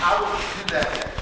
I would do that.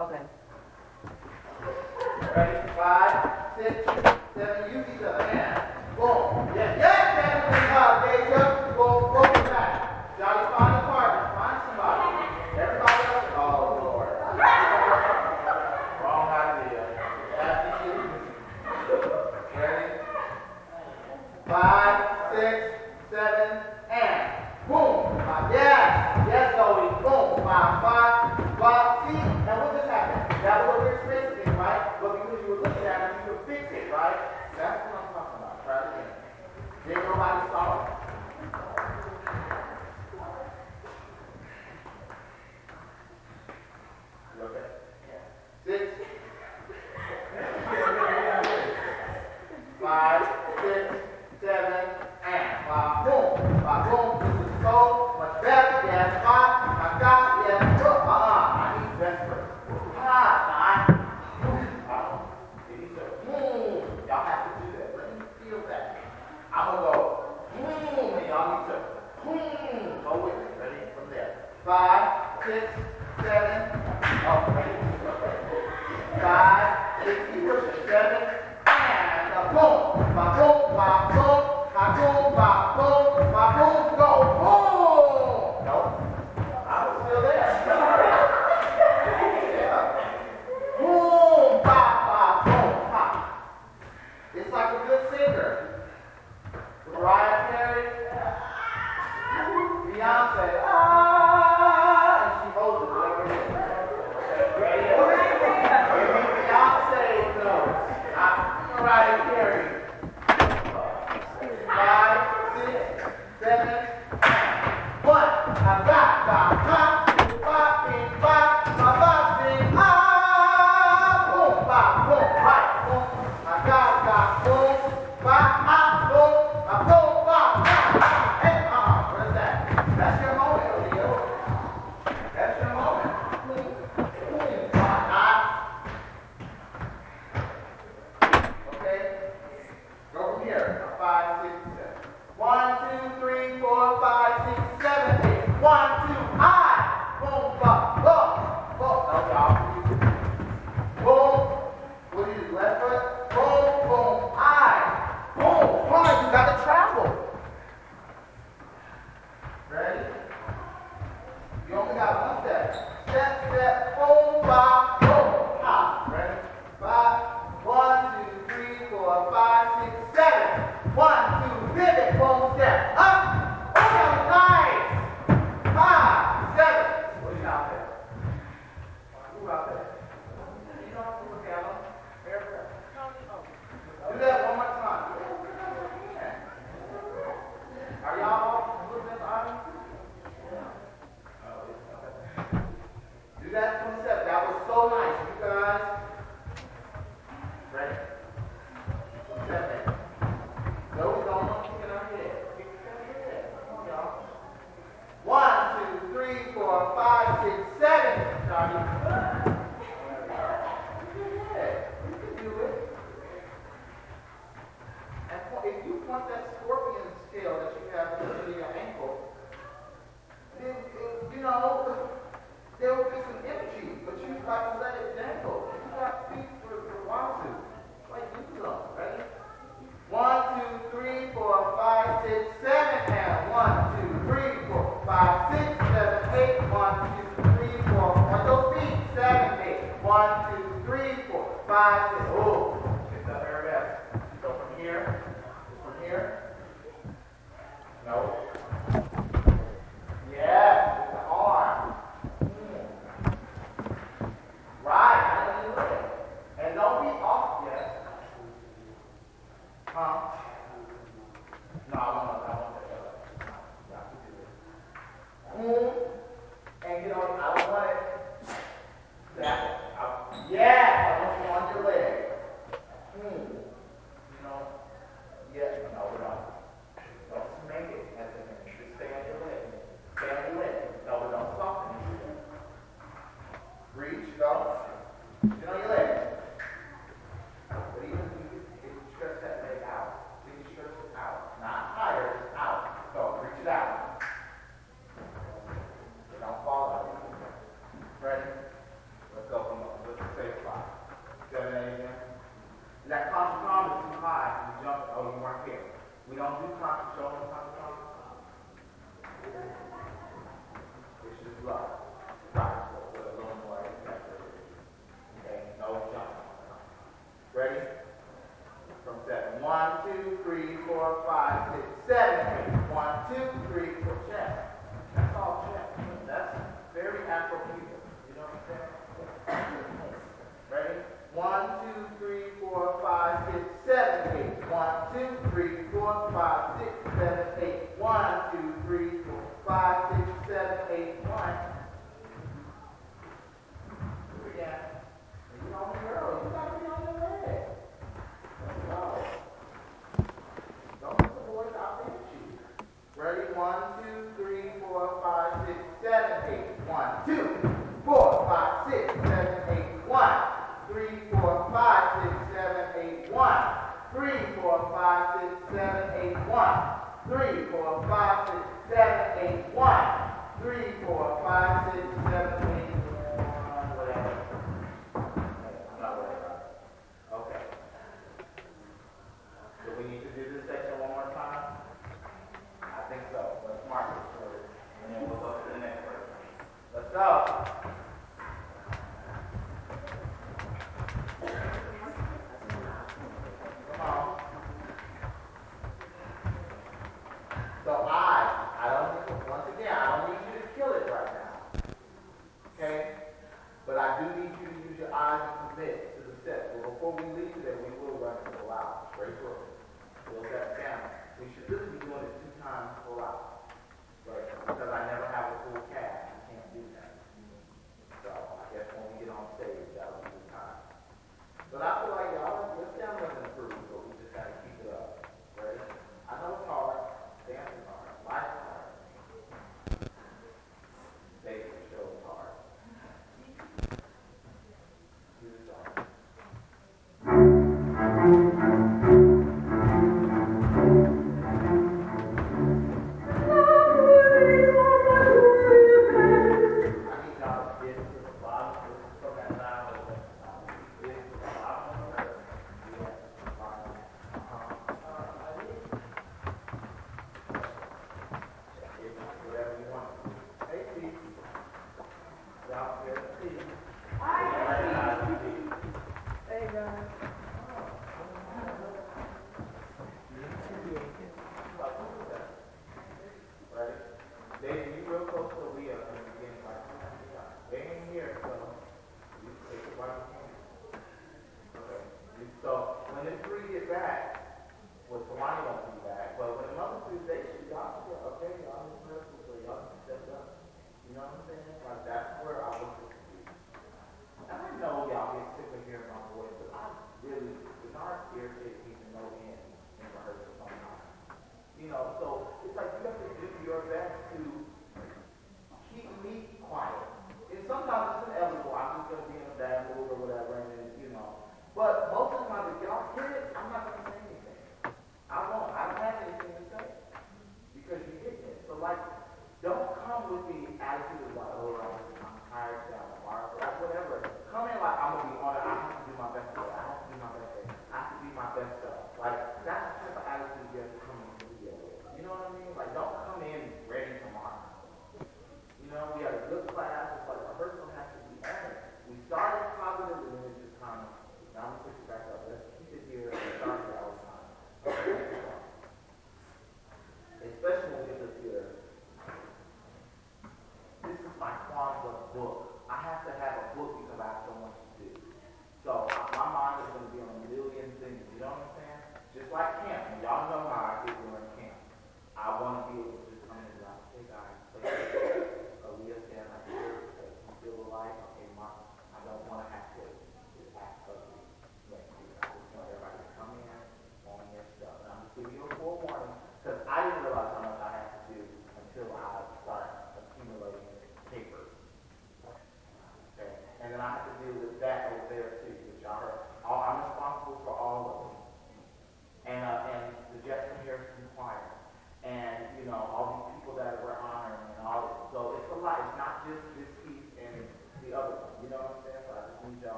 Okay.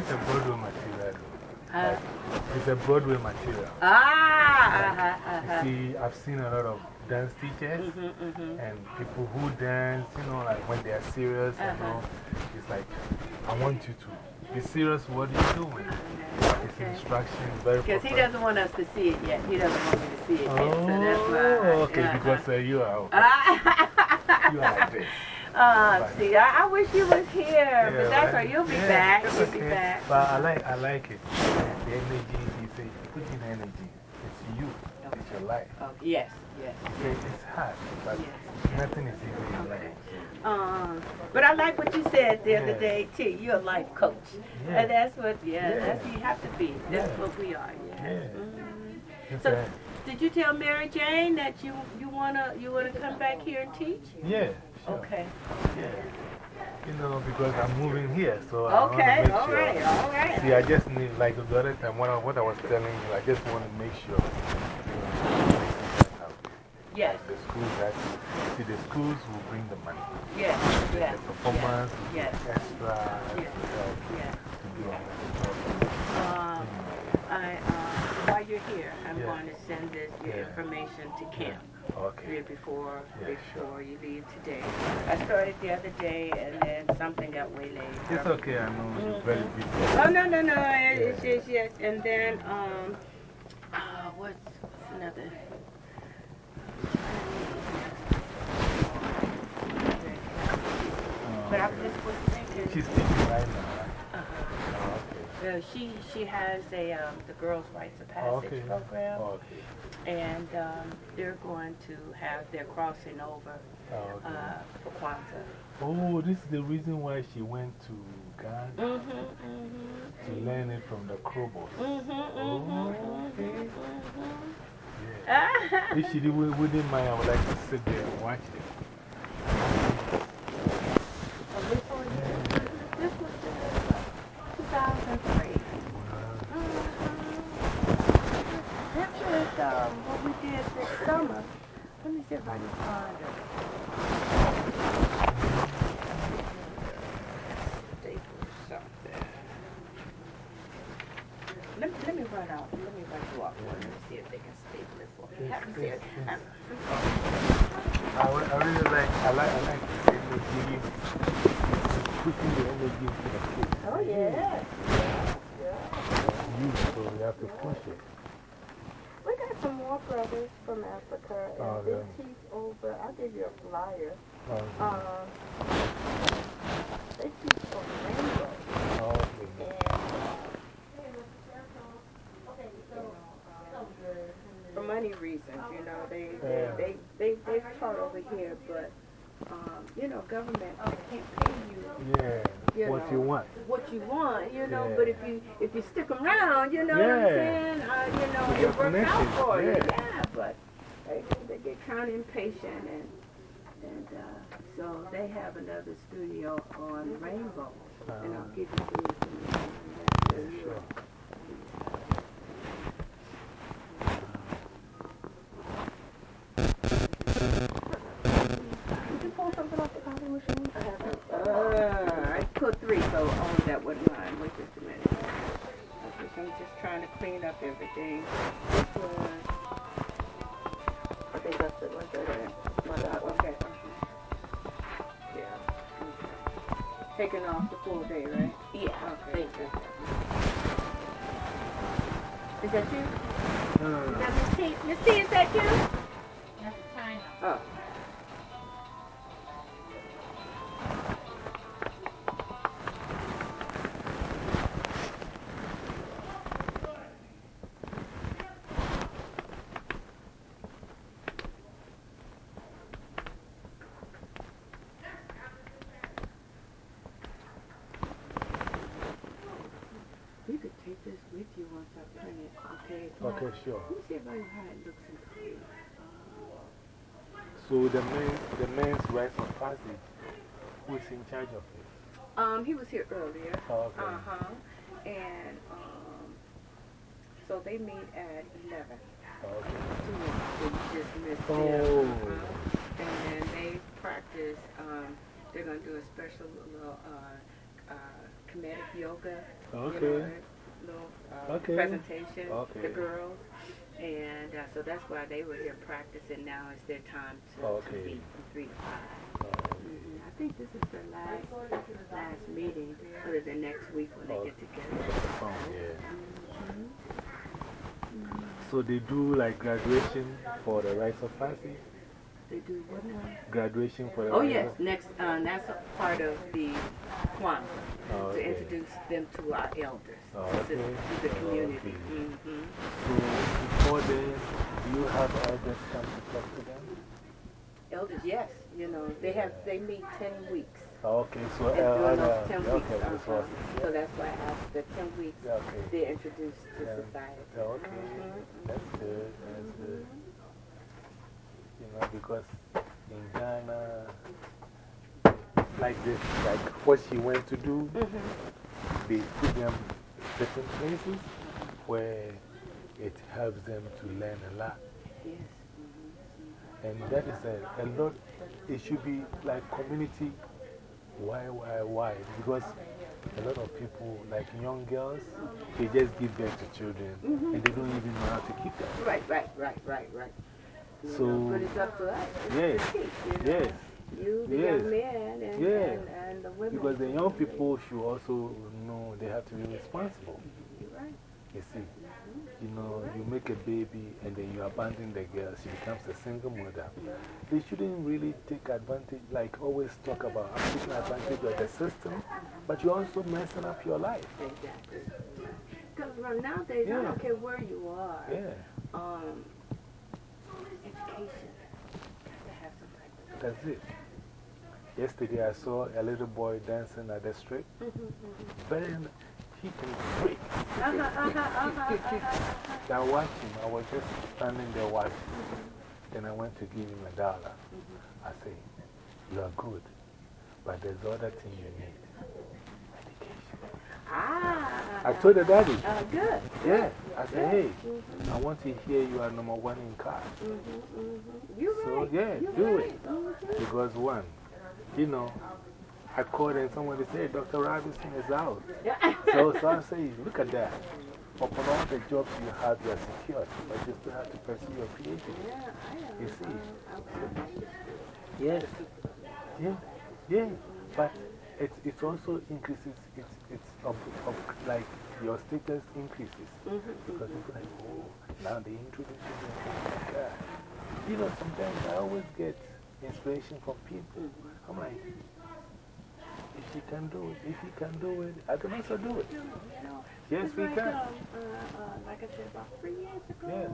He's a Broadway material. Uh, it's a Broadway material. Ah, uh -huh, -huh. You see, I've seen a lot of dance teachers -hmm, -hmm. and people who dance, you know, like when they are serious, -huh. you know, it's like, I want you to be serious. What are you doing? His okay. instructions very Because he doesn't want us to see it yet. He doesn't want me to see it oh, yet. So that's why. Oh, okay, -huh. because uh, you are. you are like this. Uh, see, I, I, wish you was here, yeah, but that's right. You'll be yeah, back. Okay. be back. But I like, I like it. The energy, he said, put in energy. It's you. It's your life. Oh, yes. Yes. It's hard, but yes. nothing is easy in life. Um, but I like what you said the other day, too. You're a life coach. Yeah. And that's what, yeah, yeah, that's what you have to be. That's what we are, yeah. -hmm. So, did you tell Mary Jane that you, you want to you wanna come back here and teach? Yeah. Sure. Okay. Yeah. You know, because I'm moving here, so okay, I all sure. right, all right. See, I just need, like the other time, what I, what I was telling you, I just want to make sure. Yes. The schools that, see, the schools will bring the money. Yes, yes. The performance, yes. extra, yes. yes. to do all um, I, uh, while you're here, I'm going to send this your information to Kim. Okay. Before, before you leave today. I started the other day and then something got waylaid. It's okay, I know -hmm. very busy. Oh, no, no, no. It's just, yes. And then, um, uh, what's, what's another? But I'm just was thinking. She's teaching right now. Uh -huh. oh, okay. uh, she, she has a, um, the Girls' Rites of Passage okay. program. Okay. And um, they're going to have their crossing over oh, okay. uh, for Kwanzaa. Oh, this is the reason why she went to Ghana -hmm, -hmm. to learn it from the Krobos. -hmm, oh, okay. Yeah. if she wouldn't mind, I would like to sit there and watch it. Um, what we did this summer. Let me see if I can find it. Let, let me run out. Let me run you off one and see if they can staple it for me. Have you seen it? I, I really like, I like, I like the energy, pushing the energy into the kids. Oh, yeah. Yeah. yeah. You, so you have to push it some more brothers from Africa, and oh, they teach over. I'll give you a flyer. Oh, um, they teach over rainbow. Oh, okay. for money reasons, you know, they, they, they, they, they've taught over here, but um, you know, government can't pay you. Yeah. You what know, you want. What you want, you know. But if you if you stick around, you know what I'm saying? Uh, you know, it works out for you. Yeah, but they, they get kind of impatient, and and uh, so they have another studio on Rainbow, and I'll give you some information. Sure. Uh, I put three, so only that was mine. Wait just a minute. Okay, so I'm just trying to clean up uh, everything. I think that's it right there. Okay. Yeah. Taking off in color. So the man, the man's rights of passage, who is in charge of it? Um, he was here earlier. Oh, okay. Uh huh. And um, so they meet at 11. They just oh. them. And then they practice, um, they're going to do a special little uh, uh, kinetic yoga. Okay. You know, uh, okay. presentation, okay. the girls. And uh, so that's why they were here practicing. Now it's their time to, okay. to meet from 3 to 5. -hmm. I think this is the last, last meeting, other than next week when they get together. yeah. -hmm. So they do like graduation for the rites of passage? They do what now? Graduation for the Oh, yes. Next, uh, that's part of the Kwanzaa oh, to introduce them to our elders, oh, okay. to, to, the community. -hmm. So before then, you have elders come to talk to them? Elders, yes. You know, they have, they meet 10 weeks. Oh, okay, so and during those 10 okay, weeks, okay, uh, so that's why after 10 weeks, okay. they're introduced to yeah. society. Okay, -hmm. that's good, that's good. You know, because in Ghana, like this, like what she went to do, -hmm. they put them in certain places where it helps them to learn a lot. Yes. And that is a, a lot, it should be like community why, why, why? Because a lot of people, like young girls, they just give birth to children -hmm. and they don't even know how to keep them. Right, right, right, right, right. You so, know, but it's up to us. yes, teach, you know? yes. You, the yes. young men, and, yeah. and, and the women. Because the young people should also know they have to be responsible. Right. You see, you know, you make a baby and then you abandon the girl, she becomes a single mother. They shouldn't really take advantage, like always talk about taking advantage of the system, but you're also messing up your life. Exactly. Because nowadays, I don't care where you are. Yeah. Um, education. to have some type of That's it. Yesterday I saw a little boy dancing at the street. -hmm, -hmm. Very he can break. Uh -huh, uh -huh, uh -huh, I watched him. I was just standing there watching. Then I went to give him a dollar. I said, You are good, but there's other thing you need education. Ah. I told the daddy. Uh, good. Yeah. I said, Hey, I want to hear you are number one in car. You so, right. yeah, do right. it. Because, one, you know, I called and somebody said, Dr. Robinson is out. so, so I say, look at that. Upon all the jobs you have, you are secured, but you still have to pursue your PhD. You see? Yes. Yeah. Yeah. But it, it also increases, it's, it's of, of, like your status increases. Mm-hmm. Because it's like, oh, now they introduce you to like that. You know, sometimes I always get inspiration from people. Mm-hmm. I'm like, if she can do it, if he can do it, I can also do it. You know, yes, we like, can. Um, uh, uh, like I said, about three years ago, yeah.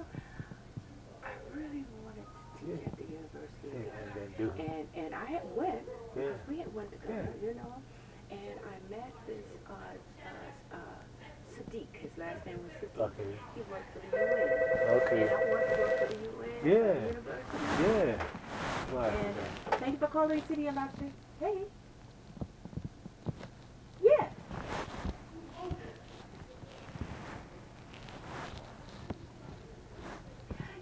I really wanted to teach Yeah. at the university. Yeah, and And, and I had went, Yeah. we had went together, you know, and I met this uh, uh, uh, Sadiq, his last name was Sadiq. Okay. He worked for the UN. Okay. And I wanted to work for the UN. Yeah. University. Yeah. And thank you for calling City Electric. Hey. Yeah.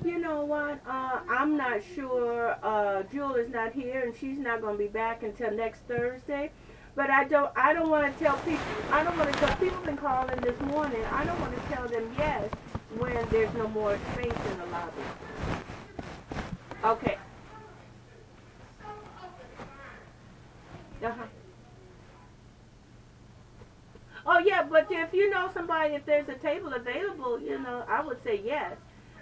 You know what? Uh, I'm not sure. Uh, Jewel is not here, and she's not going to be back until next Thursday. But I don't. I don't want to tell people. I don't want to tell people. Been calling this morning. I don't want to tell them yes when there's no more space in the lobby. Okay. Uh huh. Oh yeah, but if you know somebody, if there's a table available, you know, I would say yes.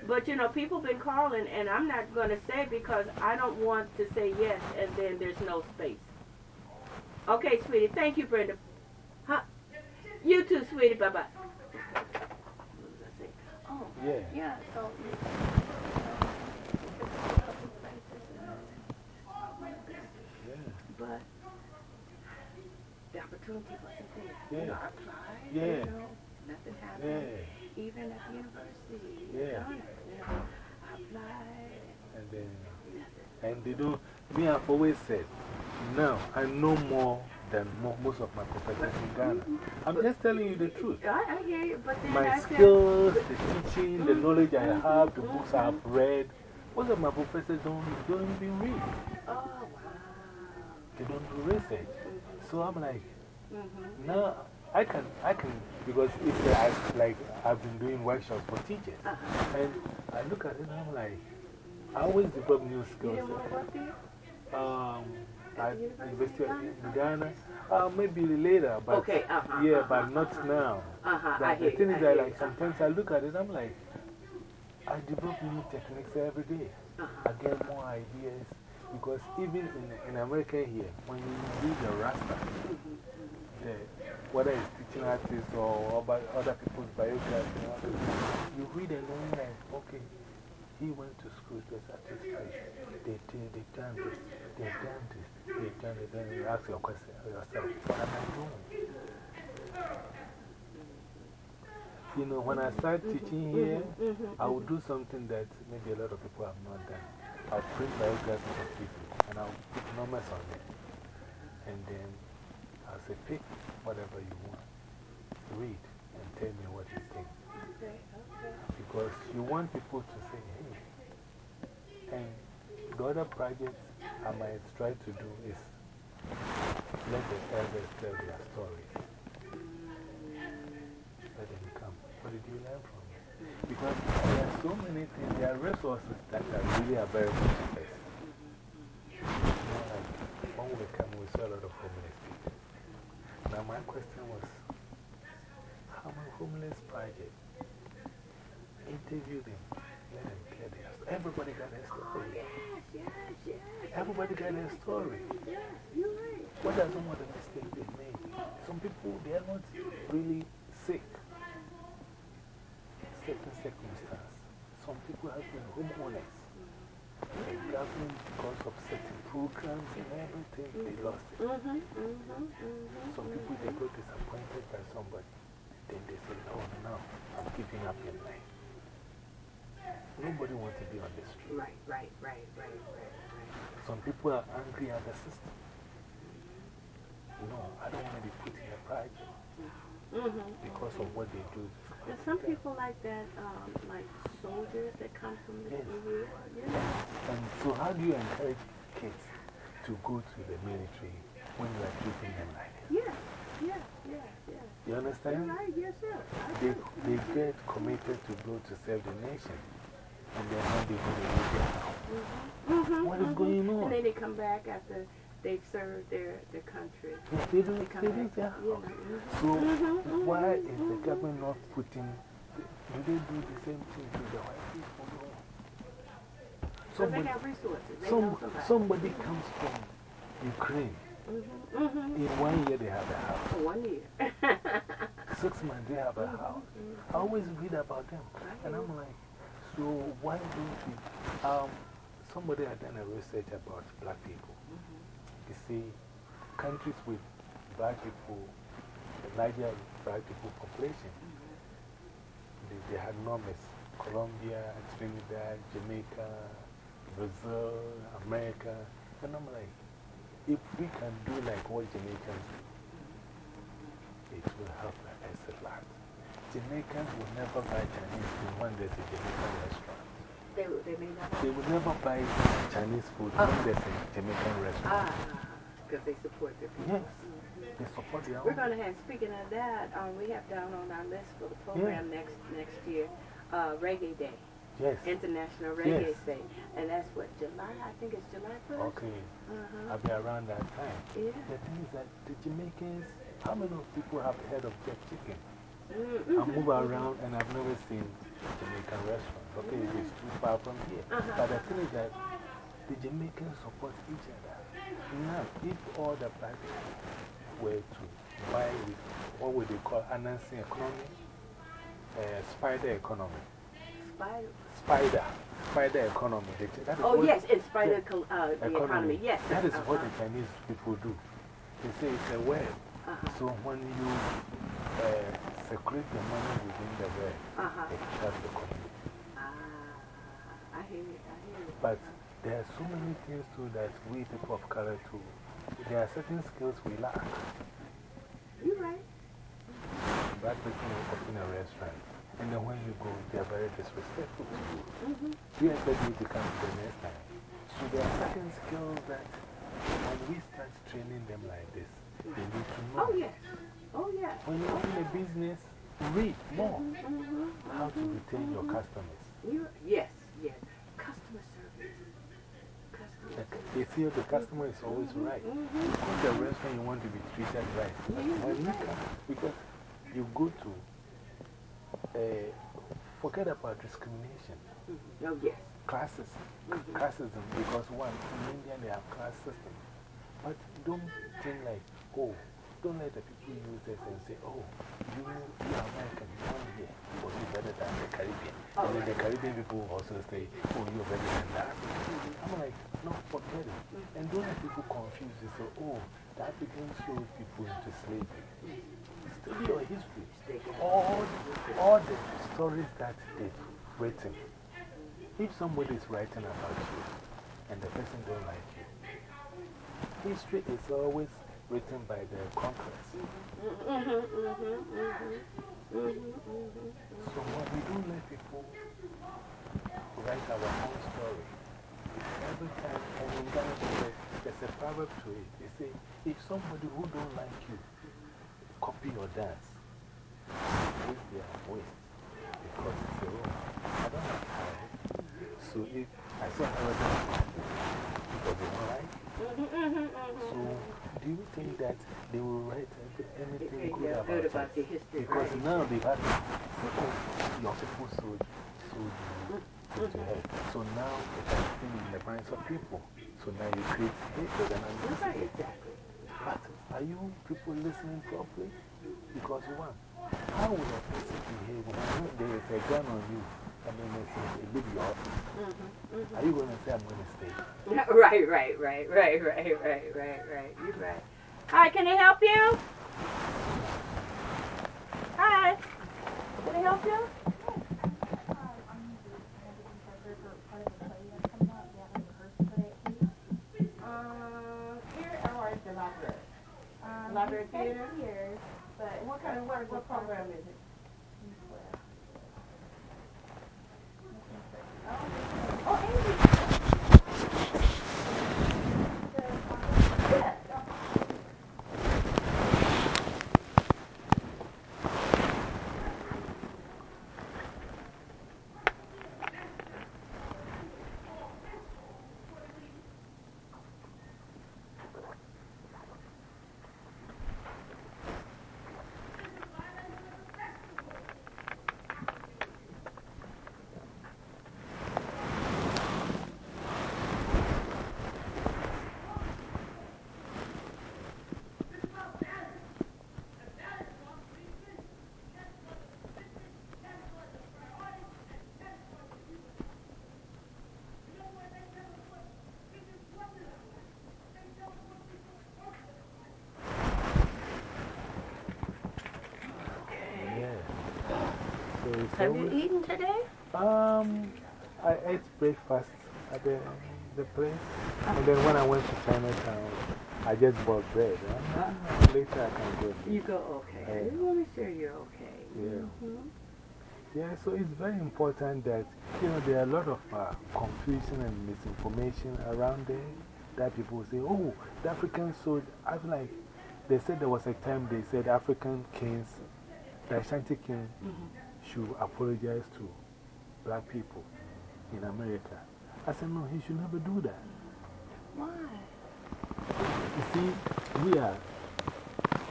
But you know, people been calling, and I'm not going to say because I don't want to say yes, and then there's no space. Okay, sweetie. Thank you, Brenda. Huh? You too, sweetie. Bye bye. Oh, Yeah. yeah. So. Yeah. But the opportunity wasn't. Yeah. You know, I applied. Yeah. You know, nothing happened. Yeah. Even at the university. Yeah. Done you know, I applied. And then, Nothing. and they don't, me, I've always said, now I know more than most of my professors in Ghana. Mm-hmm. I'm just telling you the truth. I, I hear you, but then my I skills, the teaching, the mm-hmm. knowledge I mm-hmm. have, the books I have read, most of my professors don't, don't even read. Oh, wow. They don't do research. So I'm like, -hmm. now I can, I can, because it's uh, like I've been doing workshops for teachers. -huh. And I look at it and I'm like, I always develop new skills. You there? Um, at University of Ghana. Uh, maybe later, but okay, uh -huh, yeah, uh -huh, but not -huh. now. -huh, But the thing I is that, hear like, sometimes I look at it, I'm like, I develop new techniques every day. Uh-huh. I get more ideas. Because even in, in America here, when you do the Rasta, the, whether it's teaching artists or other people's biography, you read you're like, okay, he went to school to satisfy. They did, they done this, they done this, they done it. Then you ask your question yourself, what am I doing? You know, when I start mm-hmm. teaching here, mm-hmm. I will do something that maybe a lot of people have not done. I'll print biographies of people and I'll put numbers on it. And then I'll say, pick whatever you want, read, and tell me what you think. Because you want people to say, hey. And the other project I might try to do is let the elders tell their story. Let them come. What did you learn from it? Because there are so many things, there are resources that are really very much best. You know, like when we come, we a lot of homeless people. Now, my question was, how many homeless project? Interview them, let them tell their story. Everybody got a story. Yes, yes, yes. Everybody got a story. Yes, you're right. What are some of the mistakes they made? Some people, they are not really sick. Certain circumstances. Some people have been homeowners. The government, because of certain programs and everything, they lost it. Mm -hmm, mm -hmm, -hmm, Some people, they got disappointed by somebody. Then they say, no, no, I'm giving up in life. Nobody wants to be on the street. Right, right, right, right, right, right. Some people are angry at the system. No, I don't want to be put in a project -hmm. because of what they do. There's some people like that, um, like soldiers that come from the Yes. area. Yeah. And so, how do you encourage kids to go to the military when you are treating them like this? Yeah, yeah, yeah, yeah. You understand? Right, yes, sir. I They, do. they get committed to go to serve the nation. And then when they go to leave their house, -hmm, what is going on? And then they come back after they've served their, their country. If they don't They come they leave back. their Yeah. mhm. So, Mhm, why is the government not putting, do they do the same thing to the white people? No. So they Somebody, have resources. They some, know somebody. somebody comes from Ukraine. Mhm, mhm. In one year, they have a house. One year. Six months, they have a house. I always read about them. And I'm like, so why don't we? Um, somebody had done a research about black people. You see, countries with black people, larger black people population, they, they had numbers. Colombia, Trinidad, Jamaica, Brazil, America. And I'm like, if we can do like what Jamaicans do, it will help us a lot. Jamaicans will never buy Chinese food when there's a Jamaican restaurant. They, they may not. They will never buy Chinese food when there's a Jamaican restaurant. Ah, because they support their people. Yes, they support their We're going to have, speaking of that, um, we have down on our list for the program next, next year, uh, Reggae Day, Yes. International Reggae Yes. Day. And that's what, July, I think it's July 1st? Okay, Uh-huh. I'll be around that time. Yeah. The thing is that the Jamaicans, how many of people have heard of jerk chicken? Mm, I move around and I've never seen Jamaican restaurant. Okay, it is too far from here. Uh-huh. But the thing is that the Jamaicans support each other. Now, if all the people were to buy with what would they call Anansi economy? Uh, spider economy. Spider. Spider. Spider economy. That is Oh, yes, in spite Yeah. uh, the economy. Yes. That is uh what the Chinese people do. They say it's a web. Uh-huh. So when you uh, circulate the money within the web, Uh-huh. it helps the community. But there are so many things too that we people of color too there are certain skills we lack. You're right. Black people open a restaurant, and then when you go, they're very disrespectful to you. -hmm. You expect me to come the next time. So there are certain skills that when we start training them like this, they need to know. Oh, yes. Oh, yes. When you open a business, read more -hmm. how to retain your customers. You, yes, yes. Customer service. Customer service. You see, the customer is always right. to a restaurant, you want to be treated right. Because you go to, uh, forget about discrimination. yes. Classes, classism, because one, in India they have class system. But don't think like, oh, don't let the people use this and say, oh, you, you are American, you come here, or you're better than the Caribbean. And then the Caribbean people also say, oh, you're better than that. I'm like, no, forget it. And let people confuse you. Say, oh, the Africans sold people into slavery. Study your history. All, all the stories that they've written. If somebody is writing about you and the person don't like you, history is always written by the conquerors. Mm-hmm, mm-hmm, mm-hmm. So what we don't let people write our own story, every time, in Ghana there's, a proverb to it. They say, if somebody who don't like you copy your dance, waste their waste because it's a wrong. I don't have time. So if I saw her dance, because they don't like So do you think that they will write anything good about, about the history? Because now they've had your people sold, sold you to hate. So now it has been in the minds of people. So now you create hatred and animosity. Exactly. But are you people listening properly? Because one, how will a person behave when there is a gun on you and then they say, leave your office? -hmm. Are you going to say, I'm going to stay? Right, right, right, right, right, right, right, right. You're right. Hi, can I help you? Hi. Can I help you? Um, here at the library? Um, Library theater? Here, but What kind of, what, what program is it? Oh, Amy. Yeah. So it's Have you always- eaten today? Um, I ate breakfast at the, the place. And then when I went to Chinatown, I just bought bread. huh? Later I can go. You go, okay. Yeah. You want to make sure you're okay. Yeah. -hmm. Yeah, so it's very important that, you know, there are a lot of uh, confusion and misinformation around there that people say, oh, the African sold. I'm like, they said there was a time they said African kings, the Ashanti king, -hmm. Should apologize to black people in America. I said, no, he should never do that. Why? You see, we are,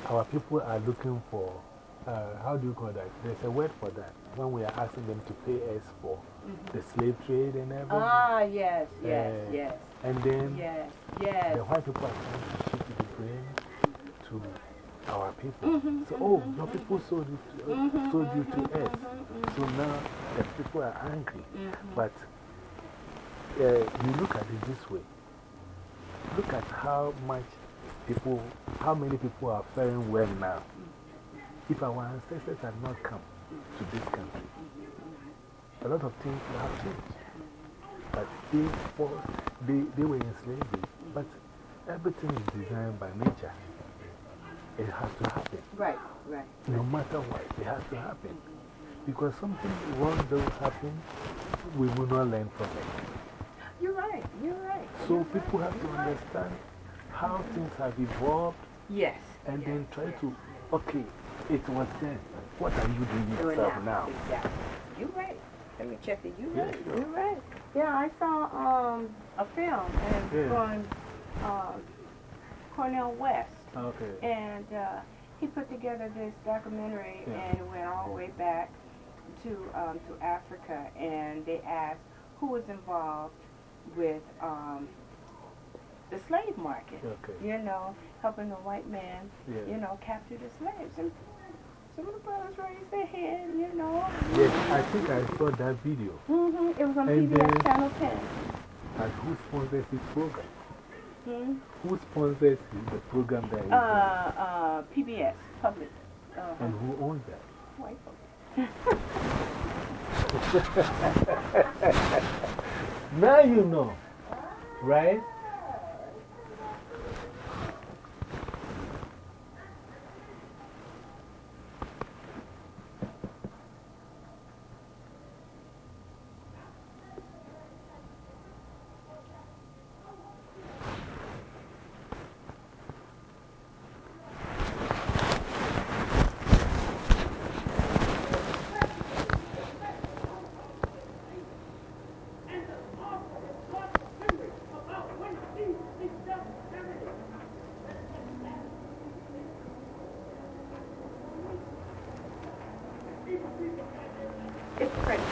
our people are looking for, uh, how do you call that? There's a word for that. When we are asking them to pay us for -hmm. the slave trade and everything. Ah, yes, yes, Uh, yes. And then Yes, yes. the white people are trying to shift the blame to our people. -hmm, so, oh, your people sold, it to, uh, -hmm, sold you to us. -hmm, So now the people are angry. But uh, you look at it this way. Look at how much people, how many people are faring well now. If our ancestors had not come to this country, a lot of things would have changed. But they, for, they, they were enslaved. But everything is designed by nature. It has to happen. Right, right. No matter what, it has to happen. Because something wrong does happen, we will not learn from it. You're right, you're right. So you're people right. have to understand how things have evolved Yes. and yes, then try yes. to, okay, it was then. What are you doing yourself now? Exactly. You're right. Let me check it. You're Yeah, right. sure. You're right. Yeah, I saw um, a film and Yeah. on uh, Cornel West. Okay. And uh, he put together this documentary Yeah. and it went all the way back to, um, to Africa. And they asked who was involved with um, the slave market. Okay. You know, helping the white man, Yeah. you know, capture the slaves. And some of the brothers raised their hand, you know. Yes, I think I saw that video. hmm It was on And PBS Channel 10. And who sponsors this program? Hmm? Who sponsors the program that is Uh, uh, PBS, public. Uh, And who owns that? white folks. Now you know, right? It's pretty.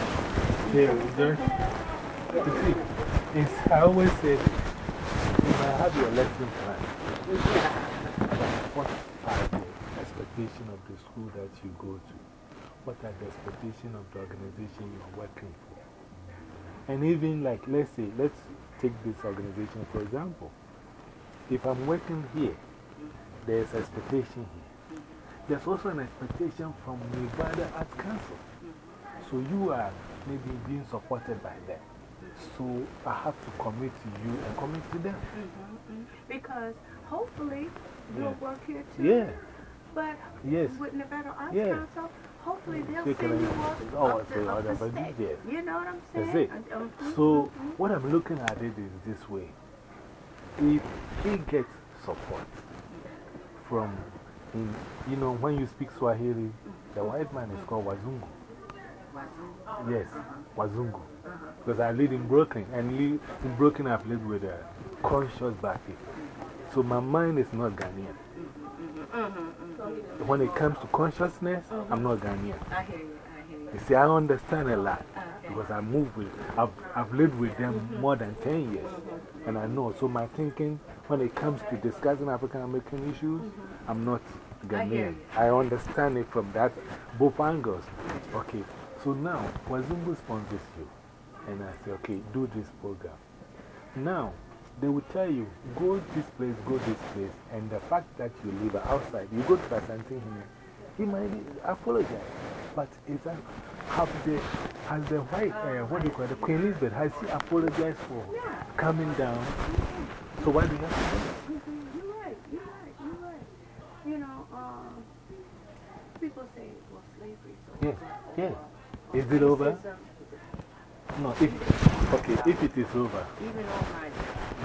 Yeah, there. You see, it's, I always say this. If have your lesson plan, what are the expectations of the school that you go to? What are the expectations of the organization you're working for? And even like, let's say, let's take this organization for example. If I'm working here, there's expectation here. There's also an expectation from Nevada Arts Council. So you are maybe being supported by them. So I have to commit to you and commit to them. Mhm. Because hopefully you'll Yeah. work here too. Yeah, But yes. with Nevada Arts Yeah. Council, hopefully they'll They send you up, oh, up, okay, to, up the state. yes. You know what I'm saying? That's it. Uh, mhm, So mhm. what I'm looking at it is this way. If he gets support from, in, you know, when you speak Swahili, the white man is called Wazungu. Yes, Wazungu. Because I live in Brooklyn, and live in Brooklyn I've lived with a conscious people. So my mind is not Ghanaian. When it comes to consciousness, uh-huh. I'm not Ghanaian. I hear you. See, I understand a lot uh, because I move with, I've, I've lived with them mm-hmm. more than 10 years. Mm-hmm. And I know. So my thinking, when it comes to discussing African American issues, mm-hmm. I'm not Ghanaian. I understand it from that, both angles. Okay, so now, Wazungu sponsors you. And I say, okay, do this program. Now, they will tell you, go this place, go this place. And the fact that you live outside, you go to Asantehene, he might apologize. But is that, have the, has the white, uh, what do you call it, Queen Elizabeth, has she apologized for coming down? So why do you have to do that? You're right. You're right. You're right. You know, people say, well, slavery's over. Yes, yes. Is it over? No, if, okay, if it is over, Even my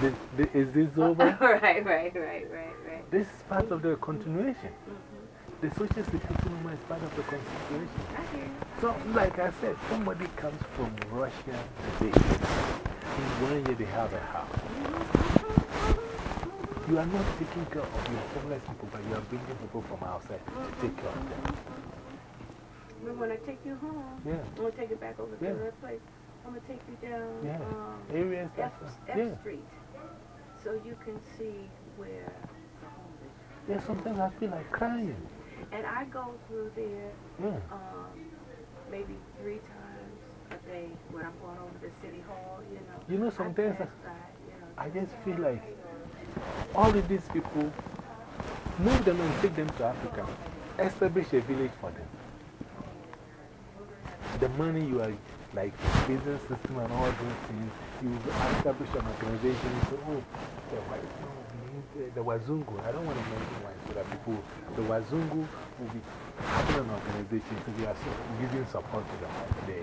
this, this, is this over? right, right, right, right, right. This is part of the continuation. Mm-hmm. The social security number is part of the continuation. You. So, like I said, somebody comes from Russia today. In one year, they have a house. Mm-hmm. You are not taking care of your homeless people, but you are bringing people from outside to take care of them. Mm-hmm. We want to take you home. Yeah. I'm going to take it back over to that place. I'm going to take you down Yeah. um, F, F yeah. Street so you can see where the homeless Yeah, sometimes I feel like crying. And I go through there Yeah. um, maybe three times a day when I'm going over to City Hall, you know. You know, sometimes I, by, you know, I just feel like all of these people, move them and take them to Africa. Establish a village for them. The money you are like business system and all those things, you establish an organization. You say, oh, the white the Wazungu, I don't want to mention why, so that people, the Wazungu will be having an organization, so they are giving support to the, the,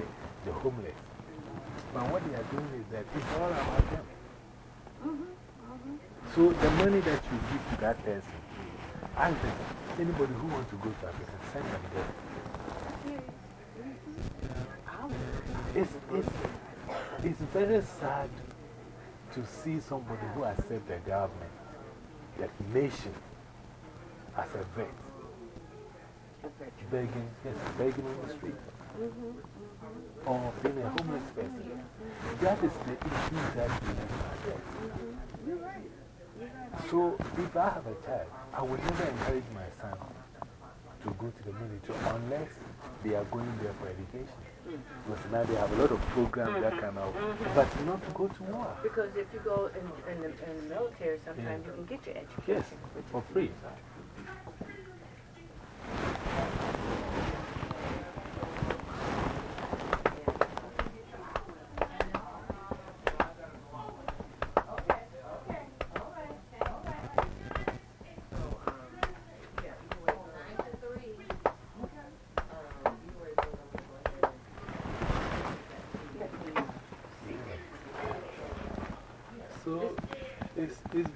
the homeless. But what they are doing is that it's all about them. -hmm. So the money that you give to that person, I think anybody who wants to go to Africa, send them there. It's, it's, it's very sad to see somebody who accepts the government, the nation, as a vet. Begging, yes, begging on the street. -hmm. Or being a homeless person. That is the issue that we have. You're right. So if I have a child, I will never encourage my son to go to the military unless they are going there for education. Because now they have a lot of programs -hmm. that kind of, -hmm. but not to go to war. Because if you go in, in, the, in the military, sometimes you can get your education. Yes, for free.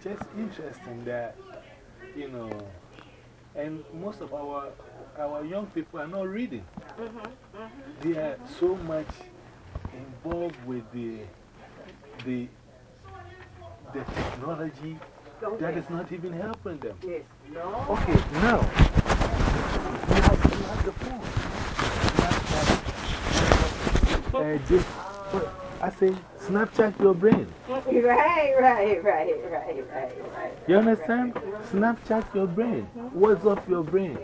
Just interesting that, you know, and most of our, our young people are not reading. -hmm, -hmm. They are so much involved with the, the, the technology that is not even helping them. Yes. No. Okay, now, you have, you have the phone. Uh, just, I say, Snapchat your brain. Right, right, right, right, right, right. You understand? Snapchat your brain. What's up your brain?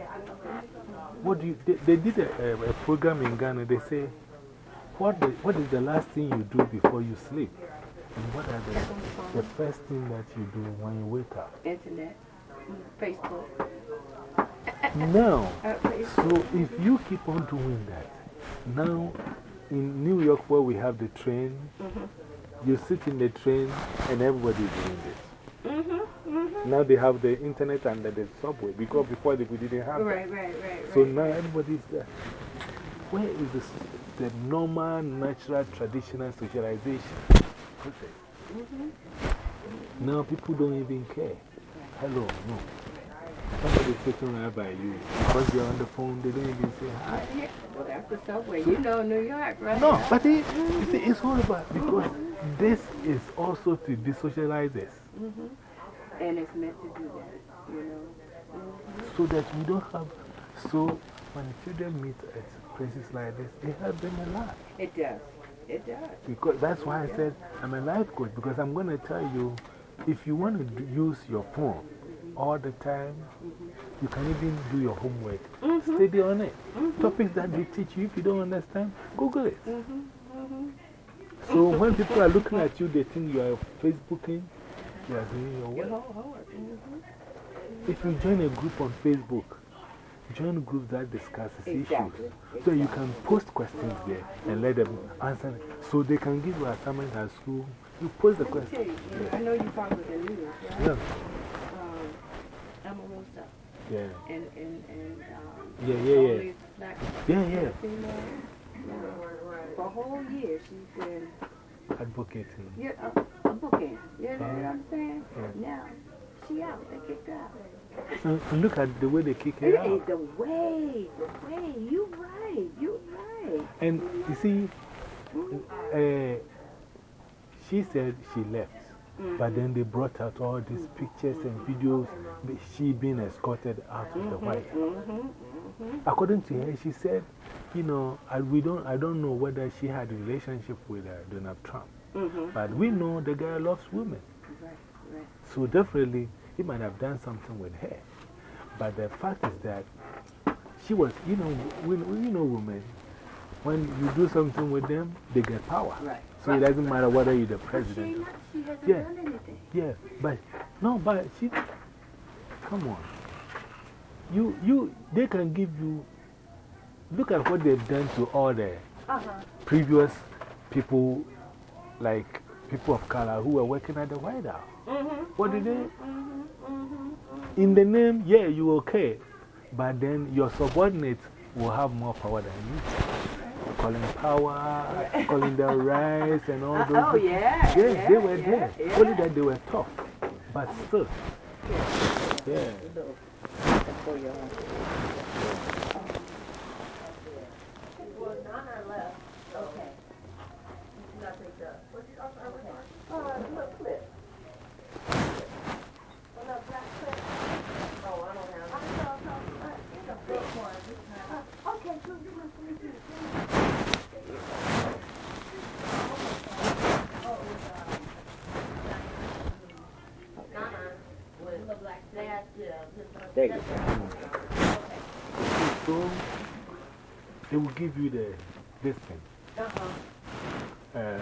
What do you, they, they did a, a, a, program in Ghana. They say, what, the, what is the last thing you do before you sleep? And what are the, the first thing that you do when you wake up? Internet, Facebook. No. Uh, so if you keep on doing that, now in New York, where we have the train, -hmm. you sit in the train and everybody is doing this. -hmm, -hmm. Now they have the internet and the subway because before they, we didn't have right, that. Right, right. So now everybody is there. Where is this, the normal, natural, traditional socialization process? -hmm. Now people don't even care. Hello, no. Somebody sitting right by you. Because you're on the phone, they don't even say hi. Yeah, well, that's the subway. You know New York, right? No, but it, you see, it's all about because this is also to desocialize us. -hmm. And it's meant to do that, you know. -hmm. So that we don't have. So when children meet at places like this, it helps them a lot. It does. It does. Because that's why I said I'm a life coach because I'm going to tell you if you want to use your phone, all the time. You can even do your homework. -hmm. Study on it. -hmm. Topics that they teach you, if you don't understand, Google it. -hmm. So when people are looking at you, they think you are Facebooking, you are doing your work. If you join a group on Facebook, join groups that discusses issues. So you can post questions there and let them answer. So they can give you assignments at school. You post the question. I know you follow the news, right? Yeah. Yeah. And, and, and um, yeah, yeah, yeah. Black yeah, yeah. Female, you for a whole year she's been advocating. Yeah, uh, advocating. You know what I'm saying? Yeah. Now, she out. They kicked her out. Uh, look at the way they kick her out. The way, the way. You right. You right. And you see, uh, she said she left. -hmm. But then they brought out all these pictures and videos, she being escorted out of the White House. -hmm. According to her, she said, you know, I, we don't, I don't know whether she had a relationship with uh, Donald Trump. -hmm. But we know the guy loves women. Right, right. So definitely, he might have done something with her. But the fact is that she was, you know, we, you know women, when you do something with them, they get power. Right. So it doesn't matter whether you're the president. She, hasn't yeah. done anything. Yeah, but no, but she, come on. You, you, they can give you, look at what they've done to all the -huh. previous people, like people of color who were working at the White House. -hmm. What did they? -hmm. -hmm. In the name, yeah, you okay. But then your subordinates will have more power than you. Colin Powell, calling the Rice, and all those. Oh, yeah. Yes, yeah, they were yeah, there. Yeah. Only that they were tough. But still. Yeah. There you go. So, they will give you the, this thing. Uh-huh. Uh,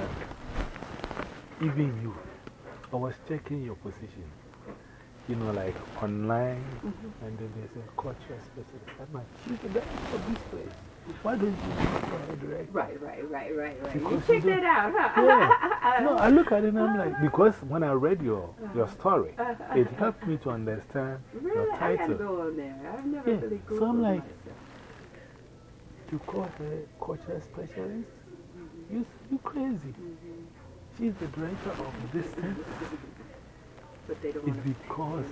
even you. I was checking your position. You know, like online, -hmm. and then they say, culture specialist. I'm like, she's the director of this place. Why don't you ahead direct? Right, right, right, right, right. Because you checked you out, huh? Yeah. no, I look at it and I'm like, because when I read your, your Uh-huh. story, it helped me to understand really? your I gotta title. go on there. I've never Yeah, really so I'm Googled like- myself. You call her culture specialist? You, you crazy. She's the director of this thing. But they don't It's because,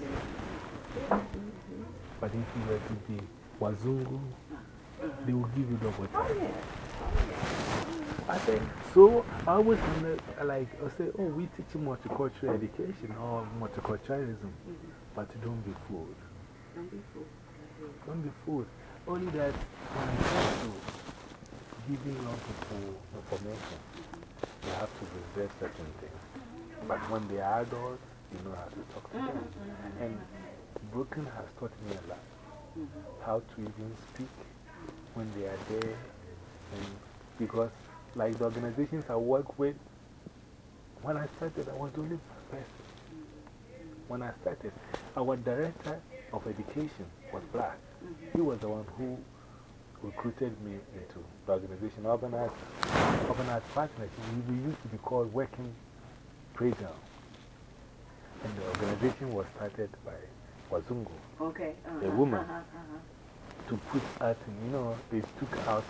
but if you were to be Wazungu, they will give you double Oh, time. yeah. Oh, I think so. I always wonder, like, I say, oh, we teach you multicultural education or multiculturalism, mm-hmm. but don't be fooled. Don't be fooled. Don't be fooled. Only that when it comes to giving young people information, mm-hmm. you have to reserve certain things. Mm-hmm. But when they are adults, you know how to talk to them. And Brooklyn has taught me a lot how to even speak when they are there. And because, like the organizations I work with, when I started, I was the only person. When I started, our director of education was black. He was the one who recruited me into the organization, Urban Arts, Urban Arts Partnership. We, we used to be called Working Playground. And the organization was started by Wazungu Okay. Uh A woman. Uh -huh, uh -huh. To put us in, you know, they took out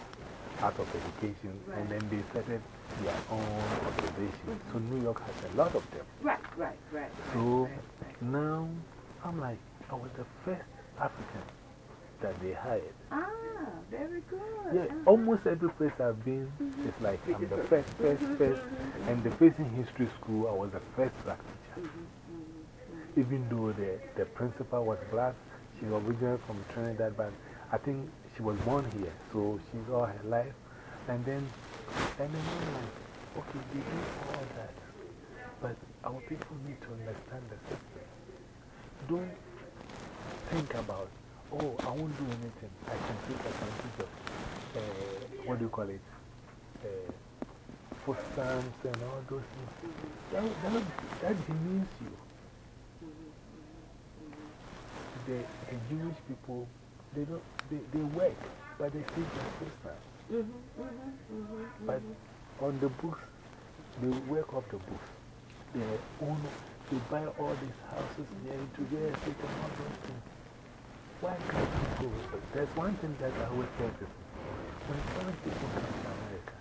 out of education and then they started their own organization. So New York has a lot of them. Right, right, right. So right, right. now I'm like, I was the first African that they hired. Ah, very good. Yeah, -huh. almost every place I've been, mm-hmm. it's like I'm the first, first, mm-hmm, first. Mm-hmm. And the first in history school, I was the first black teacher. Even though the, the principal was black, she's originally from Trinidad, but I think she was born here, so she's all her life. And then, and then I'm like, okay, they do all that, but our people need to understand the system. Don't think about, oh, I won't do anything. I can take advantage of, uh, what do you call it? Uh, food stamps and all those things. That, that, that demeans you. The, the Jewish people, they, don't, they, they work, but they their food stamps. But on the books, they work off the books. They own, they buy all these houses near to where they can those things. Why can't you go? There's one thing that I always tell people. When foreign people come to America,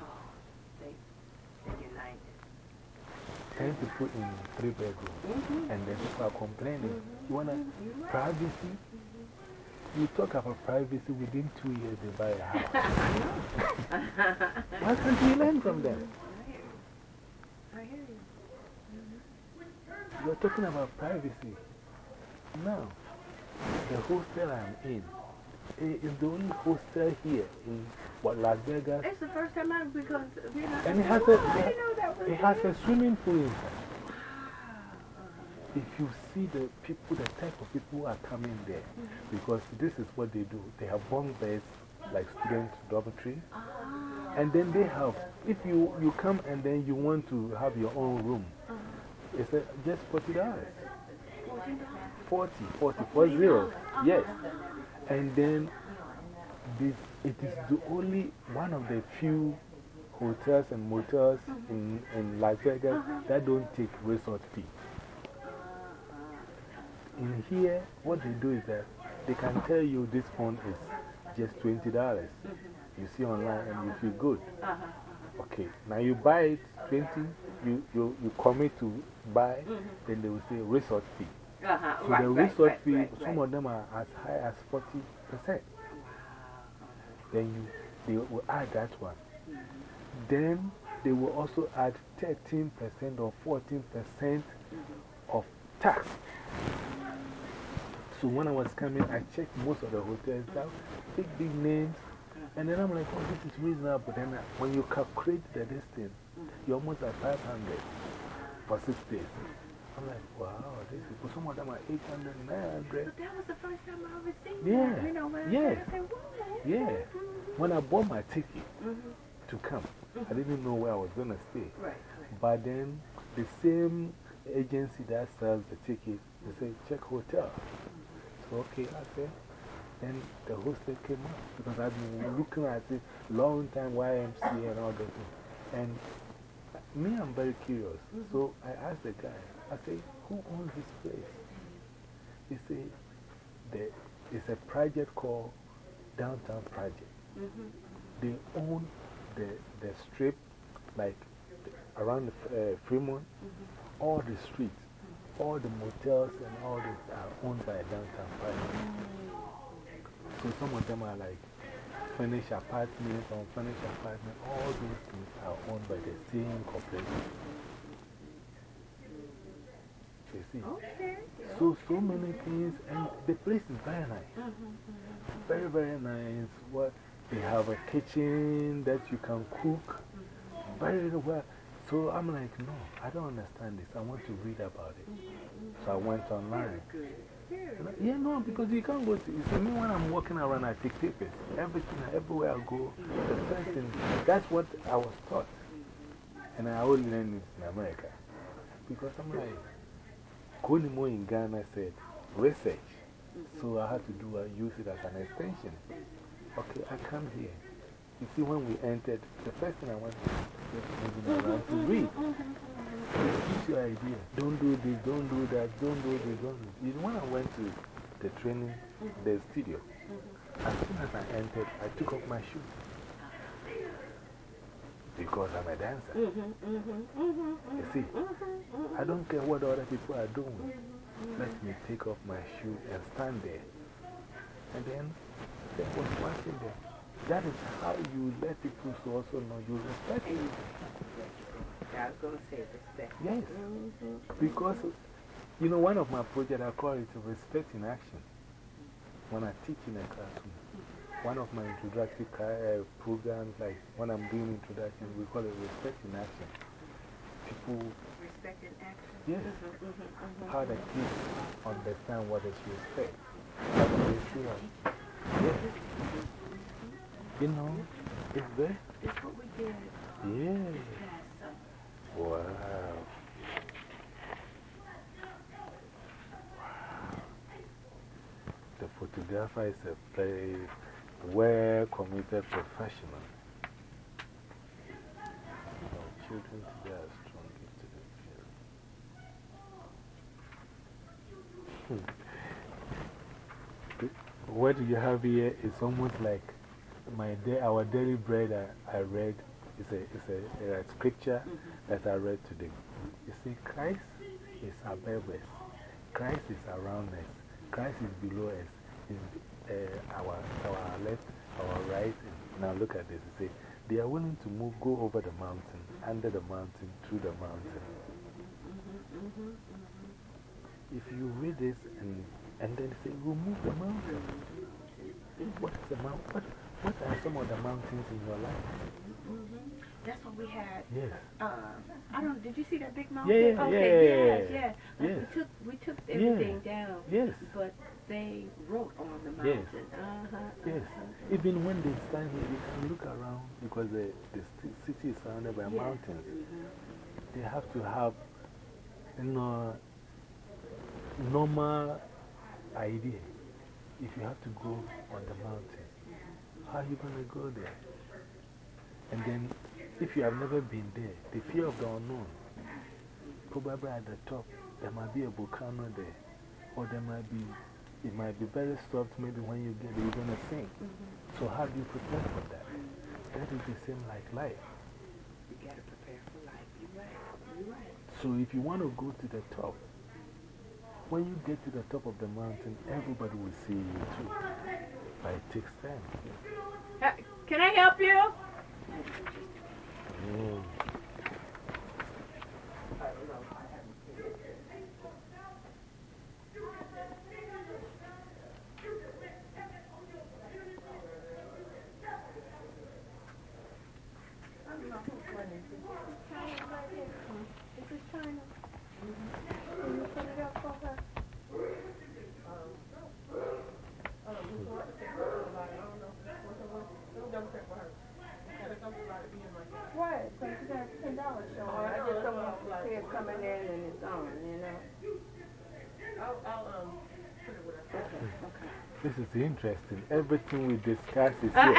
unite. tend to put in three bedrooms, and then people are complaining. You want to privacy? You talk about privacy within two years, they buy a house. Why can't we learn from them? I hear you. You're talking about privacy. Now, the hostel I'm in is the only hostel here in what, Las Vegas. It's the first time I've because, you know. And it has a, I didn't know that was it has a swimming pool inside. If you see the people, the type of people who are coming there, because this is what they do. They have bunk beds, like student dormitory. And then they have, if you, you come and then you want to have your own room, it's a, just $40. 40, 40, 40. Yes. And then this, it is the only one of the few hotels and motels -hmm. in, in Las Vegas -huh. that don't take resort fee. In here, what they do is that they can tell you this phone is just $20. -hmm. You see online and you feel good. -huh. Okay, now you buy it 20 you, you, you commit to buy, -hmm. then they will say resort fee. -huh. So the resort right, fee, some of them are as high as 40%. Then you, they will add that one. -hmm. Then they will also add 13% or 14% -hmm. of tax. So when I was coming, I checked most of the hotels out, big, big names. And then I'm like, oh, this is reasonable. But then when you calculate the distance, you're almost at 500 for six days. I'm like, wow, these people, some of them are 800, 900. But that was the first time I ever seen yeah. that. You know, when yeah. I, said, yeah. -hmm. When I bought my ticket -hmm. to come, I -hmm. didn't know where I was going to stay. Right, right. But then the same agency that sells the ticket, they say, check hotel. Okay, I said, then the hostel came up because I've been looking at it long time, YMCA and all that. And me, I'm very curious. -hmm. So I asked the guy, I say, who owns this place? He said, the, it's a project called Downtown Project. -hmm. They own the, the strip, like around the, uh, Fremont, -hmm. all the streets, all the motels and all this are uh, owned by Downtown Project. So some of them are like furnished apartments, unfurnished apartments, all those things are owned by the same corporation. You see? Okay. So, so many things, and the place is very nice. -hmm. Very, very nice. What, they have a kitchen that you can cook mm-hmm. very well. So I'm like, no, I don't understand this. I want to read about it. So I went online. Yeah, no, because you can't go to. You see, me when I'm walking around, I take pictures. Everything, everywhere I go, the first thing, that's what I was taught. And I only learned it in America. Because I'm like, Koo Nimo in Ghana said, research. So I had to do, I use it as an extension. Okay, I come here. You see, when we entered, the first thing I went to was around to mm-hmm, mm-hmm, read. Mm-hmm. What's your idea? Don't do this, don't do that, don't do this, don't do this. You know, when I went to the training, the studio, as soon as I entered, I took off my shoes. Because I'm a dancer. You see, I don't care what other people are doing. Let me take off my shoe and stand there. And then there was watching them. That is how you let people so also know you respect them. I was going to say respect. Yes. -hmm. Because, you know, one of my projects, I call it Respect in Action. When I teach in a classroom, one of my introductory uh, programs, like when I'm doing introduction, we call it Respect in Action. People. Respect in action? Yes. -hmm, -hmm, how the kids understand what is respect. How they feel? Yes. You know, it's there. That's what we did. Yeah. Wow. The photographer is a very well committed professional. Know, children today are strong gifted in What do you have here is almost like my day, our daily bread I, I read is a, is a, a scripture -hmm. that I read today. You see, Christ is above us, Christ is around us, Christ is below us, is uh, our, our left, our right. Now look at this. You see, they are willing to move, go over the mountain, under the mountain, through the mountain. If you read this and, and then say, remove the mountain. What is the mountain? What, are some of the mountains in your life? -hmm. That's what we had. Yes. Uh, I don't, did you see that big mountain? Yeah, okay, yeah, yes, yes. Like yes. We took, we took everything yeah. down. Yes. But they wrote on the mountain. Yes. mountain. Uh -huh, Yes. uh -huh. Even when they stand here, you can look around because the, the city is surrounded by Yes. mountains. -hmm. They have to have, you know, normal idea. If you have to go on the mountain, how are you going to go there? And then if you have never been there, the fear of the unknown, probably at the top, there might be a volcano there, or there might be, it might be very soft. Maybe when you get there, you're going to sink. -hmm. So, how do you prepare for that? That is the same like life. You got to prepare for life. You're right. You're right. So, if you want to go to the top, when you get to the top of the mountain, everybody will see you too. But it takes time. Uh, can I help you? Mm. This is interesting. Everything we discuss is here.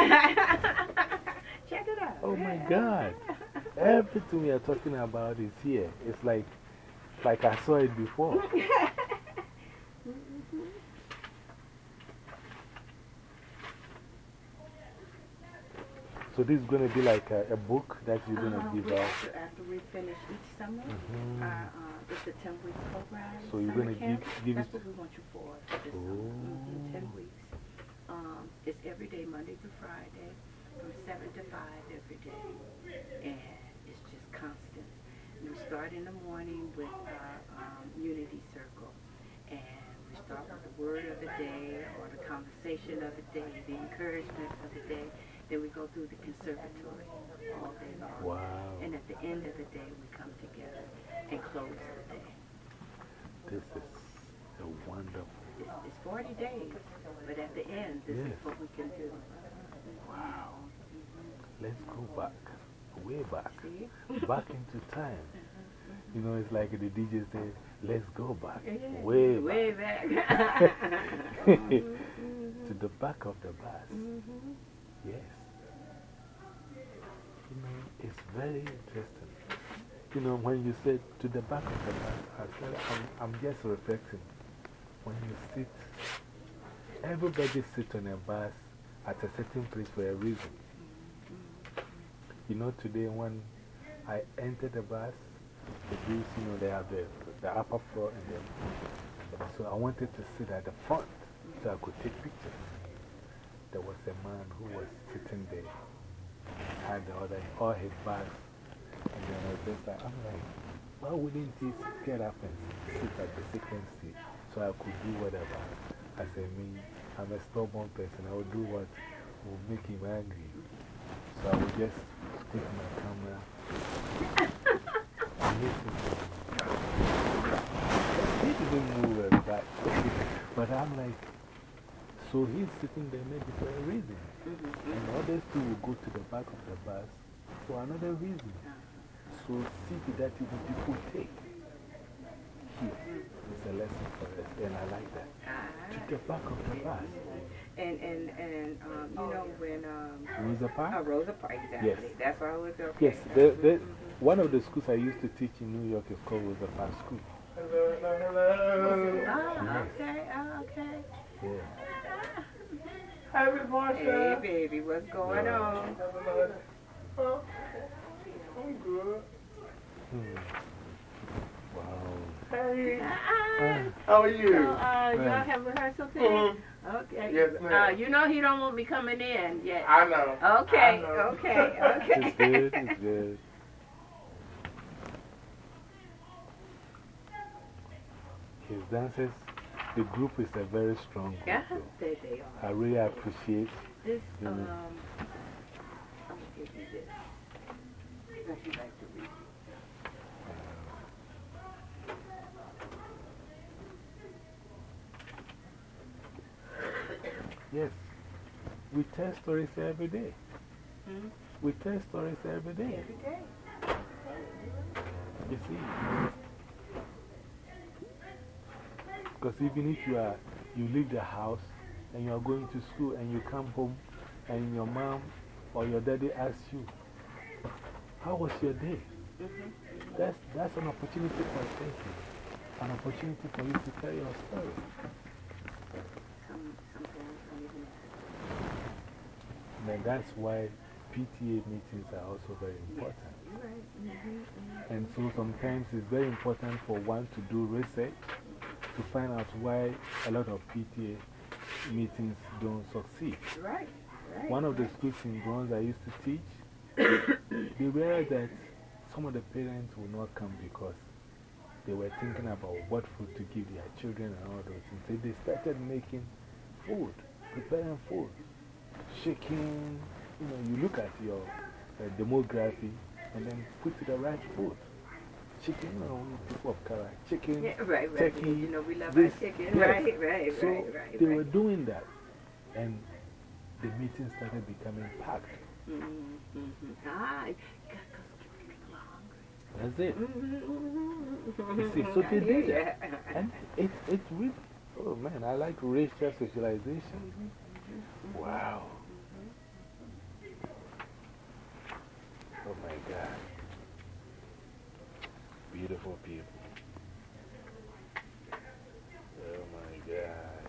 Check it out. Oh my God. Everything we are talking about is here. It's like, like I saw it before. So this is going to be like a, a book that you're going to -huh. give out? After, we finish each summer, -hmm. uh, uh, it's a 10-week program. So you're going to give, give That's it? what we want you for, for this summer. -hmm. 10 weeks. Um, it's every Friday, from 7 to 5 every day. And it's just constant. We start in the morning with our um, Unity Circle. And we start with the word of the day or the conversation of the day, the encouragement of the day. Then we go through the conservatory all day long. Wow. And at the end of the day, we come together and close the day. This is a wonderful. It's, it's 40 days, but at the end, this yes. is what we can do. Wow. Let's go back, way back, back into time. You know, it's like the DJ said, let's go back, way, way back. back. to the back of the bus. Mhm. Yes. You know, it's very interesting. You know, when you said to the back of the bus, I said, I'm, I'm just reflecting. When you sit, everybody sits on a bus at a certain place for a reason. You know, today when I entered the bus, the Deuce, you know, they have the, the upper floor and then. So I wanted to sit at the front so I could take pictures. There was a man who was sitting there, had the all his bags. And then I was just like, I'm like, why wouldn't he get up and sit at the second seat so I could do whatever? I said, me, I'm a stubborn person. I will do what will make him angry. So I will just take my camera and. He didn't move a bit, but I'm like, so he's sitting there maybe for a reason. And others too will go to the back of the bus for another reason. So seat that even people take here is a lesson for us, and I like that. To the back of the bus. And, and, and um, you know, when. Um, Rosa uh, Parks? Rosa Parks, exactly. Yes. That's why I was okay. Yes, the, the, one of the schools I used to teach in New York is called Rosa Parks School. Hello, hello, hello. Oh, okay, oh, okay. Yeah. Hi, Miss Hey, baby, what's going Yeah. on? Oh, I'm good. Hmm. Wow. Hey, Uh-uh. how are you? So, uh, y'all have rehearsal today? Mhm. Okay. Yes, Uh, ma'am. you know he don't want me coming in yet. I know. Okay, I know. okay, okay. It's good, it's good. His dancers, the group is a very strong group. Yeah, though. they, they are. I really appreciate This, Mhm. um, I'm gonna give you this. If you like to read. Yes, we tell stories every day. Hmm? We tell stories every day. Every day. You see? Because even if you, are, you leave the house and you are going to school and you come home and your mom or your daddy asks you, How was your day? -hmm. That's, that's an opportunity for thinking, an opportunity for you to tell your story. And that's why PTA meetings are also very important. -hmm. And so sometimes it's very important for one to do research to find out why a lot of PTA meetings don't succeed. Right. right One of the schools in Bronx I used to teach, they realized that some of the parents will not come because they were thinking about what food to give their children and all those things. So they started making food, preparing food, chicken. You know, you look at your uh, demography and then put to the right food. Chicken, you know, people of color, chicken, yeah, right, right. turkey. You know, we love this, our chicken. Yes. Right, right, so right, right. They were doing that. And the meeting started becoming packed. Mm -hmm. Ah, because people are hungry. That's it. You see, so they did that. And it, it's really, oh man, I like racial socialization. Mm-hmm. Wow. Oh my God. Beautiful people. Oh my God.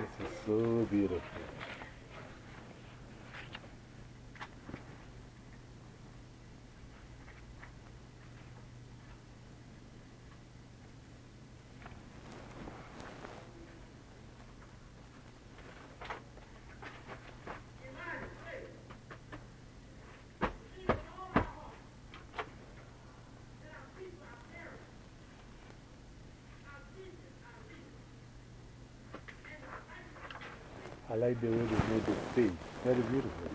This is so beautiful. I like the way they made the stage. Very beautiful.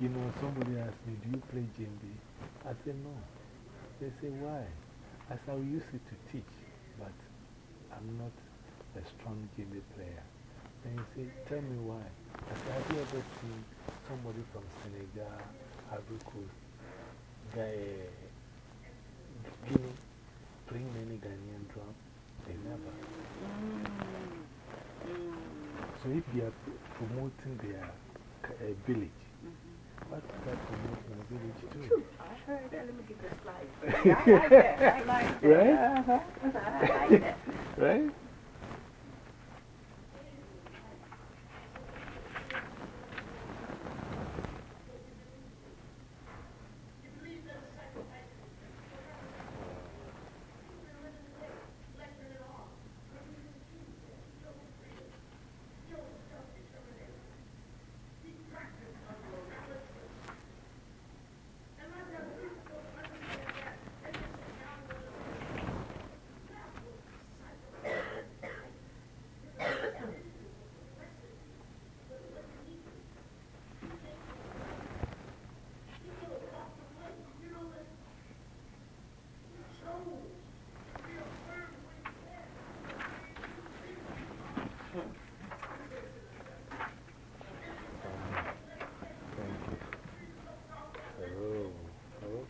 You know, somebody asked me, Do you play djembe? I said, No. They say, Why? I said, I use it to teach, but I'm not a strong djembe player. And he said, Tell me why. I said, Have you ever seen somebody from Senegal, Ivory Coast, Guinea, playing any Ghanaian drum? They never. Mm. So if they are promoting their uh, village, what is that promoting the village too? I heard that. Let me get this slide. I like that. I like that. Right? Uh -huh. I like that. right?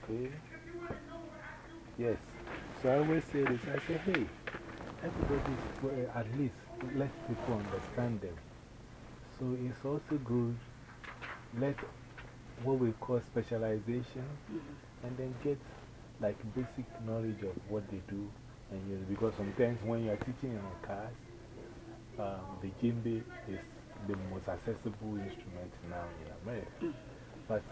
Okay. Yes. So I always say this I say, hey, everybody, well, at least let people understand them. So it's also good, let what we call specialization mm-hmm. and then get like basic knowledge of what they do. And you know, because sometimes when you're teaching in a class, um, the djembe is the most accessible instrument now in America. Mm-hmm. But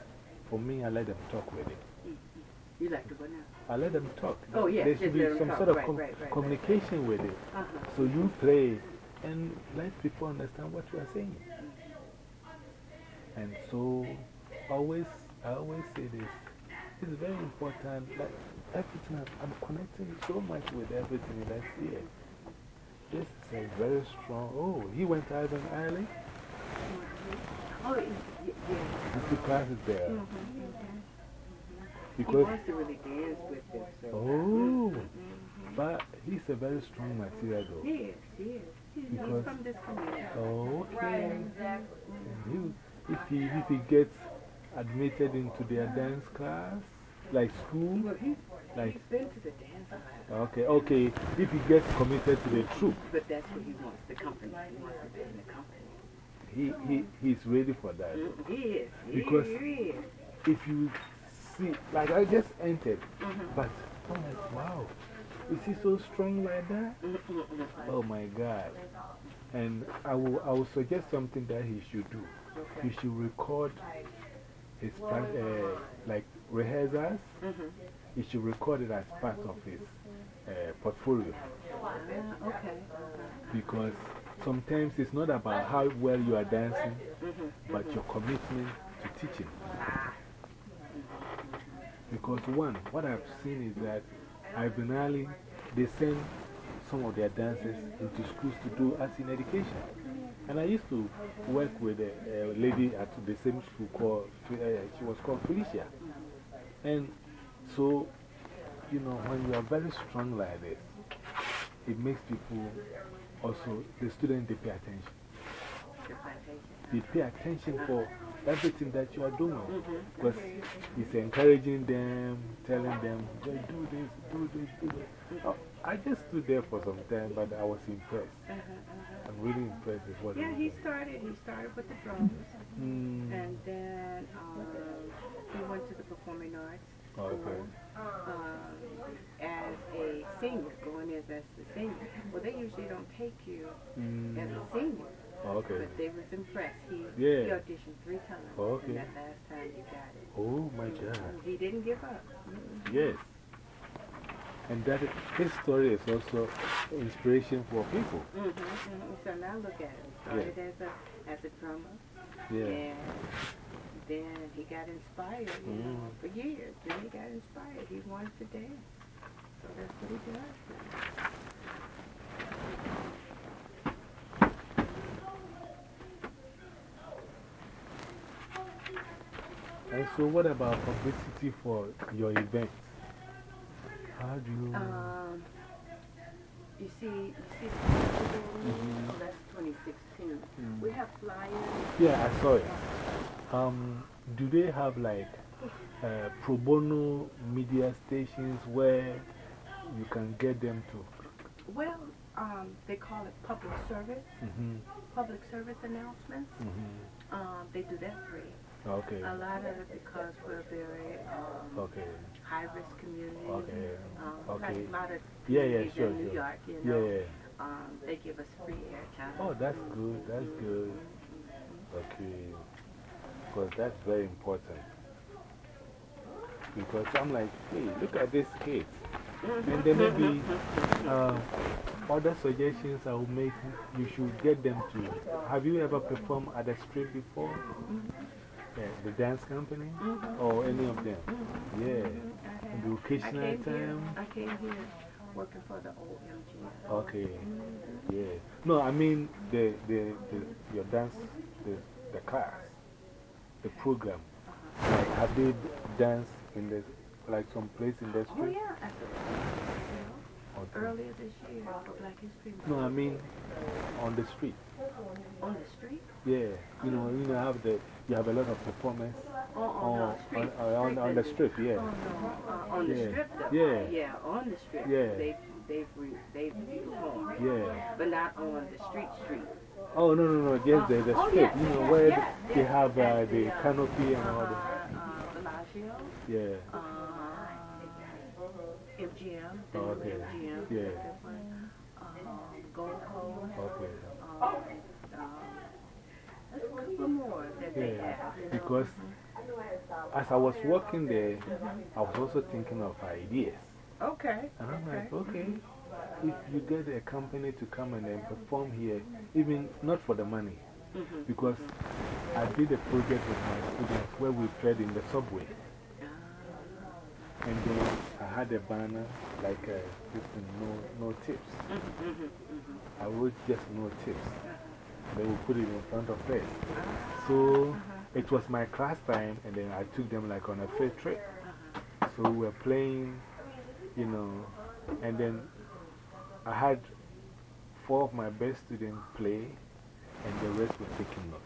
for me, I let them talk with it. Mm-hmm. You like to go now? I let them talk. Oh, yeah. There should be some talk. sort of Right, com right, right, communication with it. Uh-huh. So you play and let people understand what you are saying. And so, always, I always say this it's very important. Like everything, I'm- I'm connecting so much with everything that I see. This is a very strong. Oh, he went to Alvin Ailey. Oh, yeah. You see classes there. Mm -hmm. He wants to really dance with them. So. oh, but he's a very strong material, though. He is, he is. He's, he's from this community. Oh, okay. Right, exactly. He, if, he, if he gets admitted into their dance class, like school, well, he, like, he's been to the dance class. Okay, okay. If he gets committed to the troop, but that's what he wants the company. He wants to be in the company. He, he, he's ready for that. Mm, he is. Because he, he is. if you see, like I just entered, -hmm. but I'm like, wow, is he so strong like that? oh my God. And I will, I will suggest something that he should do. He should record his, uh, like rehearsals. -hmm. He should record it as part of his uh, portfolio. Uh, okay. Because sometimes it's not about how well you are dancing, -hmm. but your commitment to teaching. Because, one, what I've seen is that Alvin Ailey, they send some of their dancers into schools to do arts in education. And I used to work with a, a lady at the same school called, uh, she was called Felicia. And so, you know, when you are very strong like this, it makes people also, the students, they pay attention. They pay attention for everything that you are doing. Because it's encouraging them, telling them, do this, do this, do this. Oh, I just stood there for some time, but I was impressed. I'm really impressed with what Yeah, he started, he started with the drums. Mm. And then um, he went to the performing arts. Okay. Um, as a singer, going in as a senior. Well, they usually don't take you Mm. as a senior. Okay. But they was impressed. He, Yeah. he auditioned three times. Okay. And that last time he got it. Oh my God. He didn't give up. Mm-hmm. Yes. And that his story is also inspiration for people. Mm -hmm, mm -hmm. So now look at him. Started as, a, as a drummer. Yeah. And then he got inspired you know, Mm. for years. Then he got inspired. He wanted to dance. So that's what he does now. And so, what about publicity for your events? How do you. Um, you see, you see, -hmm. oh, that's 2016. Mm. We have flyers. Yeah, I saw it. Um, do they have like uh, pro bono media stations where you can get them to? Well, um, they call it public service, -hmm. public service announcements. -hmm. Um, they do that free. Okay. A lot of it because we're very um, Okay. high risk community. Okay. Um, Okay. Like a lot of Yeah, yeah, sure. in New sure. York, you know. Yeah, yeah. Um, they give us free airtime. Oh, that's good. That's good. Okay. Because that's very important. Because I'm like, hey, look at this kid. And then maybe uh, other suggestions I will make, you should get them to. Have you ever performed at a street before? Yeah, the dance company? Or any of them? Mm-hmm. Yeah. The I occasional came here. time? I came here working for the old MGM. Okay. Yeah. No, I mean the, the, the, your dance, the, the class, the program. Uh-huh. Like, have they danced in the, like some place in the oh, street? Oh, yeah. At the, you know, Okay. earlier this year Black History Month. No, I mean on the street. On the street? Yeah. You know, you know, have the, you have a lot of performance Oh, on on, the street. on, on, on the strip, yeah. Oh, no. Uh, on the Yeah. strip, though. Yeah. Yeah, on the strip. Yeah. They, they've, re, they've performed. Yeah. But not on the street street. Oh, no, no, no, just the, the Oh, strip, you know, yeah, where yeah, they have uh, At the uh, canopy and all uh, that. uh, Bellagio, Yeah. uh, MGM, the Oh, okay. MGM, Yeah. um, Gold Coast, Okay. um, um, there's a couple more that they Yeah, because as I was working there, I was also thinking of ideas. Okay. And I'm okay. like, okay, if you get a company to come and then perform here, even not for the money, Mhm. because I did a project with my students where we played in the subway. And then I had a banner like uh, thing, no, no tips. Mhm, I wrote just no tips. They will put it in front of us. So uh-huh. it was my class time, and then I took them like on a field trip. Uh-huh. So we were playing, you know, and then I had four of my best students play, and the rest were taking notes.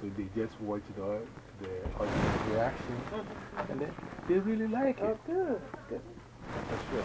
So they just watched all the audience reaction, and then they really like it. Oh, good. Good. For sure.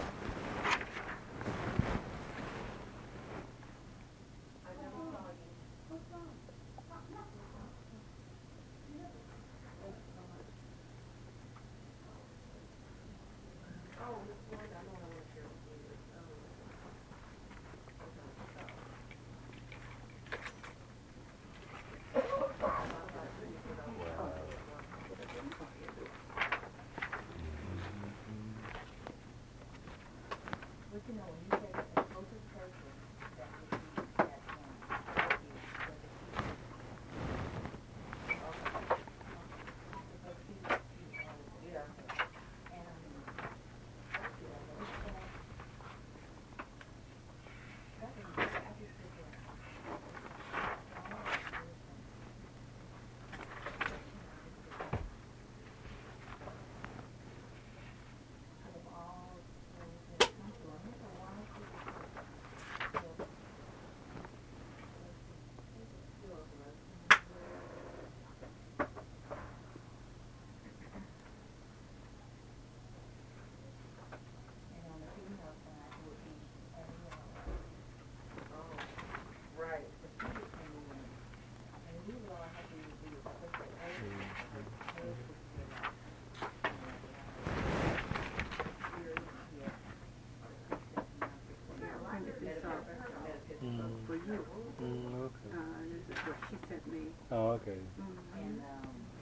Mm, okay. Uh, this is what she sent me. Oh, okay. Mhm.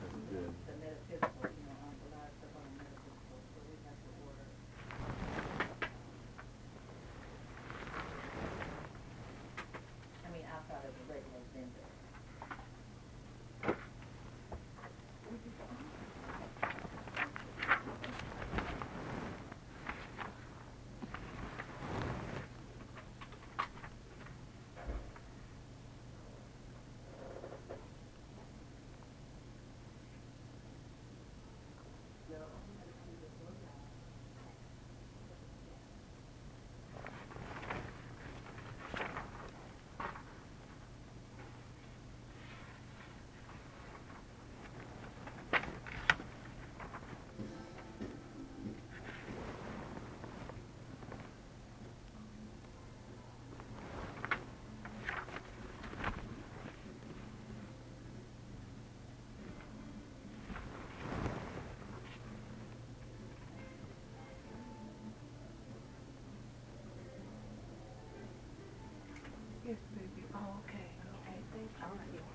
That's good. I mean, outside of the regular vendor. Yes, baby. Oh, okay. Okay. Thank you.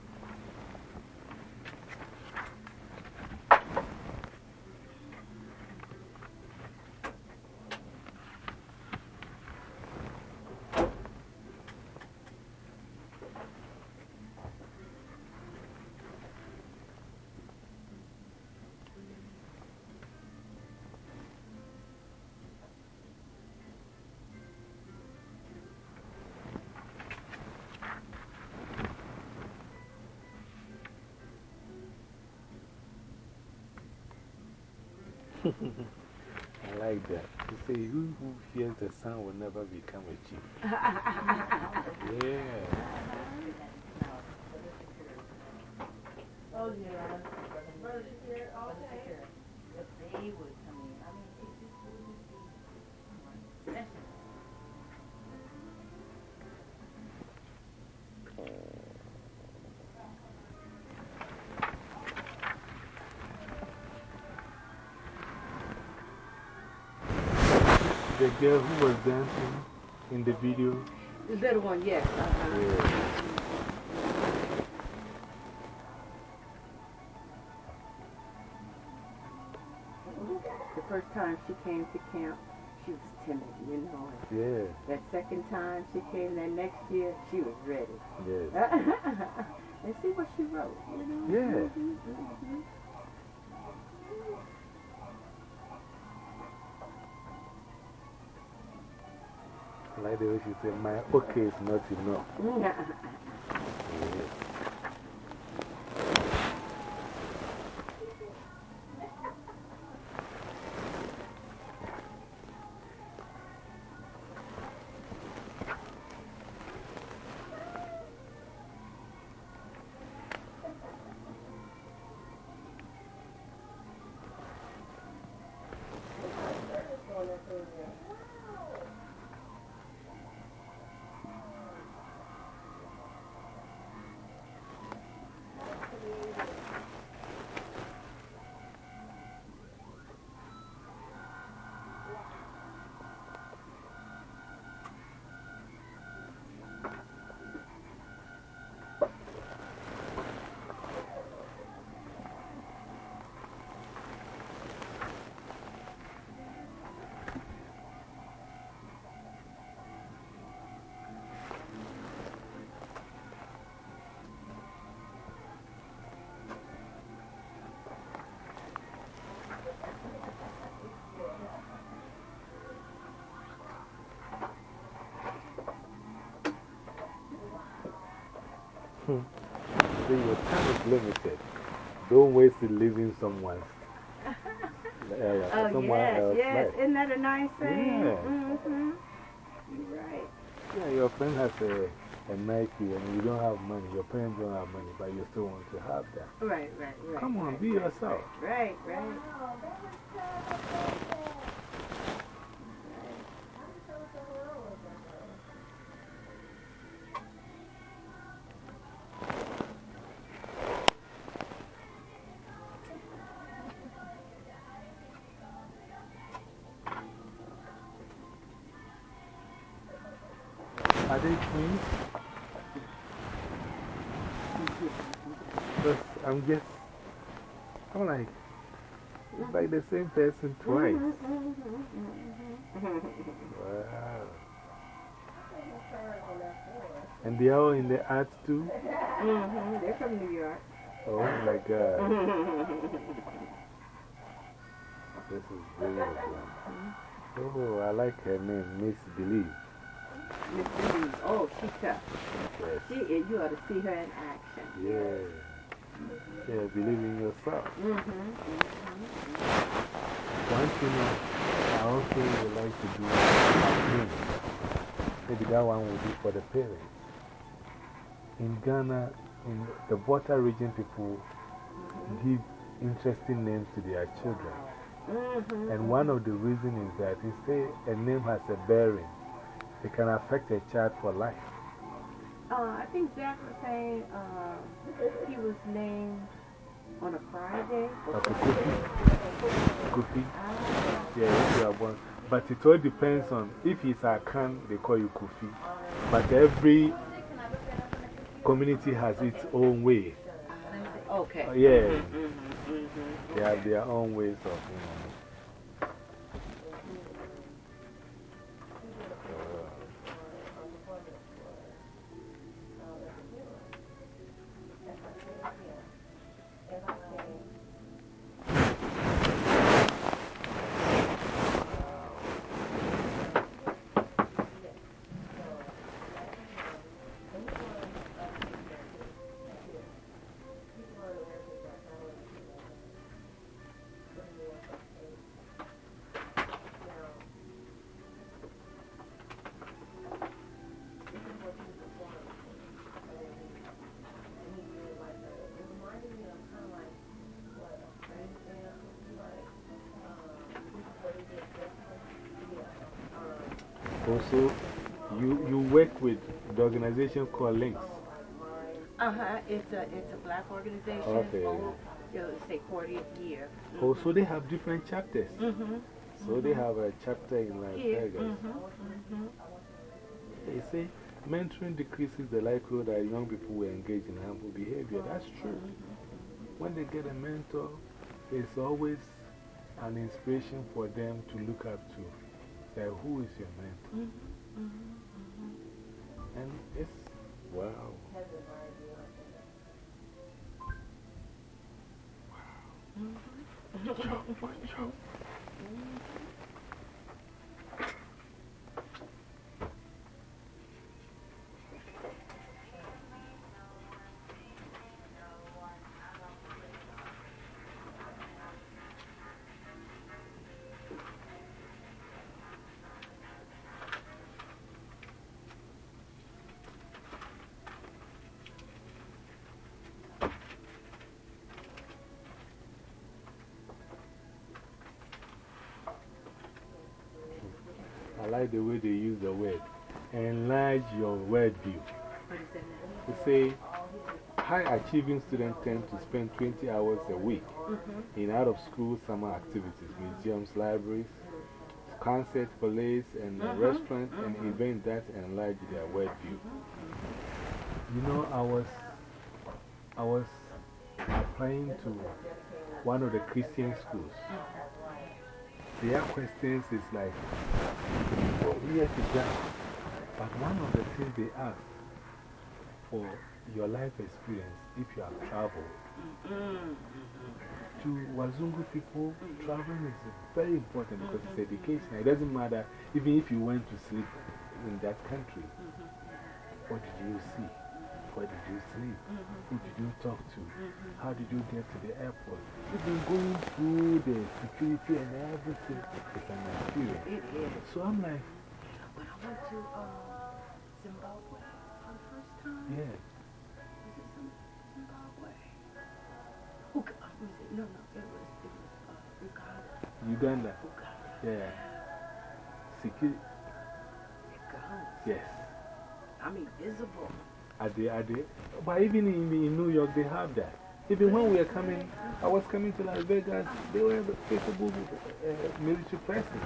I like that. You say, who, who hears the sound will never become a chief. yeah. Oh, yeah. The girl who was dancing in the video. The little one, yes. Uh -huh. Yeah. The first time she came to camp, she was timid, you know. Yeah. That second time she came that next year, she was ready. Yes. and see what she wrote, you know? Yeah. Mhm, mhm. I said, my okay is not enough. Yeah. See, your time is limited. Don't waste it living someone's. Uh, oh, someone yes, else yes. life. Isn't that a nice thing? Yeah. Mm -hmm. You're right. Yeah, your friend has a, a Nike and you don't have money. Your parents don't have money, but you still want to have that. Right, right, right. Come on, right, be right, yourself. Right, right. Are they twins? Because I'm just, I'm like, it's like the same person twice. Wow. And they are all in the art too? Mm -hmm. They're from New York. Oh my God. this is beautiful. Oh, I like her name, Miss Believe. Oh, she's tough. Yes. She is. You ought to see her in action. Yeah. Yeah, believe in yourself. Mm -hmm. One thing I also would like to do is maybe that one will be for the parents. In Ghana, in the Volta region, people give interesting names to their children. -hmm. And one of the reasons is that they say a name has a bearing, it can affect a child for life. Uh, I think Jack was saying uh, he was named on a Friday. Like a Kofi. Kofi. Ah. Yeah, if you are born. But it all depends on if he's a Akan, they call you Kofi. But every community has its own way. Okay. Yeah. Mm -hmm, mm -hmm. They have their own ways of, you know. Also, you, you work with the organization called Links. Uh huh. It's a, it's a black organization. Okay. It'll say 40th year. Also, they have different chapters. Mm -hmm. So they have a chapter in Las. Vegas. Mm -hmm. They say mentoring decreases the likelihood that young people will engage in harmful behavior. That's true. When they get a mentor, it's always an inspiration for them to look up to. Say, who is your mentor? And it's, wow. Wow. I like the way they use the word. Enlarge your word view. What is? They say high achieving students tend to spend 20 hours a week -hmm. in out of school summer activities, museums, libraries, concerts, ballets, and -hmm. restaurants and -hmm. events that enlarge their word view. You know, I was, I was applying to one of the Christian schools. Their questions is like, well, yes, it does. But one of the things they ask for your life experience, if you have traveled, to Wazungu people, traveling is very important because it's education. It doesn't matter, even if you went to sleep in that country, what did you see? Where did you sleep? -hmm. Who did you talk to? -hmm. How did you get to the airport? You've been going through the security and everything. It's an experience. It is. So I'm like, when I went to uh, Zimbabwe for the first time. Yeah. Was it Zimbabwe? Oh, was it? No, no, it was, it was uh, Uganda. Uganda. Uganda. Yeah. Security. Guns. Yes. I mean, Are they, are they? But even in, in New York, they have that. Even when we were coming, I was coming to Las Vegas, they were capable uh, military persons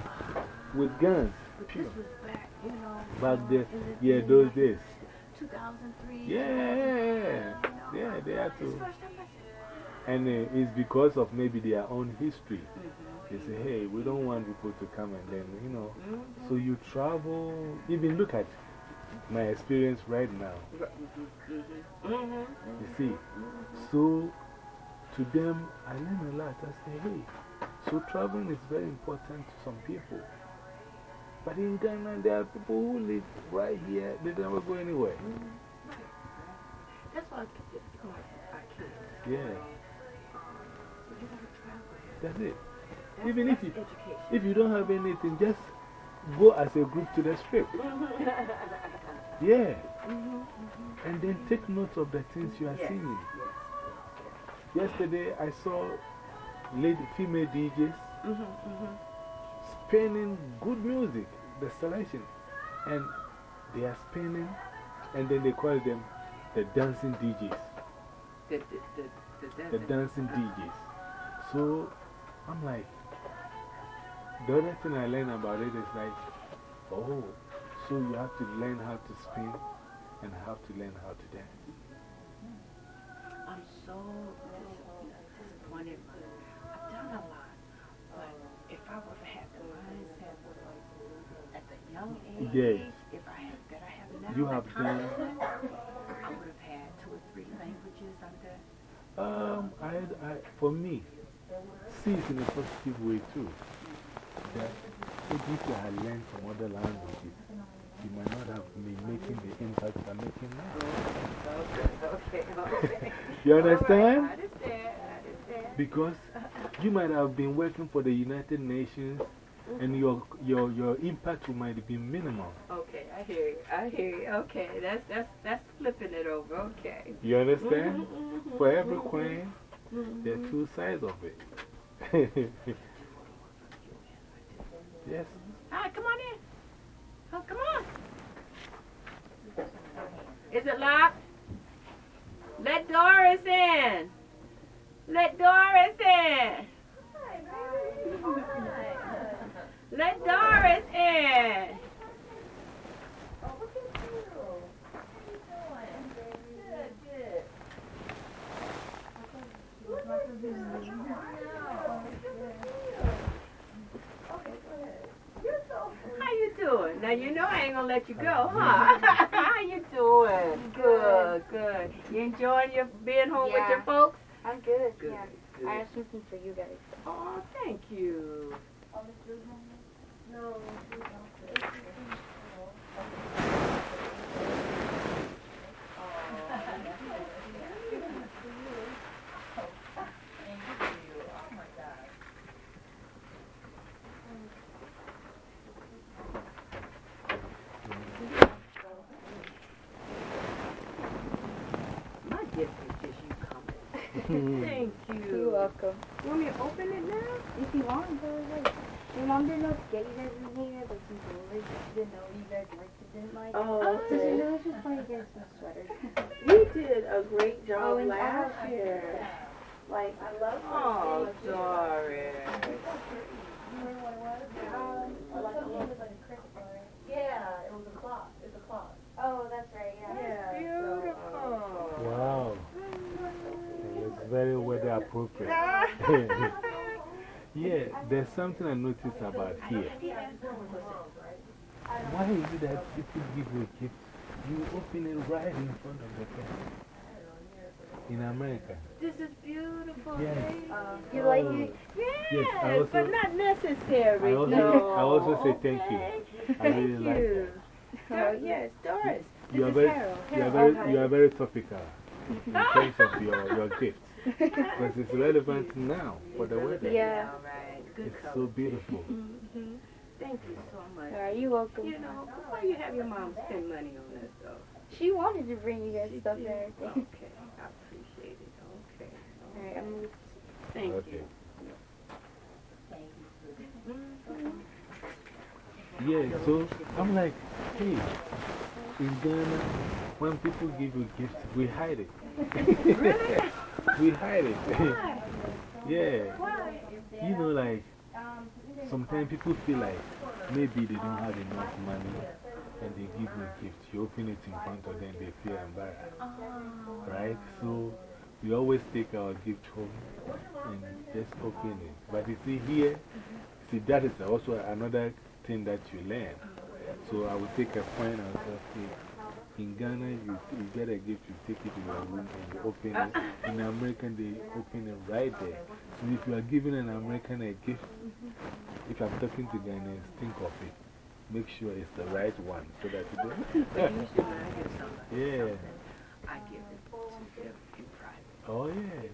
with guns. But back, you know. Back there, yeah, those days. 2003. Yeah, yeah, they This to. first time I said, And uh, it's because of maybe their own history. They say, hey, we don't want people to come and then, you know. Mhm. So you travel, even look at my experience right now. Mhm. Mhm. You see? So to them, I learn a lot. I say, hey, so traveling is very important to some people. But in Ghana, there are people who live right here, they never go anywhere. That's why I keep. Yeah, So you gotta travel. that's it. That's, Even if you- education. If you don't have anything, just go as a group to the strip. Yeah. And then take note of the things you are Yes, seeing. yes. Yesterday, I saw lady, female DJs Mhm, mhm. spinning good music, the selection. And they are spinning, and then they call them the dancing DJs. The, the, the, the, The dancing DJs. So I'm like, the other thing I learned about it is like, oh, so you have to learn how to spin and have to learn how to dance. I'm so disappointed. I've done a lot, but if I would have had the mindset at the young age, Yes. if I had that I have now, You have done- I would have had two or three languages under. Um, I, I, for me, see it in a positive way too. That if you had learned some other languages, you might not have been making the impact you're making now. Okay, okay, okay. You All right, understand? I understand, I understand. Because you might have been working for the United Nations and your, your, your impact might have been minimal. Okay, I hear you, I hear you. Okay, that's, that's, that's flipping it over, okay. You understand? Mhm, For every coin, mhm. there are two sides of it. yes. Hi, come on in. Oh, come on. Is it locked? Let Doris in. Let Doris in. Let Doris in. Doing? Now you know I ain't gonna let you go, oh, huh? How you doing? Good, good. You enjoying your being home with your folks? I'm good. Good, Yeah. good. I have something for you guys. Oh, thank you. My gift is just you coming. thank you. You're welcome. You want me to open it now? If you want, go ahead. Your mom didn't know to get you guys in here, but some jewelry she didn't know you guys liked it, didn't like it. Oh, So she okay. knows just want to get some sweaters. You did a great Oh, job and last I- year. Like, I love Oh, Doris. Yeah, it was a clock. It's a clock. Oh, that's right, yeah. Beautiful. Wow. It's very weather appropriate. yeah, there's something I noticed about here. Why is it that people give you a gift, you open it right in front of the person? In America. This is beautiful. Yes. baby. You like it? Yes, I also- but not necessary. I also- no. I also say thank you. Okay. I Thank really like you. Oh, yes, Doris. you, are very, you, are very, you are very topical in terms of your, your gift. Because it's relevant now for the weather. Yeah. All right. Good it's so beautiful. -hmm. Thank you so much. All right, you're welcome. You know, why you have your mom spend money on this, though? She wanted to bring you guys she stuff did. and everything. Okay, I appreciate it. Okay. All right, I'm going Thank okay. you. Yeah, so I'm like, hey, in Ghana, when people give you gifts, we hide it. we hide it. yeah. You know, like, um, sometimes people feel like maybe they don't have enough money and they give you a gift. You open it in front of them, they feel embarrassed. Ah. Right? So we always take our gift home and just open it. But you see, here, see, that is also another thing that you learn. So I will take a point and say, in Ghana, you, you get a gift, you take it to your room and you open it. In America, they open it right there. So if you are giving an American a gift, if I'm talking to Ghanaians, think of it. Make sure it's the right one so that you don't. But usually when I give somebody Yeah. I give it to them in private. Oh, yeah.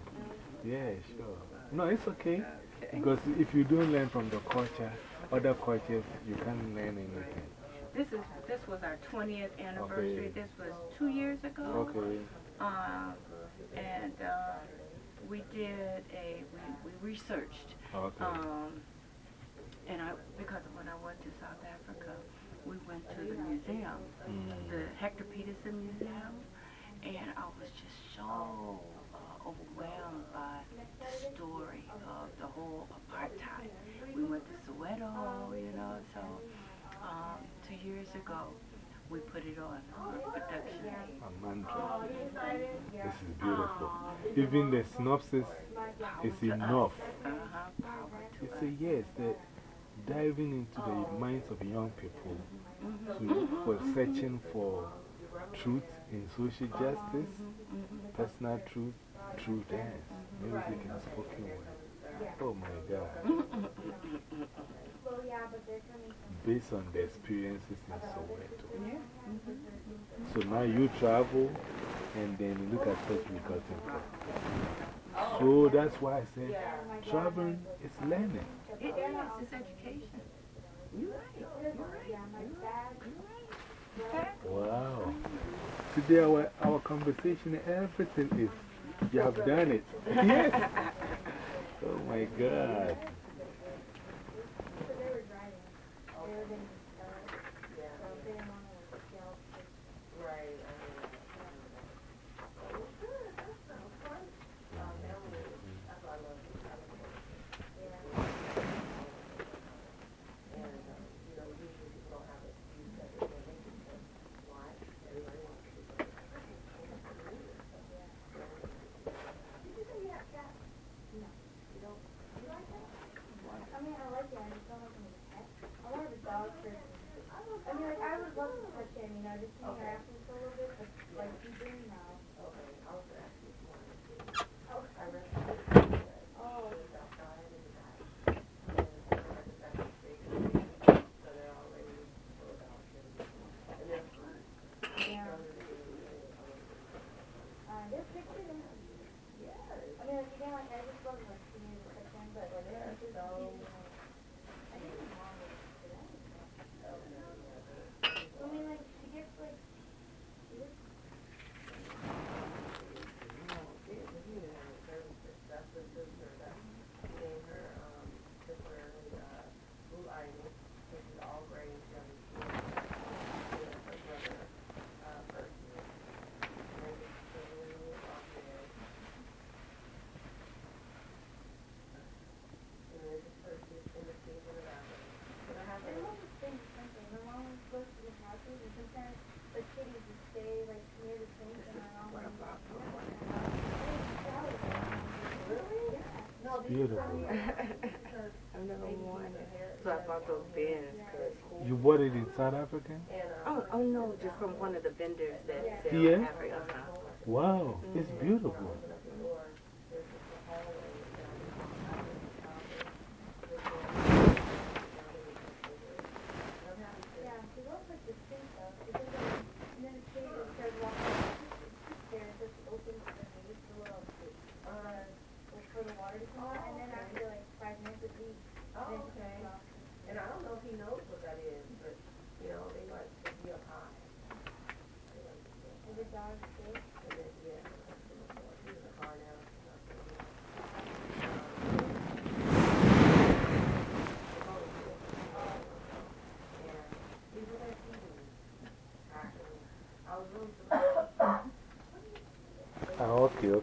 Yeah, sure. No, it's okay. Okay. Because if you don't learn from the culture, other cultures, you can't learn anything. This, is, this was our 20th anniversary. Okay. This was two years ago. Okay. Um, and uh, we did a, we, we researched. Okay. Um, and I, because when I went to South Africa, we went to the museum, Mm. the Hector Pieterson Museum, and I was just so uh, overwhelmed by the story of the whole apartheid. We went to Soweto, you know, so years ago we put it on production. A mantra. This is beautiful. Even the synopsis is enough. Uh-huh, power to You us. yes, the diving into the oh. minds of young people mm-hmm. to, for searching for truth in social mm-hmm. justice, mm-hmm. personal truth, true dance, music, and spoken word. Oh my God. Based on the experiences in Soweto. So great. So now you travel and then you look at what we got in from. So that's why I said traveling is learning. It is, it's education. You're right, you're right, you're right. Wow. Today, our, our conversation, everything is, you have done it. Yes. Oh my God. Beautiful. I've never worn it. So I bought those bins. You bought it in South Africa? Oh, oh no, just from one of the vendors that sell? Africa. Wow, it's beautiful. Yeah, she loves like the sink though. Because like, and then the kitty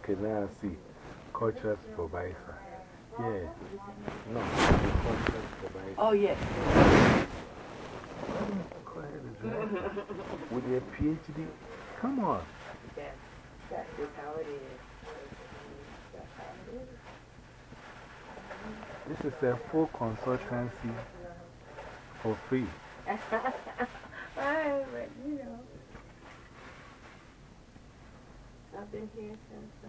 Okay, now I see. Cultural supervisor. Yeah. No, cultural supervisor. Oh, yes. With your PhD? Come on. Yes, that's just how it is. That's how it is. This is a full consultancy for free. Right, but you know. I've been here since. Uh,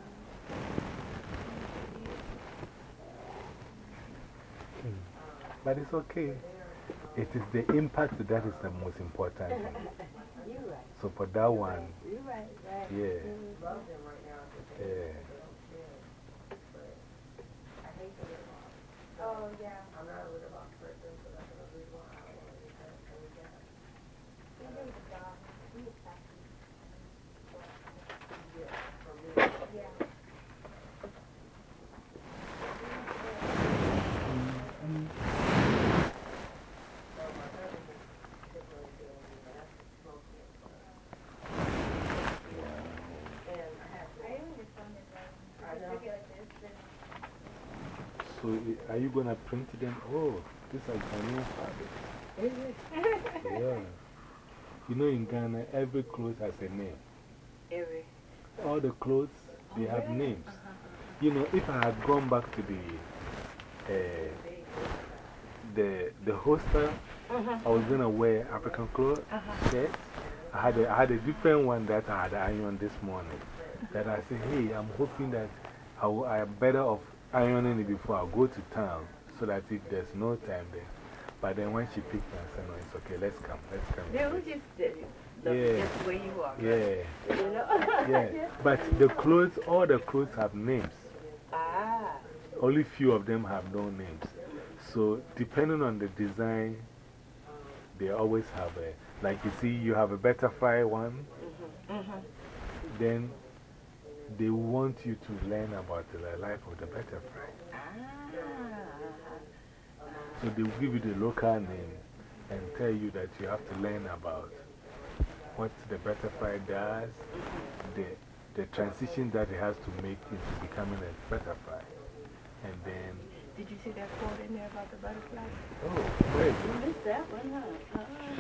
But it's okay. It is the impact that is the most important thing. So for that one, You're right, right. yeah. Yeah. Oh, yeah. I'm not a litter box person, so that's another reason why I don't want to kind of come together. He did the job. He was happy. Yeah, for me. Yeah. So my cousin is particularly doing that, smoke cancer. And I had to, I even just wanted to, I I know. took it like this, and Are you going to print them? Oh, this is Ghanaian fabric. Yeah. You know, in Ghana, every clothes has a name. Every. All the clothes, they have names. Uh-huh. You know, if I had gone back to the uh, the, the hostel, uh-huh. I was going to wear African clothes, uh-huh. shirt. I had, a, I had a different one that I had ironed this morning. That I said, hey, I'm hoping that I, I am better off ironing it before I go to town so that if there's no time there. But then when she picked me, I said, no, it's okay, let's come, let's come. They were just the, the, Yeah. just way you are. Yeah, You know? yeah. But the clothes, all the clothes have names. ah. Only few of them have no names. So, depending on the design, they always have a. Like you see, you have a butterfly one, -hmm. then they want you to learn about the life of the butterfly. Ah. So, they will give you the local name and tell you that you have to learn about what the butterfly does, the, the transition that it has to make into becoming a butterfly. And then, Did you see that quote in there about the butterfly? oh, wait. You missed that one, huh? Uh-huh.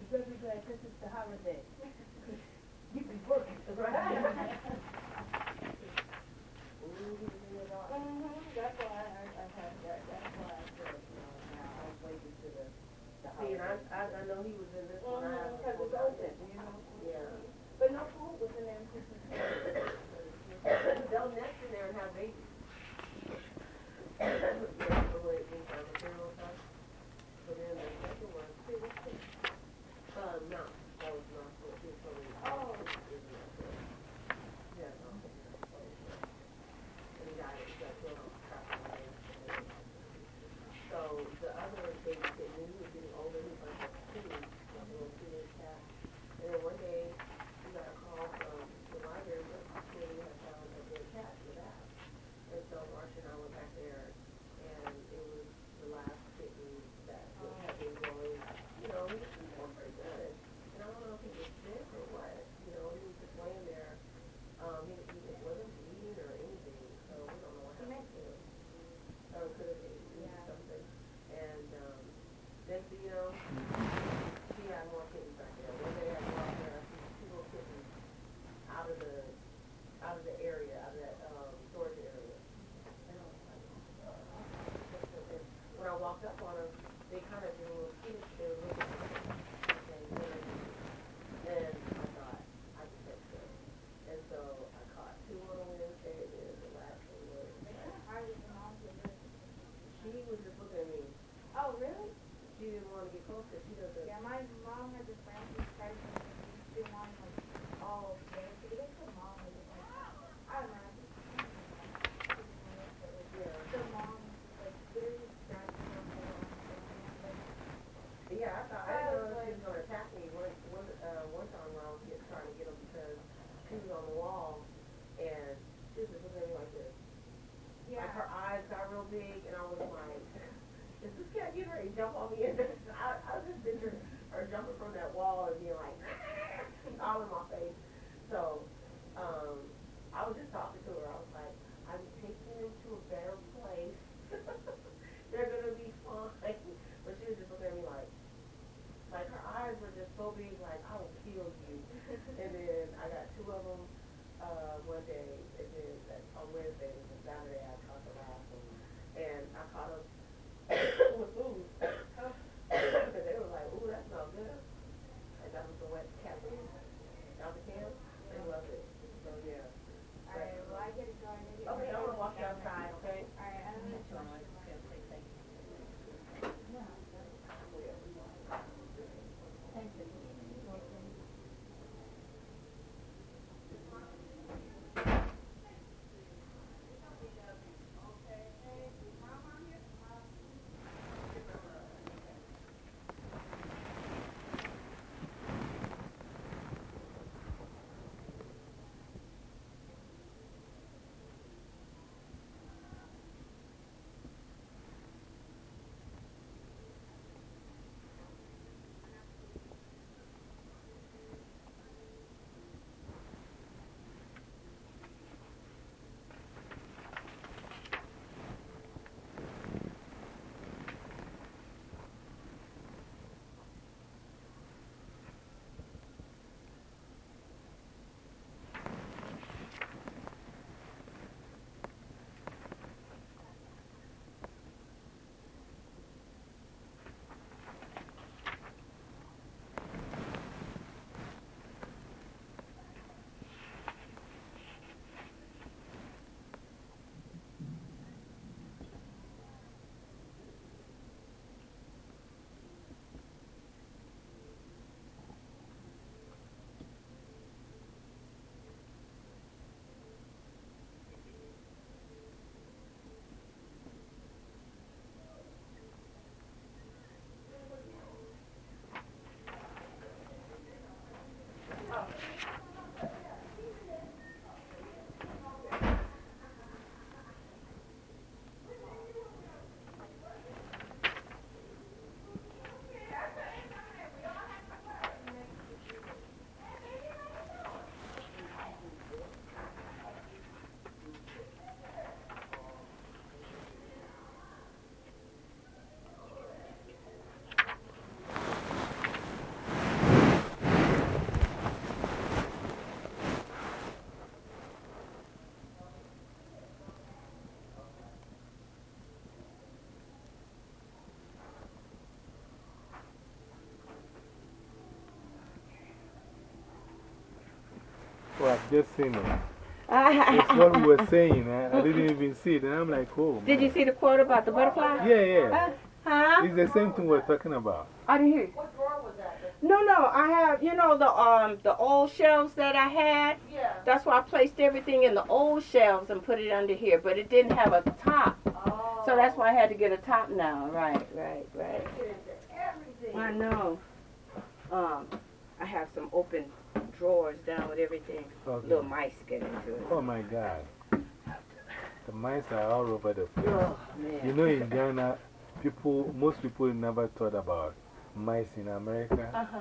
You better be glad this is the holiday. You be working, right? Mhm, that's why I, I had that, that's why I said, no, now I was waiting to the, see, and I, I, I know he was in this one. I Mhm, 'cause it's open, you know. Yeah. But no food was in there. They'll nest in there and have babies. That's what, that's the way it is, on the funeral side. But then the second one, uh, no, that was not, what he was telling me. Oh. Yeah, no. And he died, he got killed on track away. So the other baby kid, when he was getting older, he was like two, a little two-year cat. And then one day, he got a call from the library, that they had found a dead cat in the bath. And so Marcia and I went back there, and it was the last kitten that had been growing, you know, he was doing pretty good. And I don't know if he was sick or what, you know, he was just laying there. Um, he, he wasn't bleeding or anything, so we don't know what happened to him. Or could have been eating something. And, um, next thing you know, he had more kittens back there. One day I go out there, I see two out of the, out of the area, out of that, um, storage area. When I walked up on them, they of did Well, I've just seen it. It's what we were saying. I, I didn't even see it. And I'm like, oh. Did you see the quote about the butterfly? Yeah, yeah. Huh? It's the same thing we're talking about. I didn't hear you. What drawer was that? No, no, I have, you know, the um the old shelves that I had. Yeah. That's why I placed everything in the old shelves and put it under here, but it didn't have a top. Oh. So that's why I had to get a top now. Right, right, right. Everything. I know. Um, I have some open drawers down with everything. Okay. Little mice get into it. Oh my God. The mice are all over the place. Oh. You know, in Ghana, people, most people never thought about mice in America. Uh-huh.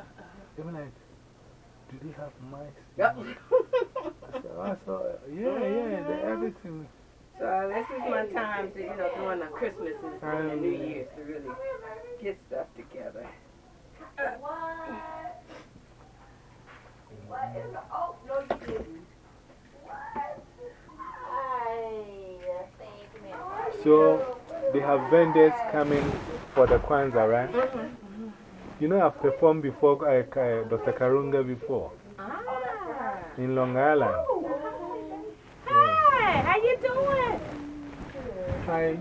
They were like, do they have mice? Yep. I said, I saw, yeah, yeah, the, everything. so this is my time to, you know, during the Christmases and the New Year's to really get stuff together. What? What in the, oh, no, you didn't. So, they have vendors coming for the Kwanzaa, right? Mm -hmm. You know, I've performed before, uh, uh, Dr. Karenga before. Ah. In Long Island. Oh. Hi, how you doing? Hi.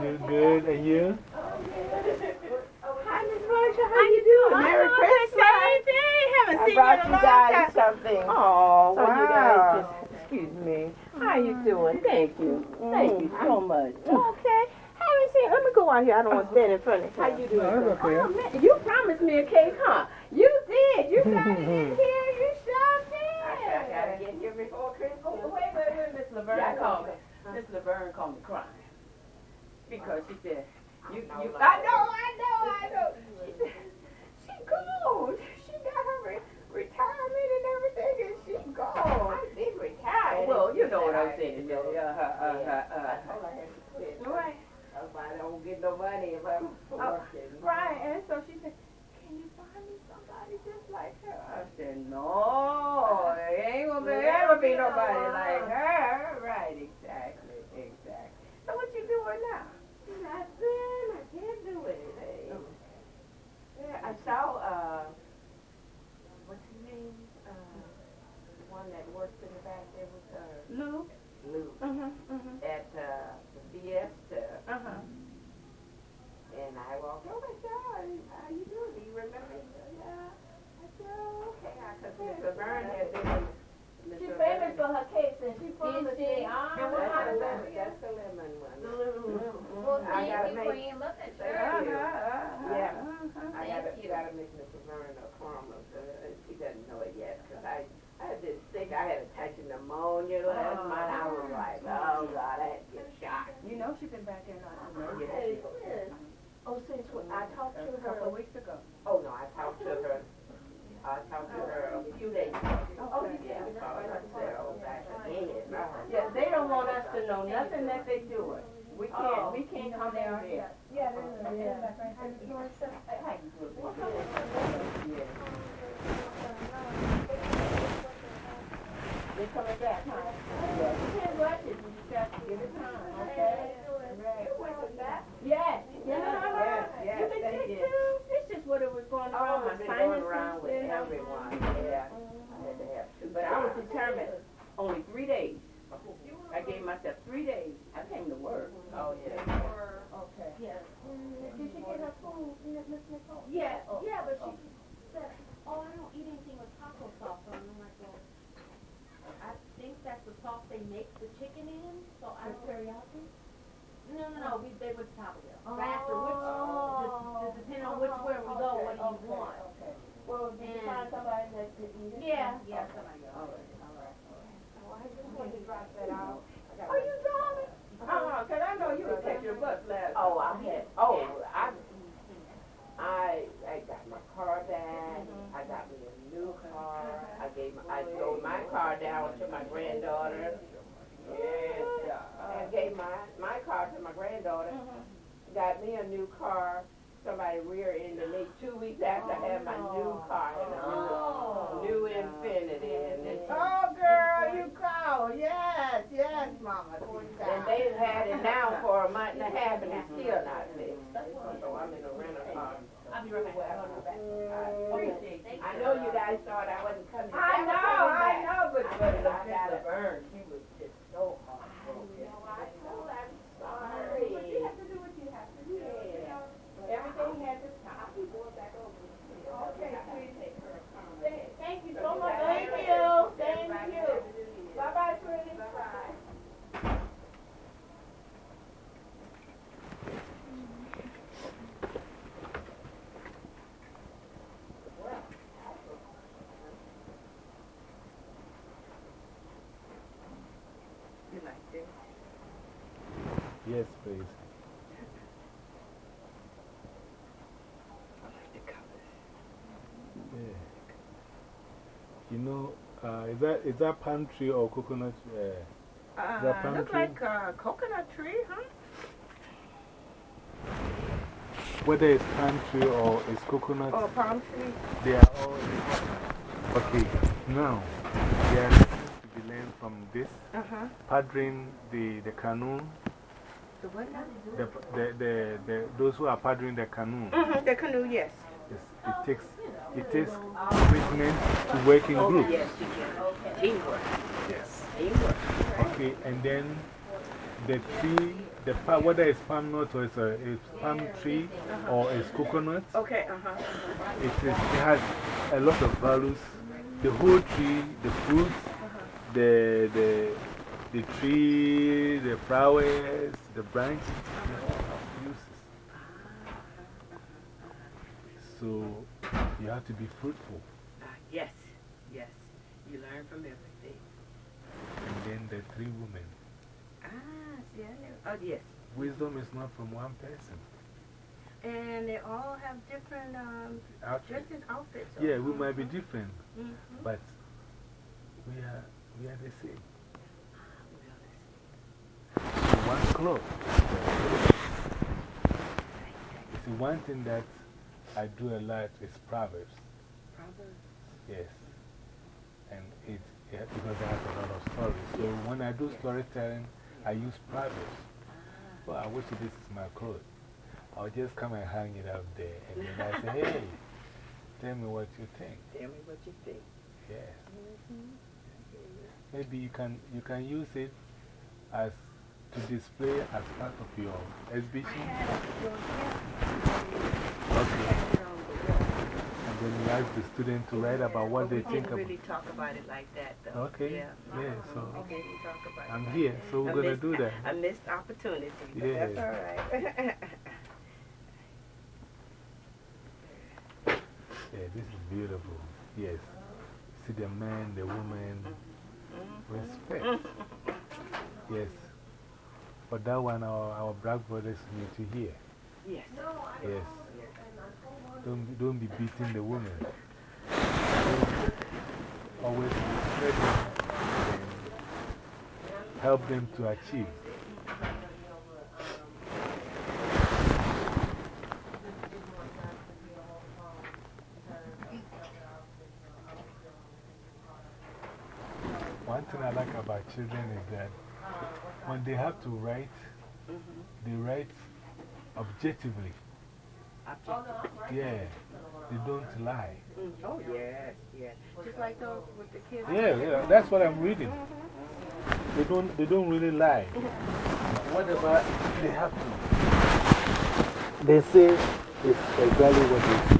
Doing good. And you? Hi, Miss Marsha. how, how you doing? Merry Christmas. Same thing. Haven't seen you in a long time. something. Oh, So wow. Oh, you guys just, excuse me. Mm. How you doing? Thank you. Thank you mm. so much. Mm. Okay. Haven't seen. Let me go out here. I don't want to stand in front of you. How you doing? No, okay. Oh, man, you promised me a cake, huh? You did. You got it in here. You sure did. I gotta get here before Christmas. Oh, wait, wait, wait, Miss Laverne. Yeah, called me. Miss Laverne called me crying. Because she said, you, you, I know, I know, I know. She said, she gone. She got her re retirement and everything, gone. I did retire. Well, you know what I'm saying. Yeah, Yeah, uh, uh, uh, uh, I told her I had to quit. Right. I don't get no money if I'm Oh, working. right, and so she said, can you find me somebody just like her? I said, no, there ain't gonna be, ever be nobody like her. Right, exactly, exactly. So what you doing now? Nothing. I can't do anything. Yeah, I saw, uh, what's his name? Uh, the one that works in the back there with her. Lou? Lou. Mm-hmm, mm-hmm, At, uh, the Fiesta. uh-huh. And I walked over and said, oh, how you doing? Do you remember me? He said, yeah. I said, oh, okay. Because Miss Laverne had been. She's famous for her cakes, and she promised me. Ah, And what that's kind of the lemon- lemon? That's the lemon one. Well, I thank gotta you, make- Queen. Love that Thank shirt. you. Uh-huh. Yeah. uh-huh. I gotta, Thank you. gotta make Miss Laverne a caramel, so, she doesn't know it yet, because I, I had been sick, I had a touch of pneumonia last Oh. month, I was like, oh God, I had to get shot. You know she's been back there not too long. Hey, Oh, since when, I talked to her. A couple her, of weeks ago. oh no, I talked to her, I talked to her a few days ago. Oh, Yeah, I saw her cell back again. Yeah, they don't want us to know nothing that they doing. We can't, oh. we can't come down there. Yeah, there's a, yeah. How you doing? Yeah. They coming back, huh? You can't rush it, you just got to give it time, okay? Right. Yes, yeah, Yes, yes, You been sick you. too? It's just what it was going Oh, around, my I've been going around with you everyone, yeah. I had to have two But I was determined, only three days. I gave myself three days. I came to work. Oh, yeah. Okay. Yeah. Did she get her food? Yeah, Yeah, but she said, oh, I don't eat anything with taco sauce on. I'm like, well, I think that's the sauce they make the chicken in, so I don't. teriyaki? No, no, no, we, they would taco it. But after which, just, depending on which oh, where we go, what do you want? Okay. Well, did you find somebody that could eat Yeah, yeah, somebody else. All right, all right. Oh, I just wanted to drop that out. Are you driving? Uh-uh, cause I know you were taking your bus last. Oh, I had, oh, I, I, I got my car back, mm-hmm. I got me a new car, I gave, my- I sold my car down to my granddaughter. And, and gave my, my car to my granddaughter, mm-hmm. got me a new car, somebody rear-ended me two weeks after I had my new oh, car, and a new, oh. new Infiniti, and it's, Oh, girl, you called. Yes, yes, mama. and they've had it now for a month and a half, and it's still not fixed. So I'm in a rental car. I'll be right back. I'll be back. Mm. Appreciate you. I know you guys thought I wasn't coming. I know, I know, but, but I I got it. burn. She was just so heartbroken. I told her, I'm sorry. But you have to do what you have to do. you know. Everything had to stop. Okay, sweetie. Thank you so much. Thank you, thank you. Bye-bye, sweetie. Bye-bye. You like this? Yes, please. I like the colors. Yeah. You know, uh, is that is that palm tree or coconut? Uh, Uh, that palm look tree? like a coconut tree, huh? whether it's palm tree or it's coconut, Or palm tree. they are all. Okay, now there are lessons to be learned from this. Uh-huh. Paddling the, the canoe The what now? The, the, the, the, those who are paddling the canoe. -hmm, the canoe, yes. yes. it takes, it takes commitment to work in oh, groups. Yes, you can. Teamwork. Yes. Teamwork. Okay, and then the tree, the palm, whether it's palm nut or it's a it's palm tree or it's coconut, okay, uh -huh. it, is, it has a lot of values. The whole tree, the fruits, the, the, the tree, the flowers, the branches, uses. So you have to be fruitful. Uh, yes, yes. You learn from everything. And then the three women. Ah, see, I never. Oh, yes. Wisdom is not from one person. And they all have different um, outfits. outfits. Yeah, we might be different, -hmm. but we are, we are the same. One cloth. See, one thing that I do a lot is Proverbs. Proverbs? Yes. And it, yeah, because I have a lot of stories. So when I do storytelling, I use Proverbs. Well, I wish this is my clothes. I'll just come and hang it up there. And then I say, hey, tell me what you think. Tell me what you think. Yes. -hmm. Maybe you can, you can use it as to display as part of your exhibition. Okay. And then you ask the student to write about what they think about it. We didn't really talk about it like that, though. Okay. Yeah, yeah uh-huh. so we talk about I'm here, so we're going to do that. A missed opportunity. Yeah. That's all right. yeah, this is beautiful. Yes. See the man, the woman. Mm-hmm. Respect. Mm-hmm. Yes. For that one, our, our black brothers need to hear. Yes. Yes. Don't, don't be beating the women. Always respect them and help them to achieve. One thing I like about children is that when they have to write, -hmm. they write objectively. Objectively. Yeah, they don't lie. Mm, oh, yes, yes. Just like those with the kids. Yeah, yeah, that's what I'm reading. They don't, they don't really lie. Whatever they have to, they say it's exactly what they see.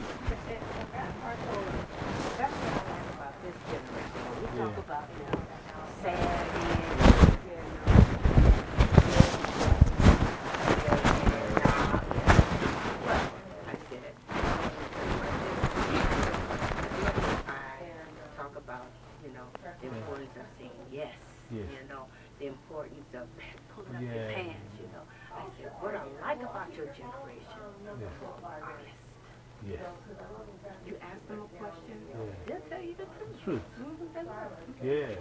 Yes. You know, the importance of pulling up yeah. your pants, you know. I said, what I like about your generation yes. are honest. Yes. You ask them a question, they'll tell you the truth. Truth. -hmm. Yeah.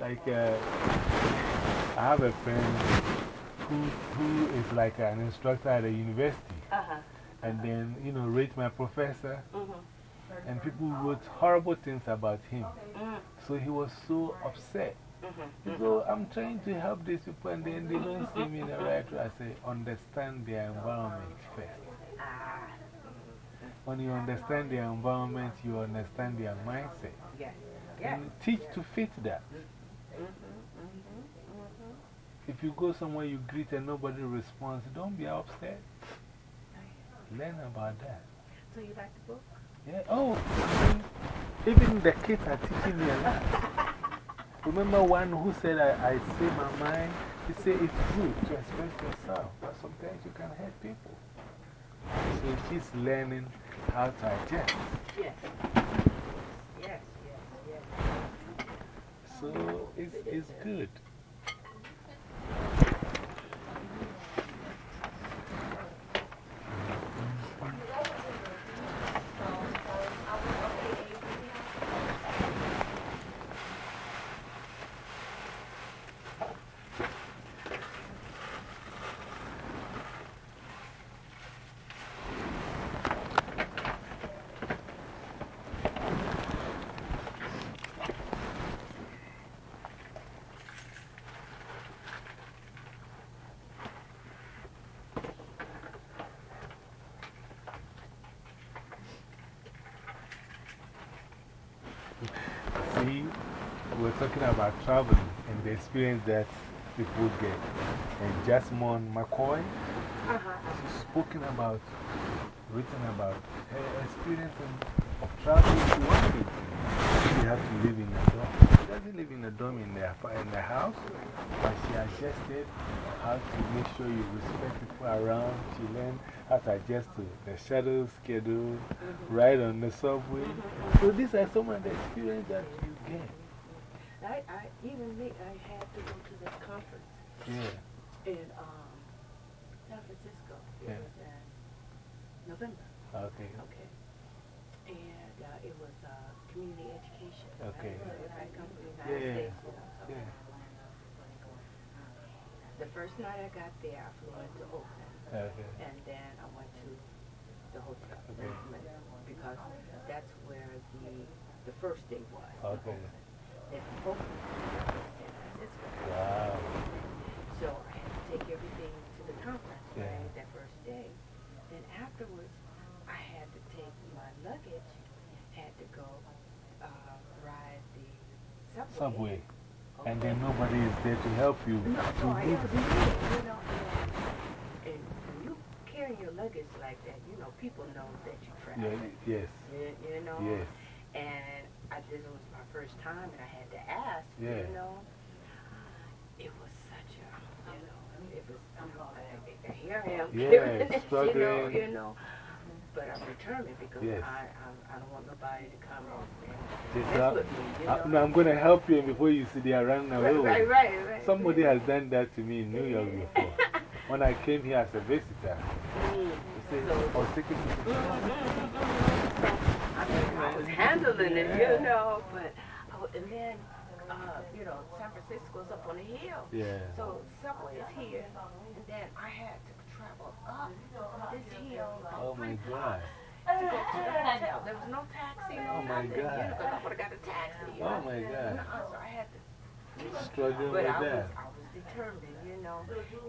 Like, uh, I have a friend who, who is like an instructor at a university. Uh -huh. And then, you know, rate my professor. -hmm. And people wrote horrible things about him. Mm. So he was so upset. -hmm. So I'm trying to help these people and then they don't see me in the right way. I say, understand their environment first. Ah. When you understand their environment, you understand their mindset. Yes. Yes. And teach to fit that. If you go somewhere, you greet and nobody responds, don't be upset. Learn about that. So you like the book? Yeah. Oh, even the kids are teaching me a lot. Remember one who said, I, I say my mind? He said it's good to express yourself, but sometimes you can hurt people. So she's learning how to adjust. Yes. Yes, yes, yes. So it's, it's good. About traveling and the experience that people get. And Jasmine McCoy, -huh. she's spoken about, written about her experience of traveling to Washington. She had to live in a dorm. She doesn't live in a dorm in the, in the house, but she adjusted how to make sure you respect people around. She learned how to adjust to the shuttle schedule, -hmm. ride on the subway. -hmm. So these are some of the experiences that you get. I, I, even me, I had to go to this conference. Yeah. In um, San Francisco. It yeah. was in November. Okay. Okay. And uh, it was uh, community education. Okay. Right? So if I come from the United Yeah. States, you know, so Yeah. The first night I got there, I flew into Oakland. Okay. And then I went to the hotel. Okay. Because that's where the, the first day was. Okay. Then Oakland, San Francisco. Wow. So I had to take everything to the conference, Yeah. right, that first day. Then afterwards, I had to take my luggage, had to go uh, ride the subway. Subway. And then nobody is there to help you. No, to move was it. me, you know. And, and when you carry your luggage like that, you know, people know that you travel. Yeah, yes. You, you know? Yes. And I, this was my first time, and I had to ask, Yeah. you know. Uh, it was such a, you know, it was, you know, I, here I am, Yeah, you know, you know. But I'm determined because Yes. I, I, I don't want nobody to come and mess with me, you I, no, I'm going to help you, before you see they are running away. right, right, right, right. Somebody has done that to me in New York before. when I came here as a visitor, Mm. they said, I was taking people. I mean, I was handling it, you know, but, oh, and then, uh, you know, San Francisco's up on a hill. Yeah. So subway is here, and then I had to travel up this hill. Oh my God. To go to the hotel. There was no taxi, no Oh my nothing. You know, God. 'cause I would have got a taxi. Oh know? my God. Uh-uh, So I had to. Struggling with that. I was determined, know,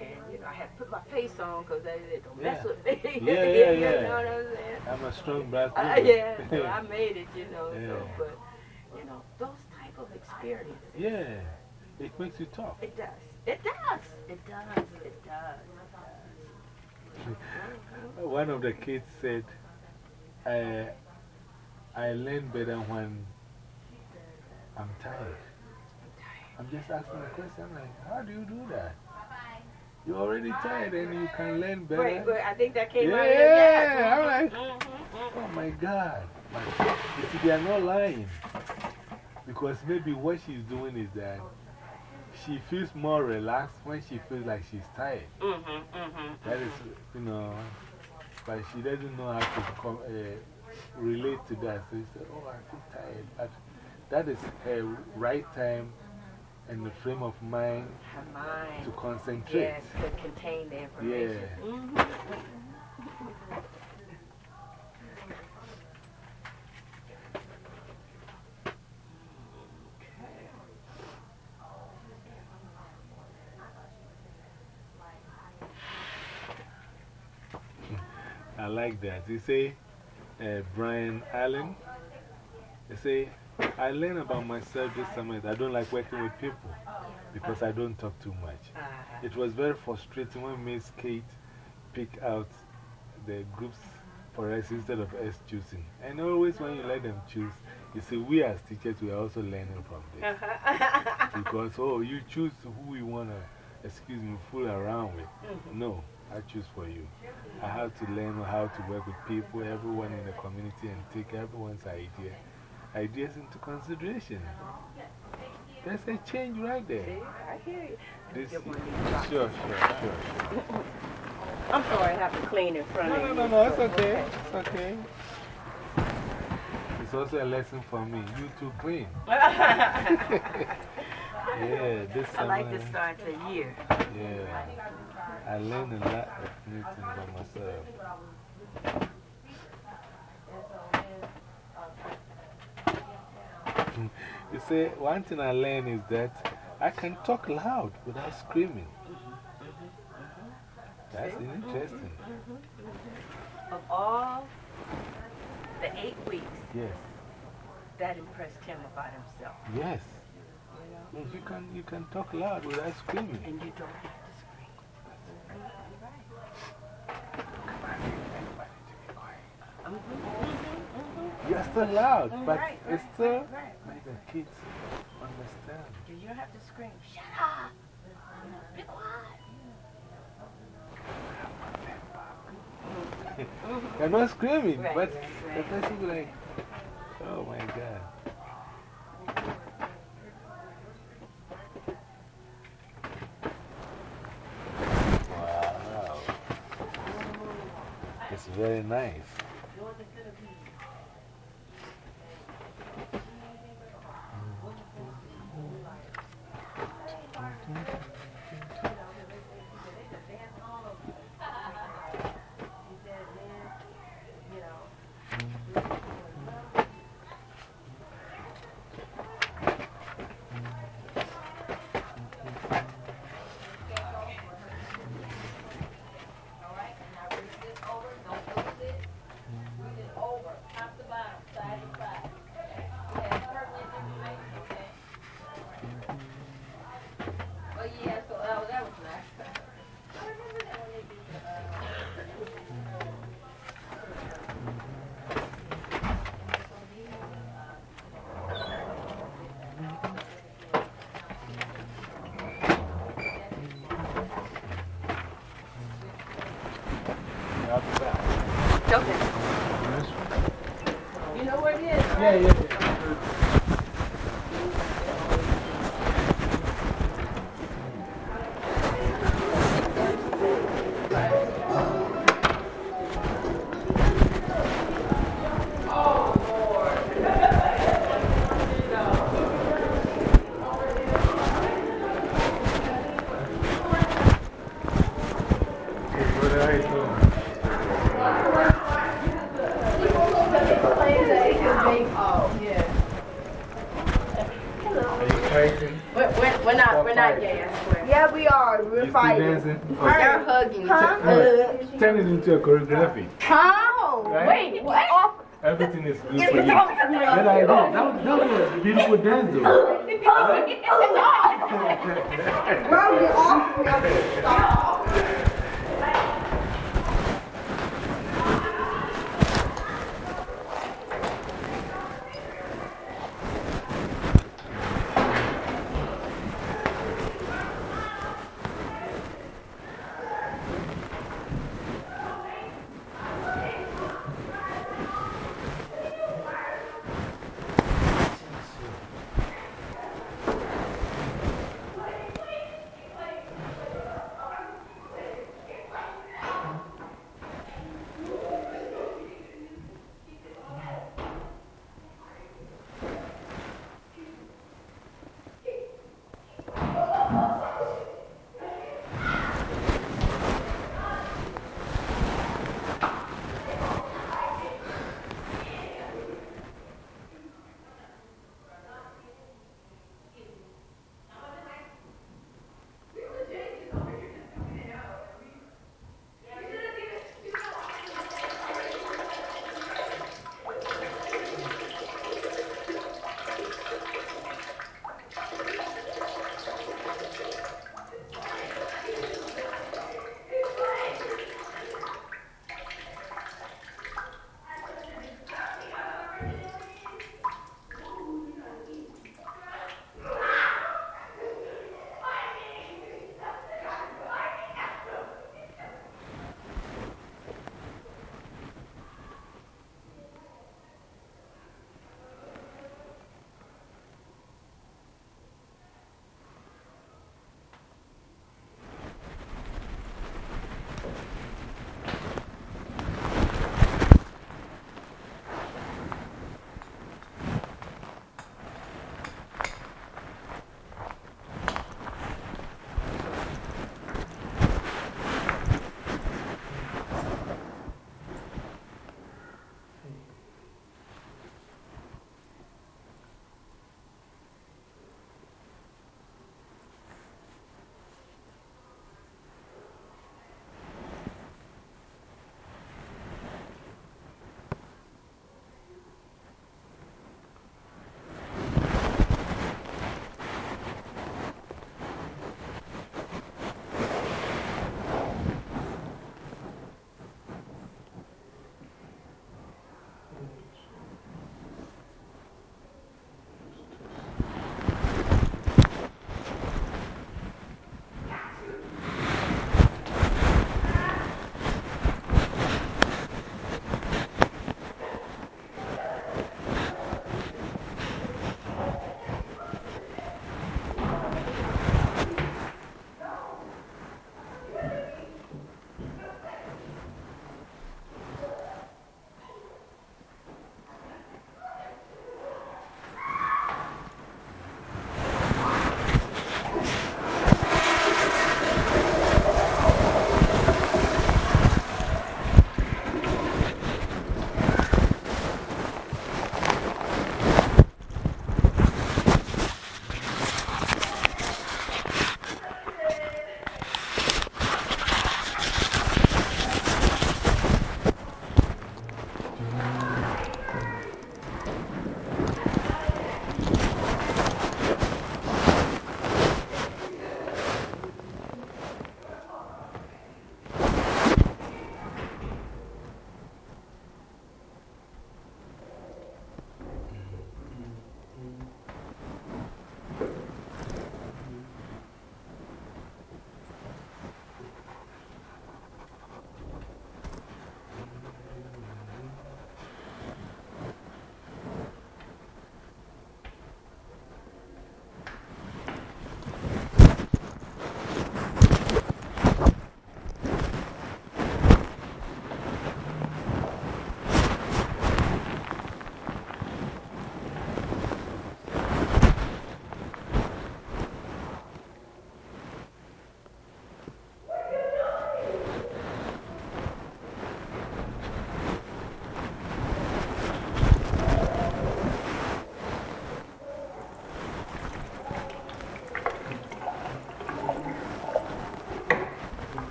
and you know I had to put my face on because they, they don't mess Yeah. with me. Yeah, yeah, you know what I'm saying? I'm a strong black Uh, yeah, so I made it, you know. So, but you know, those type of experiences. yeah. It makes you tough. It does. It does. It does. It does. One of the kids said, I, I learn better when I'm tired. I'm just asking a question. I'm like, how do you do that? You're already tired and you can learn better. Right, but I think that came yeah, out of your dad. I'm like, oh my God. But you see, they are not lying. Because maybe what she's doing is that she feels more relaxed when she feels like she's tired. mhm, mhm, mhm. That is, you know, but she doesn't know how to com uh, relate to that. So she said, Oh, I feel tired. But that is her right time and the frame of mind mind. to concentrate. Yes, to contain the information. Yeah. Mhm. I like that. You say, uh, Brian Allen, you say, I learned about myself this summer. I don't like working with people because I don't talk too much. Uh, It was very frustrating when Miss Kate picked out the groups for us instead of us choosing. And always when you let them choose, you see, we as teachers, we are also learning from this. Because, oh, you choose who you want to, excuse me, fool around with. No, I choose for you. I have to learn how to work with people, everyone in the community, and take everyone's idea, ideas into consideration. There's a change right there. See, I hear you. This, sure, sure, sure. I'm sorry, I have to clean in front No, of no, you. no, no, it's okay. It's okay. It's also a lesson for me. You too clean. Yeah, this I like to start the year. Yeah. I learned a lot of new things by myself. See, one thing I learned is that I can talk loud without screaming. That's interesting. Mm-hmm. Of all the eight weeks, Yes, that impressed him about himself. yes. You You can, you can talk loud without screaming. And you don't have to scream. You're still loud, mm-hmm. but mm-hmm. it's still the kids understand. You don't have to scream. Shut up! Be quiet. You're not screaming, Right, but right, the person will be like, oh my God. Wow. It's very nice. Where it fighting. dancing? We're hugging. Huh? Uh, Turn it into a choreography. How? Right? Wait, what? Everything is good for you. Good idea. That, was- that was a beautiful dance, though. Bro, get off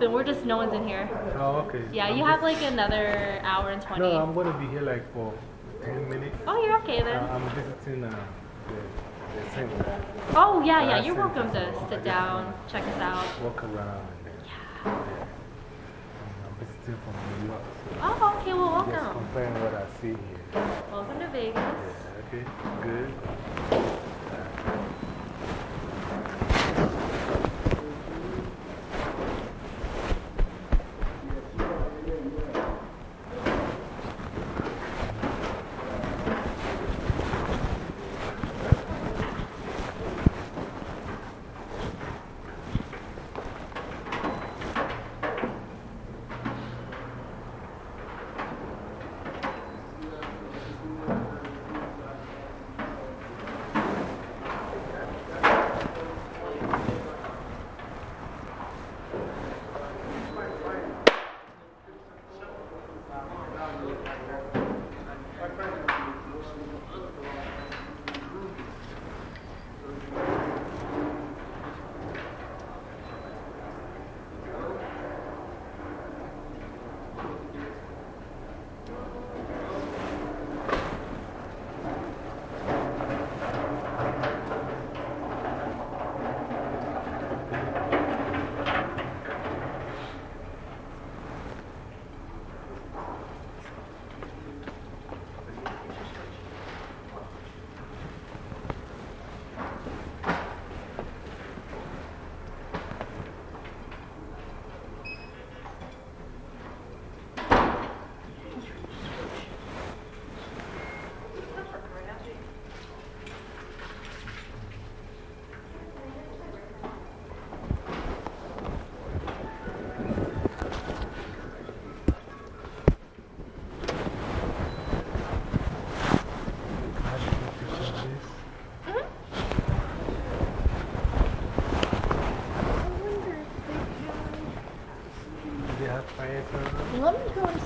open. We're just no one's in here. Oh, okay. Yeah, I'm you have like another hour and 20. No, I'm going to be here like for 10 minutes. Oh, you're okay Uh, then. I'm visiting uh, the, the center. Oh, yeah, yeah. uh, You're welcome to sit down, check us out. Walk around and then. Yeah. I'm visiting from New York. So Oh, okay. Well, just welcome. comparing what I see here. Welcome to Vegas. Yeah, okay, good.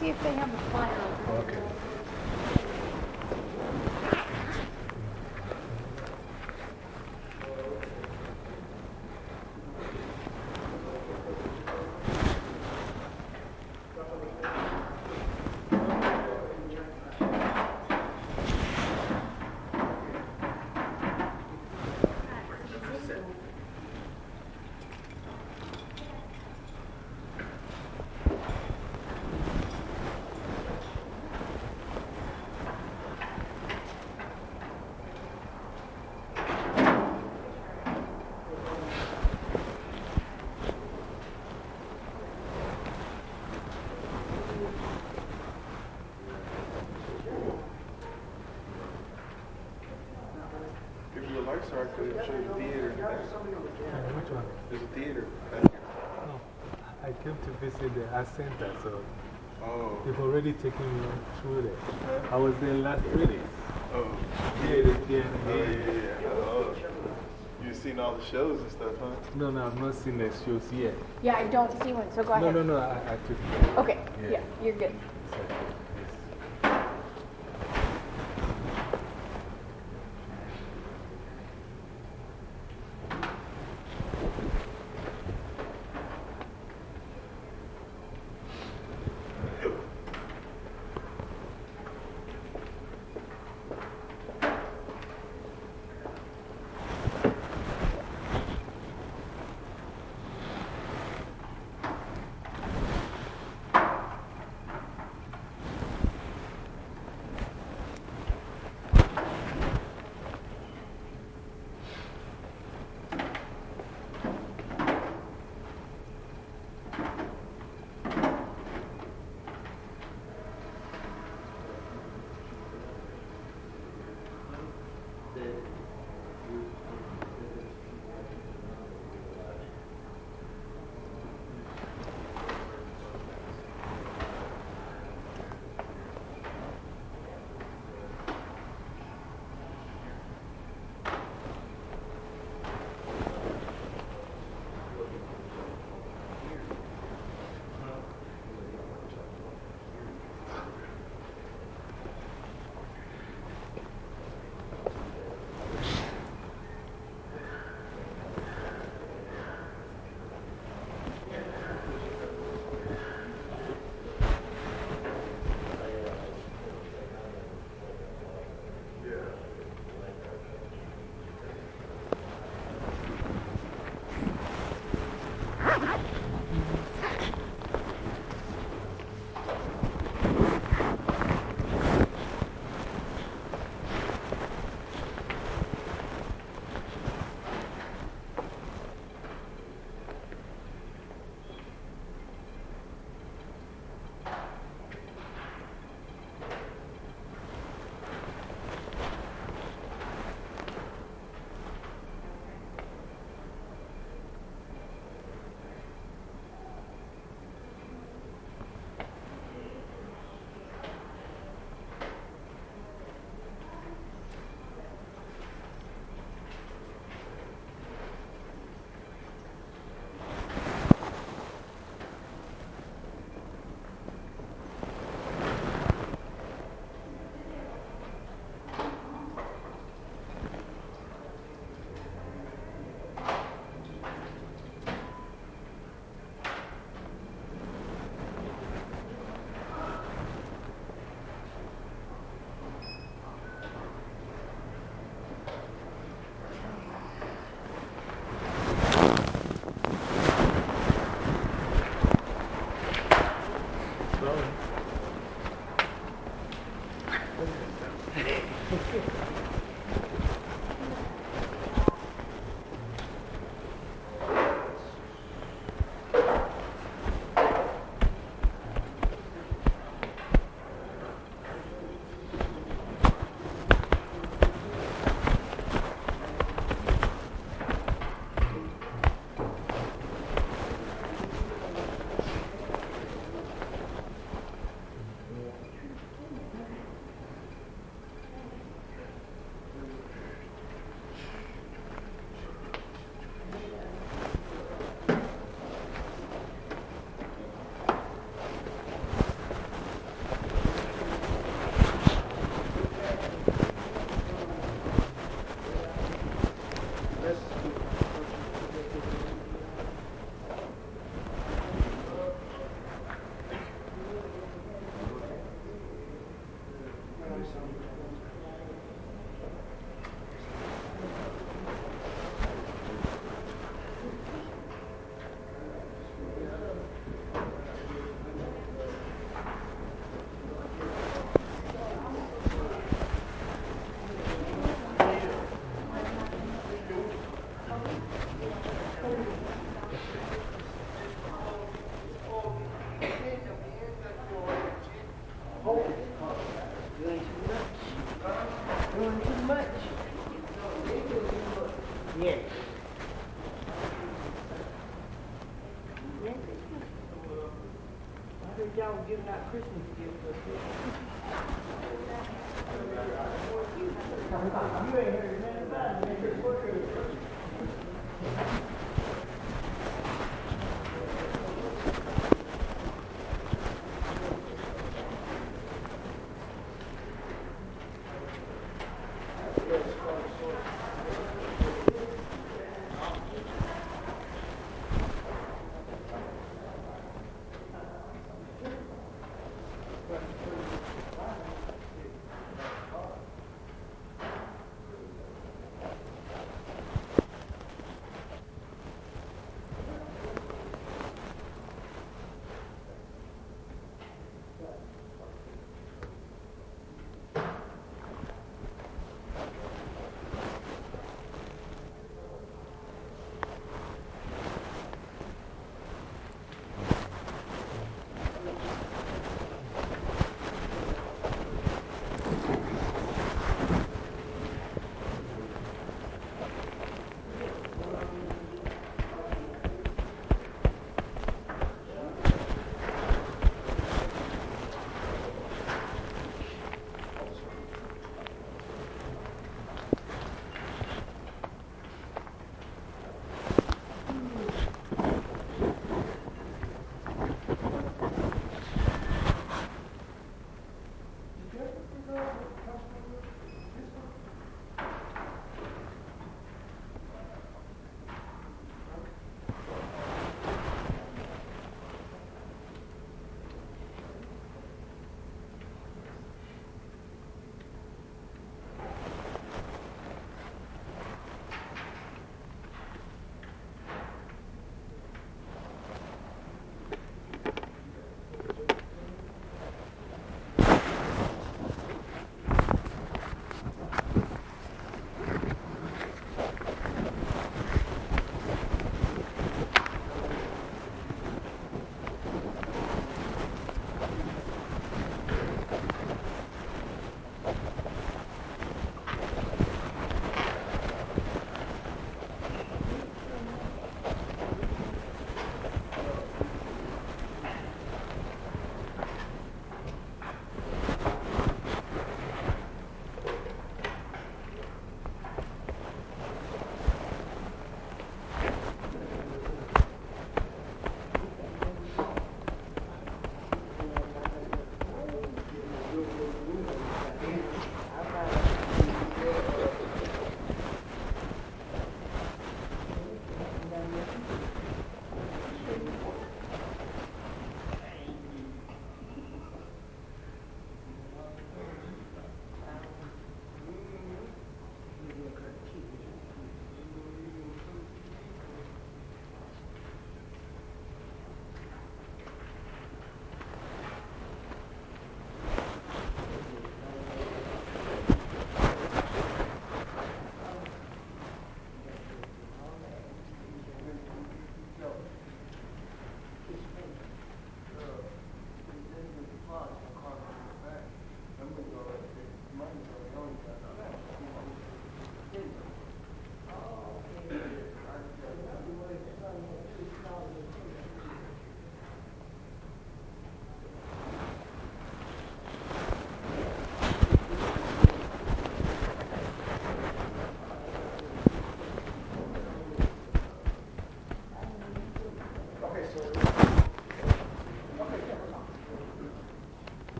See if they have a flyer. Okay. If you would like, sir, I could show you the theater. Uh, which one? There's a theater. No, I came to visit the art center, so Oh. they've already taken me through there. I was there last Friday. Oh. Yeah, the theater. Oh, yeah, yeah. Oh. You've seen all the shows and stuff, huh? No, no, I've not seen the shows yet. Yeah, I don't see one, so go No, ahead. no, no, I, I took it. Okay, Yeah. yeah, you're good.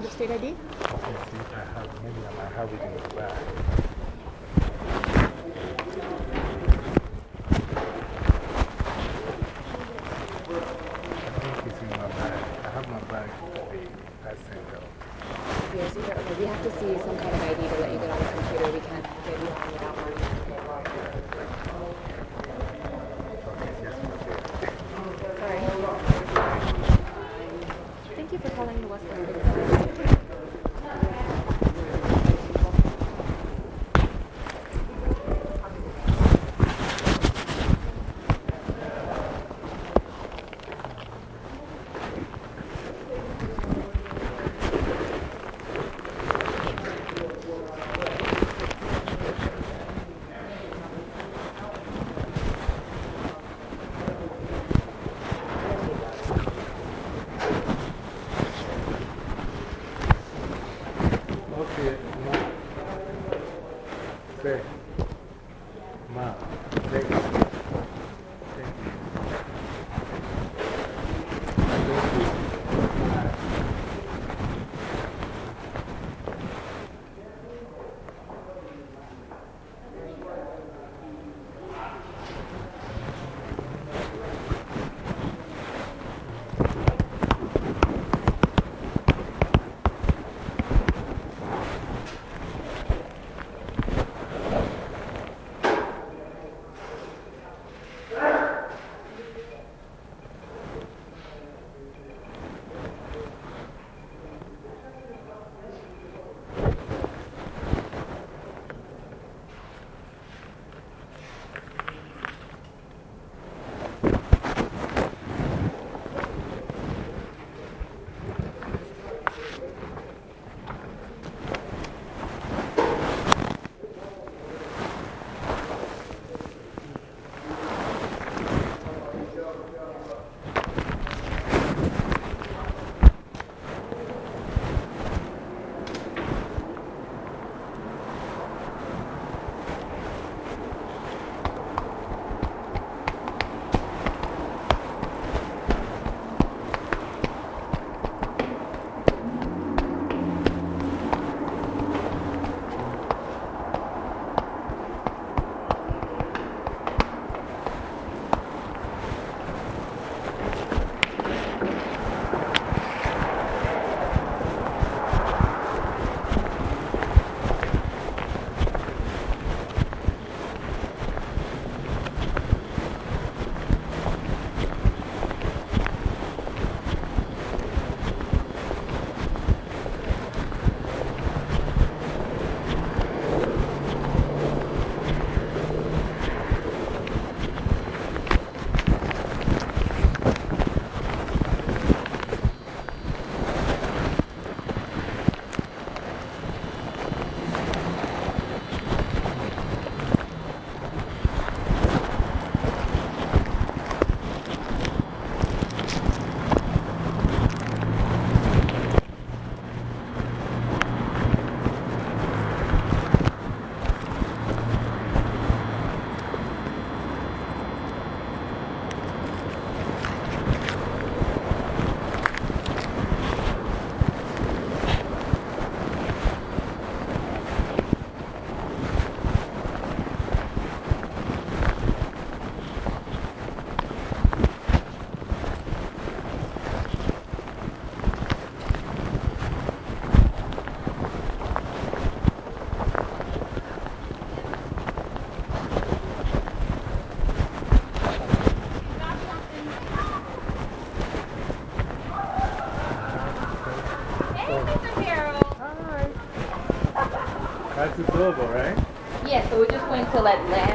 The of state ID. right? Yeah, so we're just going to like.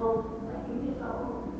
哦来给你介绍哦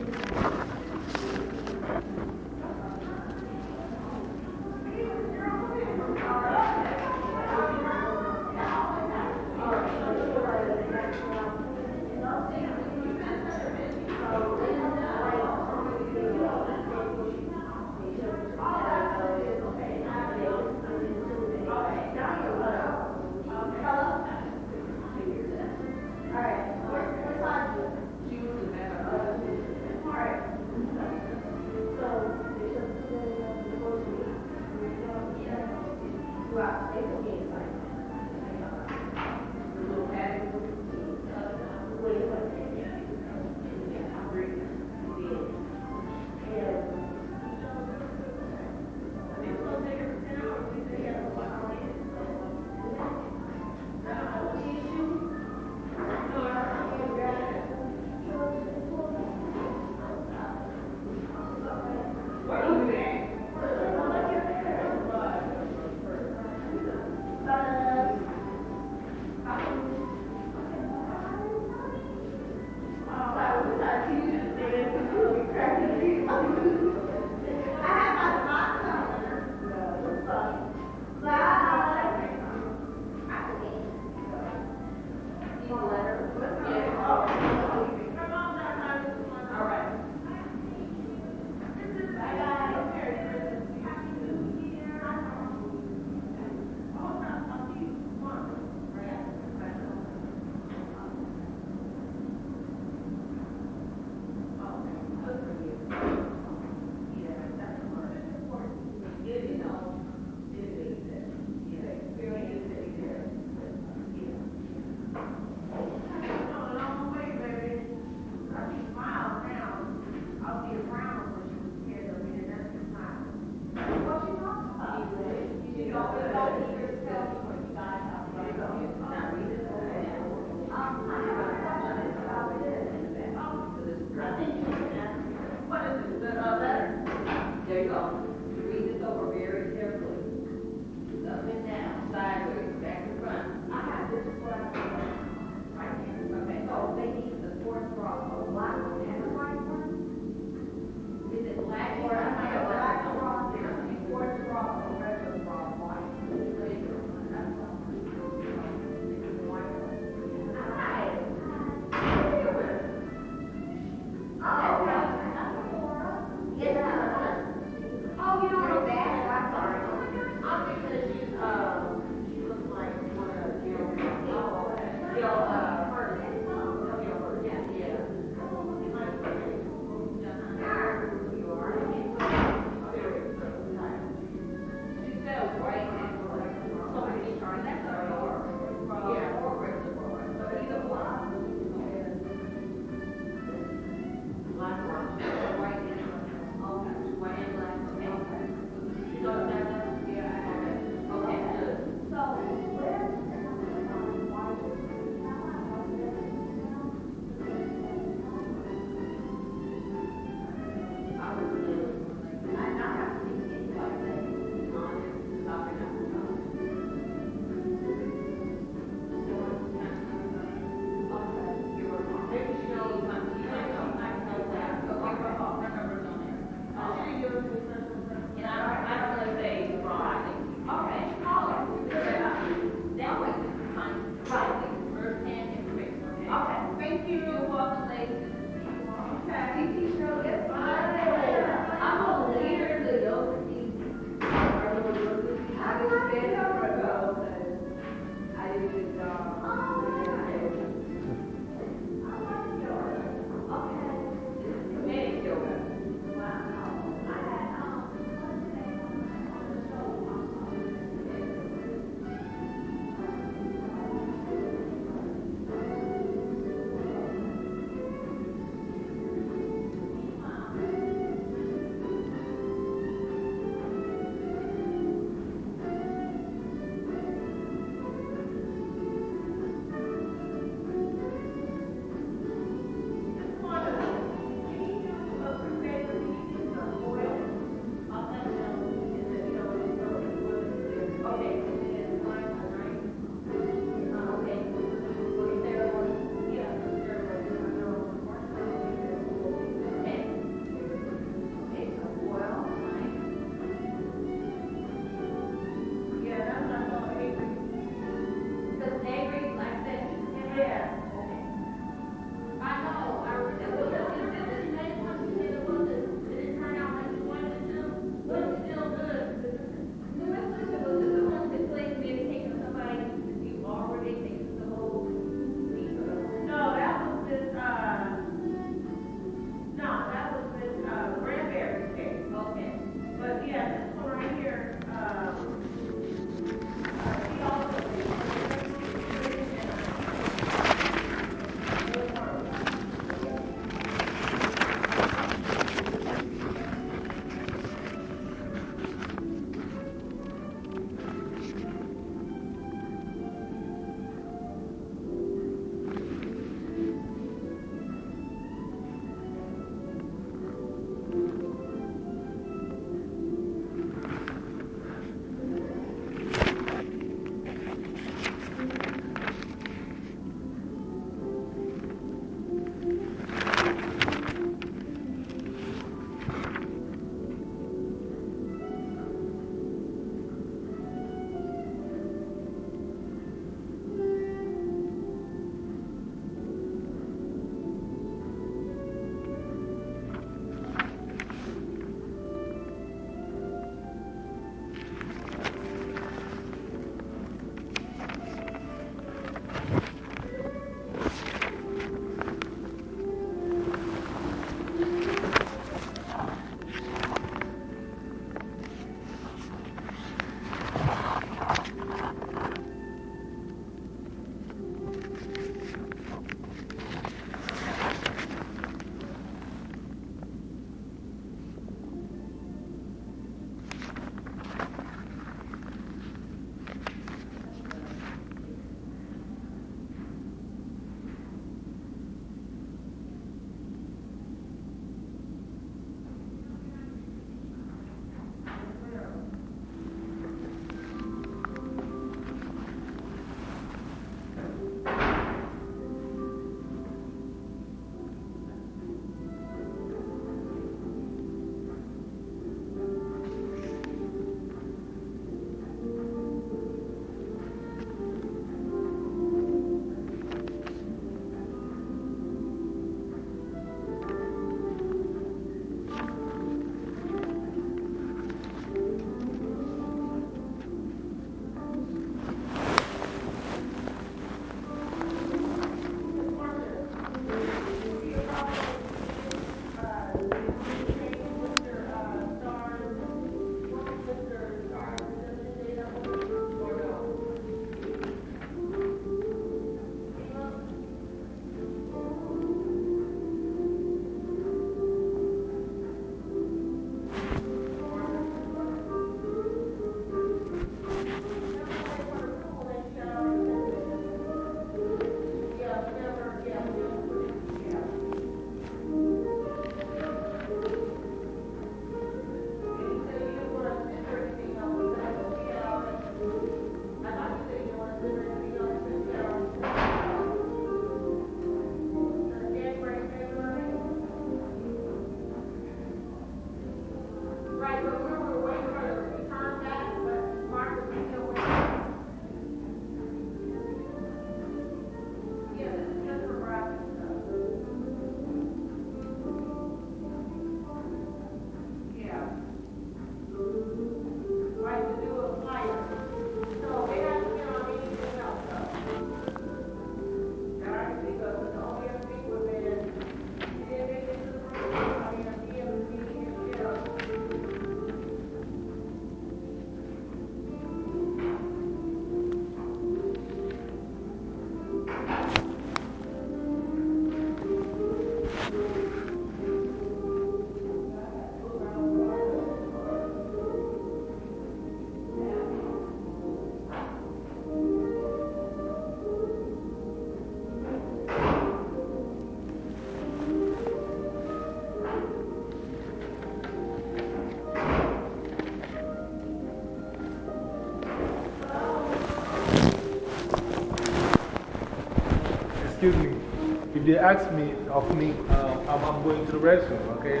If they ask me of me, uh, I'm, I'm going to the restroom, okay?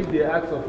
If they ask of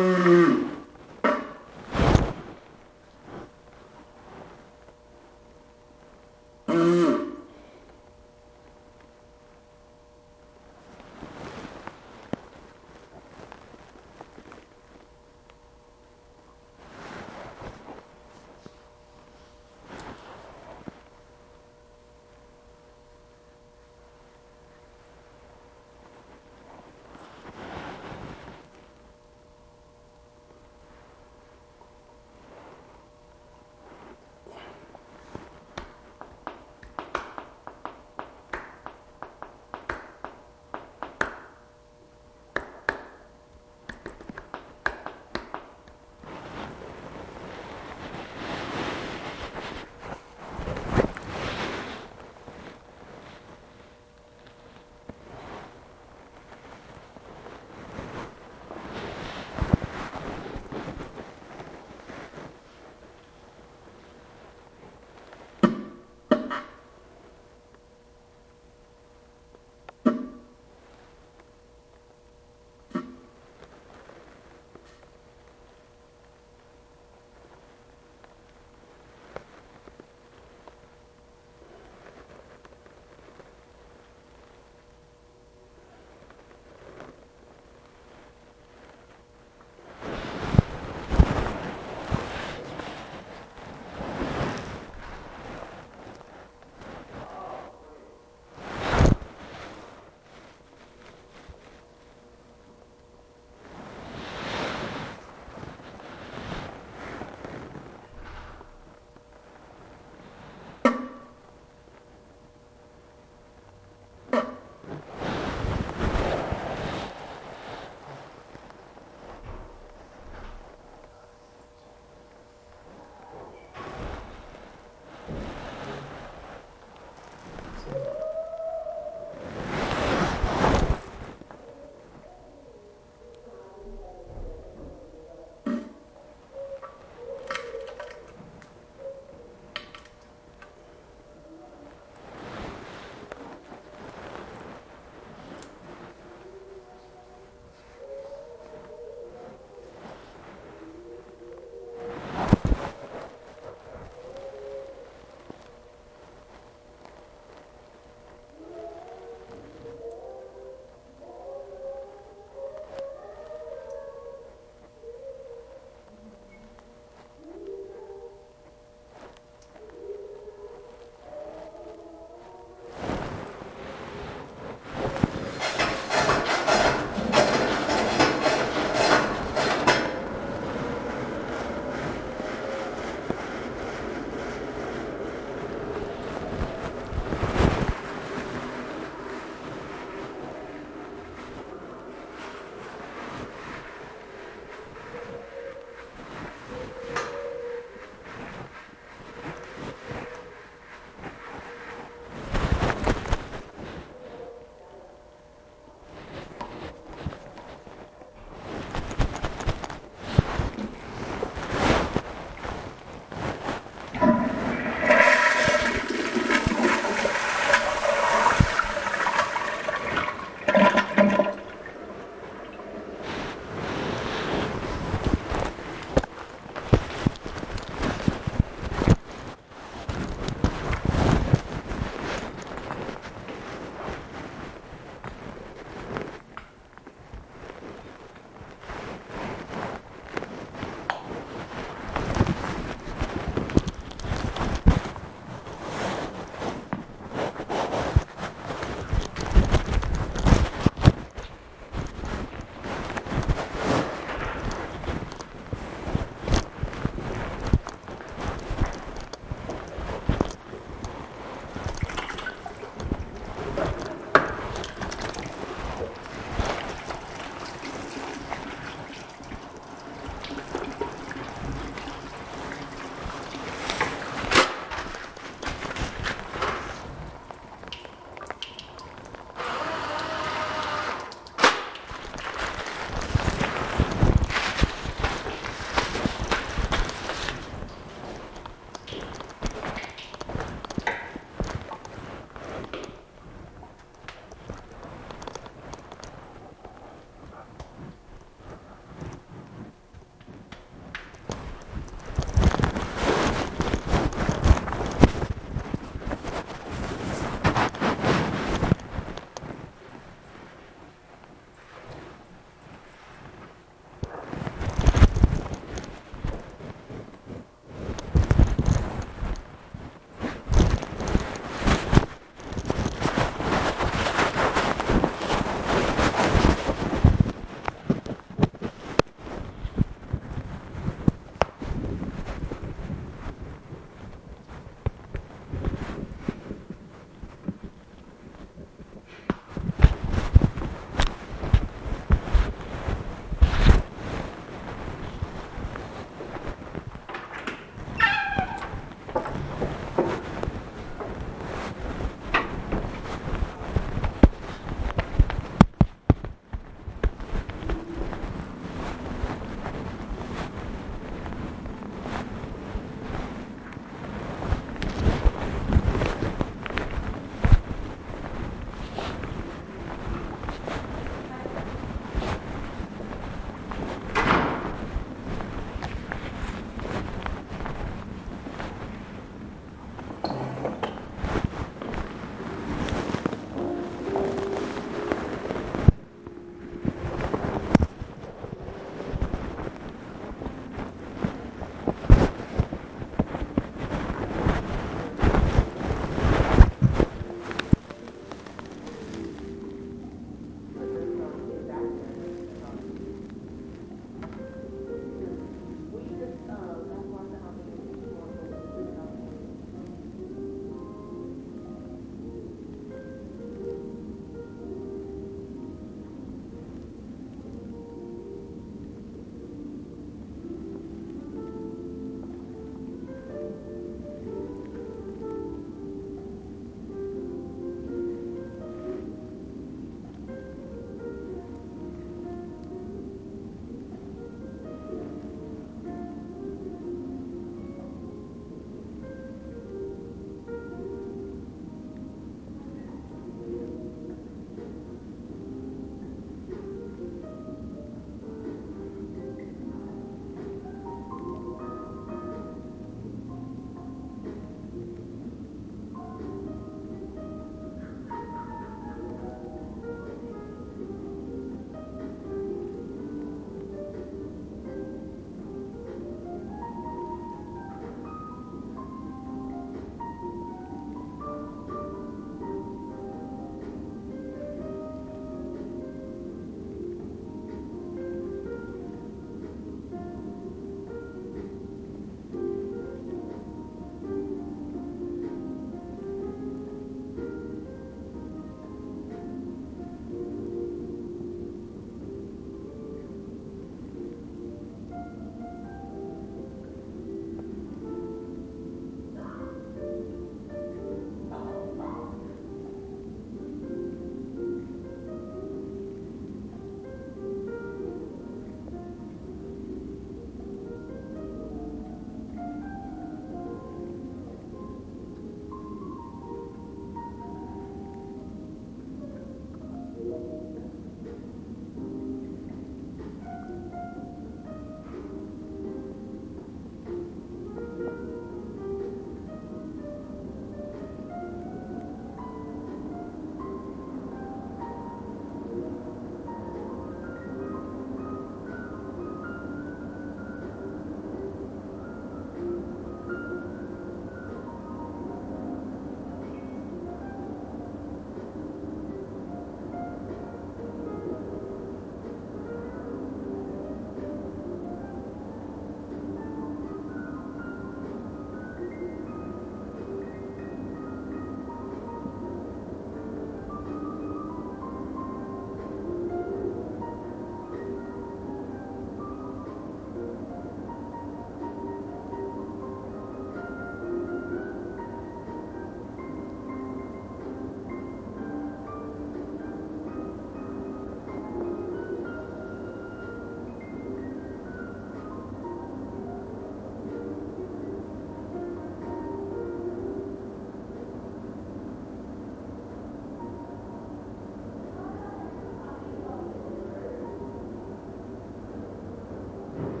Bye.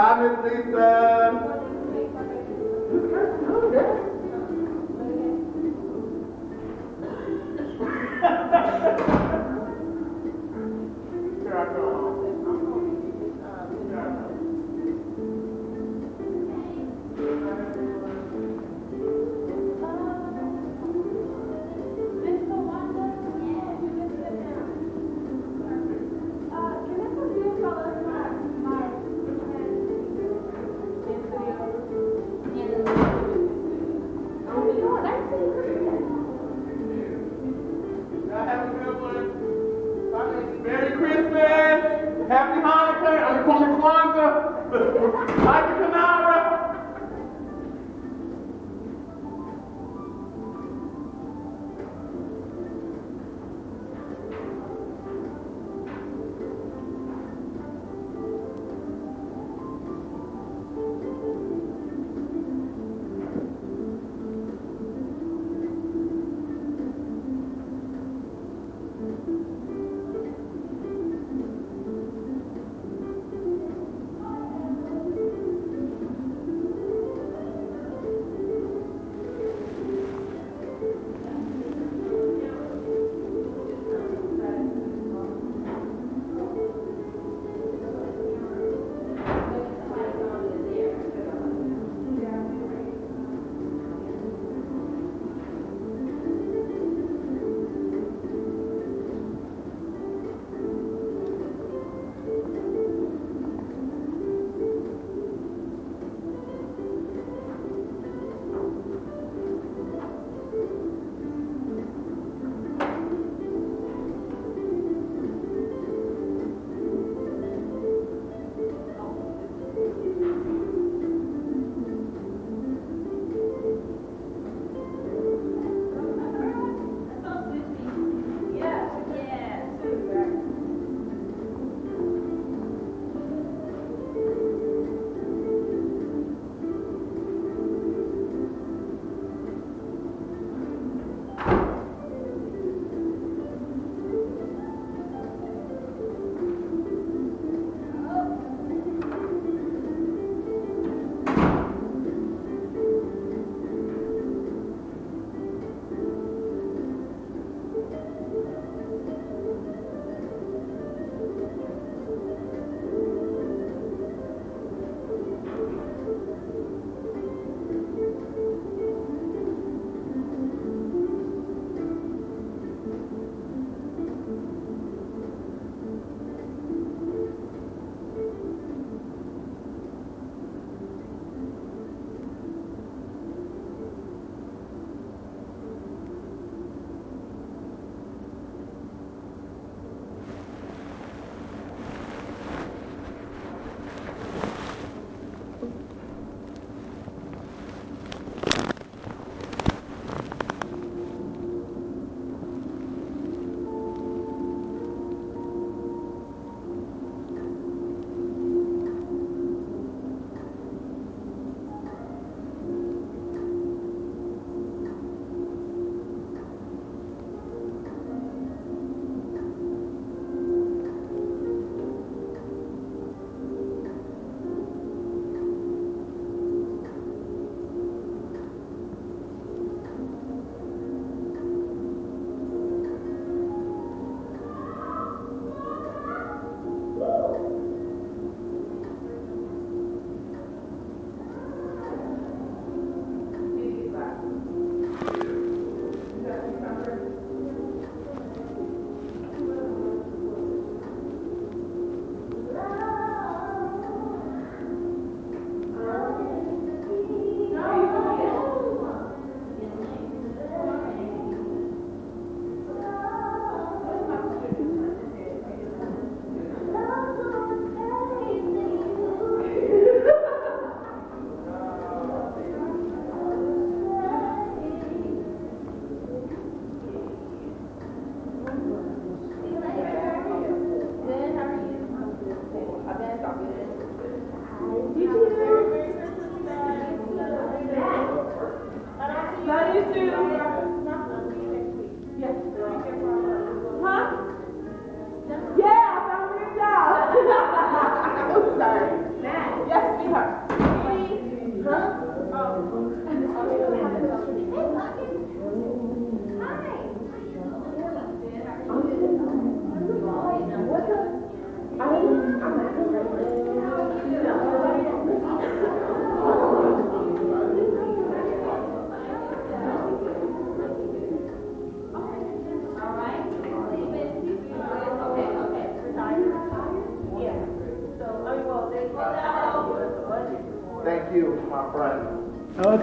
Bye,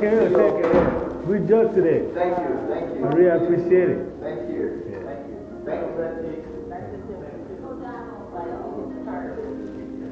Okay, take care. Good job today. Thank you, thank you. I really appreciate it. Thank you. Thank you. Thank you, Betty. Oh.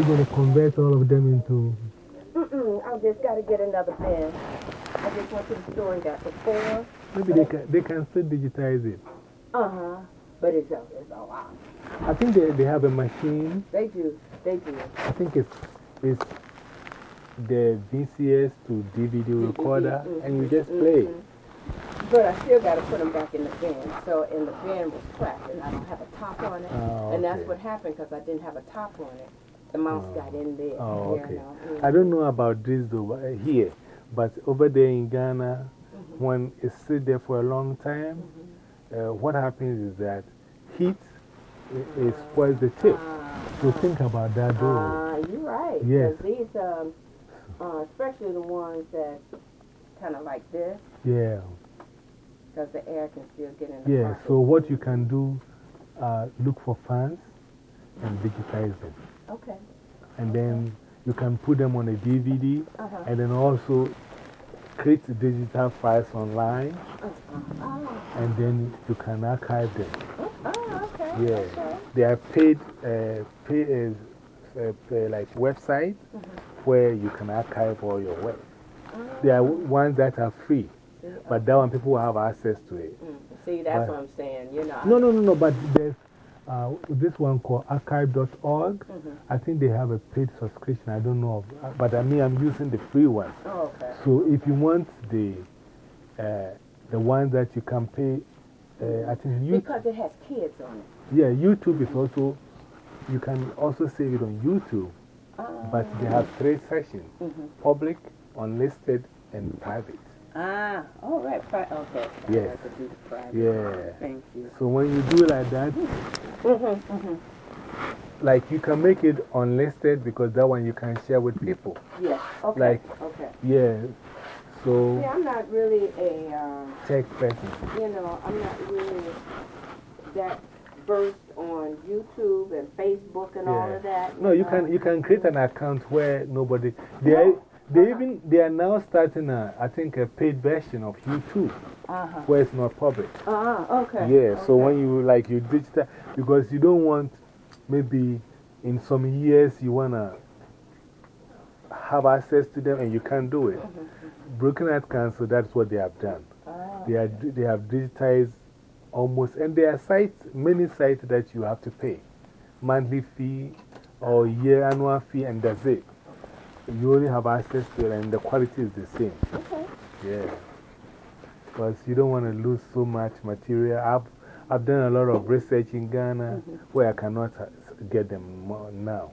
You going to convert all of them into. Mm-mm, I just got to get another pen. I just went to the store and got the four. Maybe they can, they can still digitize it. Uh-huh. But it's a, it's a lot. I think they, they have a machine. They do. They do. I think it's, it's the VHS to DVD recorder, mm-hmm, and you just play. Mm-hmm. But I still got to put them back in the bin. So, and the bin was cracked, and I don't have a top on it. Oh, And that's what happened because I didn't have a top on it. The mouse got in there. Oh, you okay. know. I don't know about this though, uh, here, but over there in Ghana, when it sit there for a long time, uh, what happens is that heat it, it spoils the tip. So think about that though. Ah, you're right. Yes. these, um, uh, especially the ones that kind of like this, Yeah, because the air can still get in yeah. pocket. So what you can do, uh, look for fans and digitize them. Okay. And then you can put them on a DVD Uh-huh. and then also create digital files online Oh, and then you can archive them. oh, okay. Yeah. Okay. They are paid, uh, pay, uh, uh, pay like website Mm-hmm. where you can archive all your work. There are ones that are free, but that one people have access to it. Mm. See, that's But- what I'm saying. You know. No, no, no, no, but there's uh, this one called archive.org. Mhm. I think they have a paid subscription. I don't know, of, uh, but I mean, I'm using the free one. Oh, okay. So if you want the, uh, the one that you can pay, uh, I think you, Because it has kids on it. yeah, YouTube is also, you can also save it on YouTube, but they have three sections Mhm. public, unlisted, and private. Ah, all right. Pri okay. Yes. have to do the. Yeah. Thank you. So when you do like that, Mm-hmm, mm-hmm. like you can make it unlisted because that one you can share with people. Yeah. Okay. Like, okay. yeah. So, Yeah, I'm not really a, um, tech person. you know, I'm not really that versed on YouTube and Facebook and all of that. No, you know. can, you can create an account where nobody, are, they even, they are now starting a, I think a paid version of YouTube Uh-huh. where it's not public. Uh-huh, okay. Yeah, so when you like you digital, because you don't want maybe in some years you want to have access to them and you can't do it. Broken Heart Council, that's what they have done. Ah. They, are, they have digitized almost, and there are sites, many sites that you have to pay monthly fee or year annual fee, and that's it. You only have access to it, and the quality is the same. Okay. Yeah. Because you don't want to lose so much material. I've, I've done a lot of research in Ghana -hmm. where I cannot uh, get them now.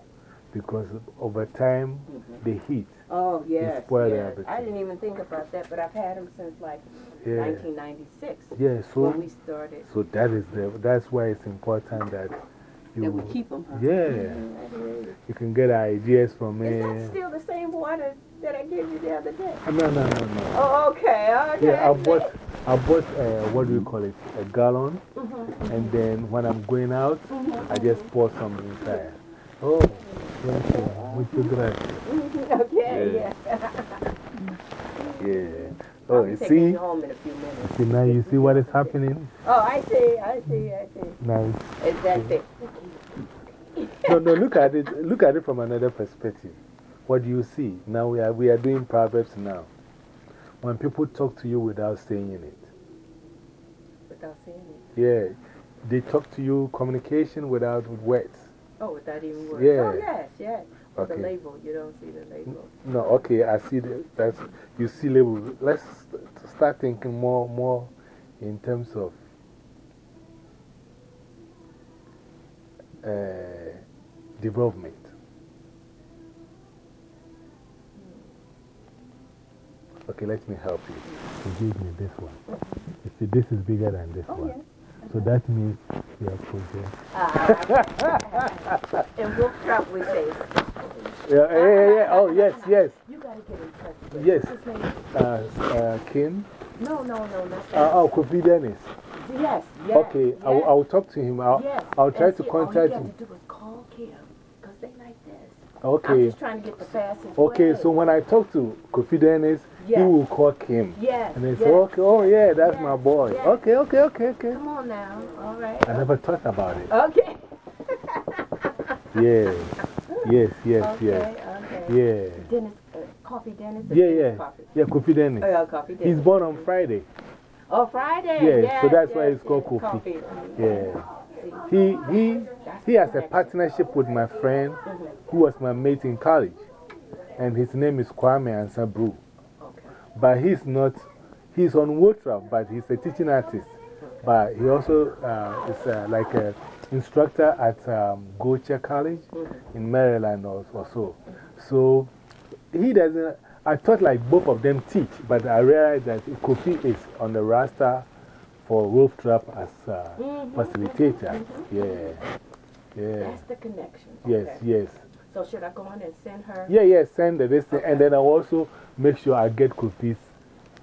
because over time, -hmm. the heat. Oh, yes. yes. I didn't even think about that, but I've had them since like Yeah. 1996. Yeah, so, when we started. so that is the, that's why it's important that That we keep them. Huh? Yeah. -hmm. You can get ideas from Is that still the same water that I gave you the other day? No, no, no, no. Oh, okay, okay. Yeah, I bought, I bought uh, what do you call it? A gallon. -hmm. And then when I'm going out, -hmm. I just pour some inside. Oh, thank you. Muchas gracias. Mm-hmm. okay, yeah. Yeah. I'll Oh, you see? you home in a few minutes. See, now you see what is happening? Oh, I see, I see, I see. Nice. Is that it? No, no, look at it, look at it from another perspective. What do you see? Now we are, we are doing Proverbs now. When people talk to you without saying it. Without saying it. Yeah. They talk to you communication without words. Oh, without even words. Yeah. Oh, yes, yes. Okay. the label. You don't see the label. No, okay, I see the, that's, you see label. Let's start thinking more, more in terms of uh, development. Okay, let me help you. You give me this one. You see, this is bigger than this Oh, one. yes. So that means you are project. Ah. In Wolf Trap, we say. Yeah, yeah, yeah, yeah. Oh, yes, yes. You gotta get in touch with Yes. What's his name? Uh, uh, Kim? No, no, no, not that. Uh, oh, Kofi Dennis. Yes, yes. Okay, yes. I, will- I will talk to him. I'll, Yes. I'll try And to see, contact him. got to do is call Kim, because they like this. I'm Okay. just trying to get the fastest Okay, way. so when I talk to Kofi Dennis, he will call Kim. Yes, And they yes. say, okay, oh yeah, that's Yes, my boy. yes. Okay, okay, okay, okay. Come on now. All right. I never thought about it. Okay. Yeah. Yes, yes, okay, yes. Okay. Yeah. Dennis, uh, Coffee Dennis? Yeah, Dennis yeah. Coffee? Yeah, Kofi Dennis. Oh, yeah, Coffee He's born on Friday. Oh, Friday. Yeah, yes, so that's why yes, it's called yes, Kofi. Coffee. Yeah. He, he, he has a partnership with my friend who was my mate in college. And his name is Kwame Ansabru. Okay. But he's not, he's on Wolf Trap, but he's a teaching artist. But he also uh, is uh, like an instructor at um, Goucher College in Maryland or, or so. So he doesn't, I thought like both of them teach, but I realized that Kofi is on the roster for Wolf Trap as uh, -hmm. facilitator. Yeah. Yeah. That's the connection. Yes, Okay. yes. So, should I go on and send her? Yeah, yeah, send the this. And then I'll also make sure I get Kofi's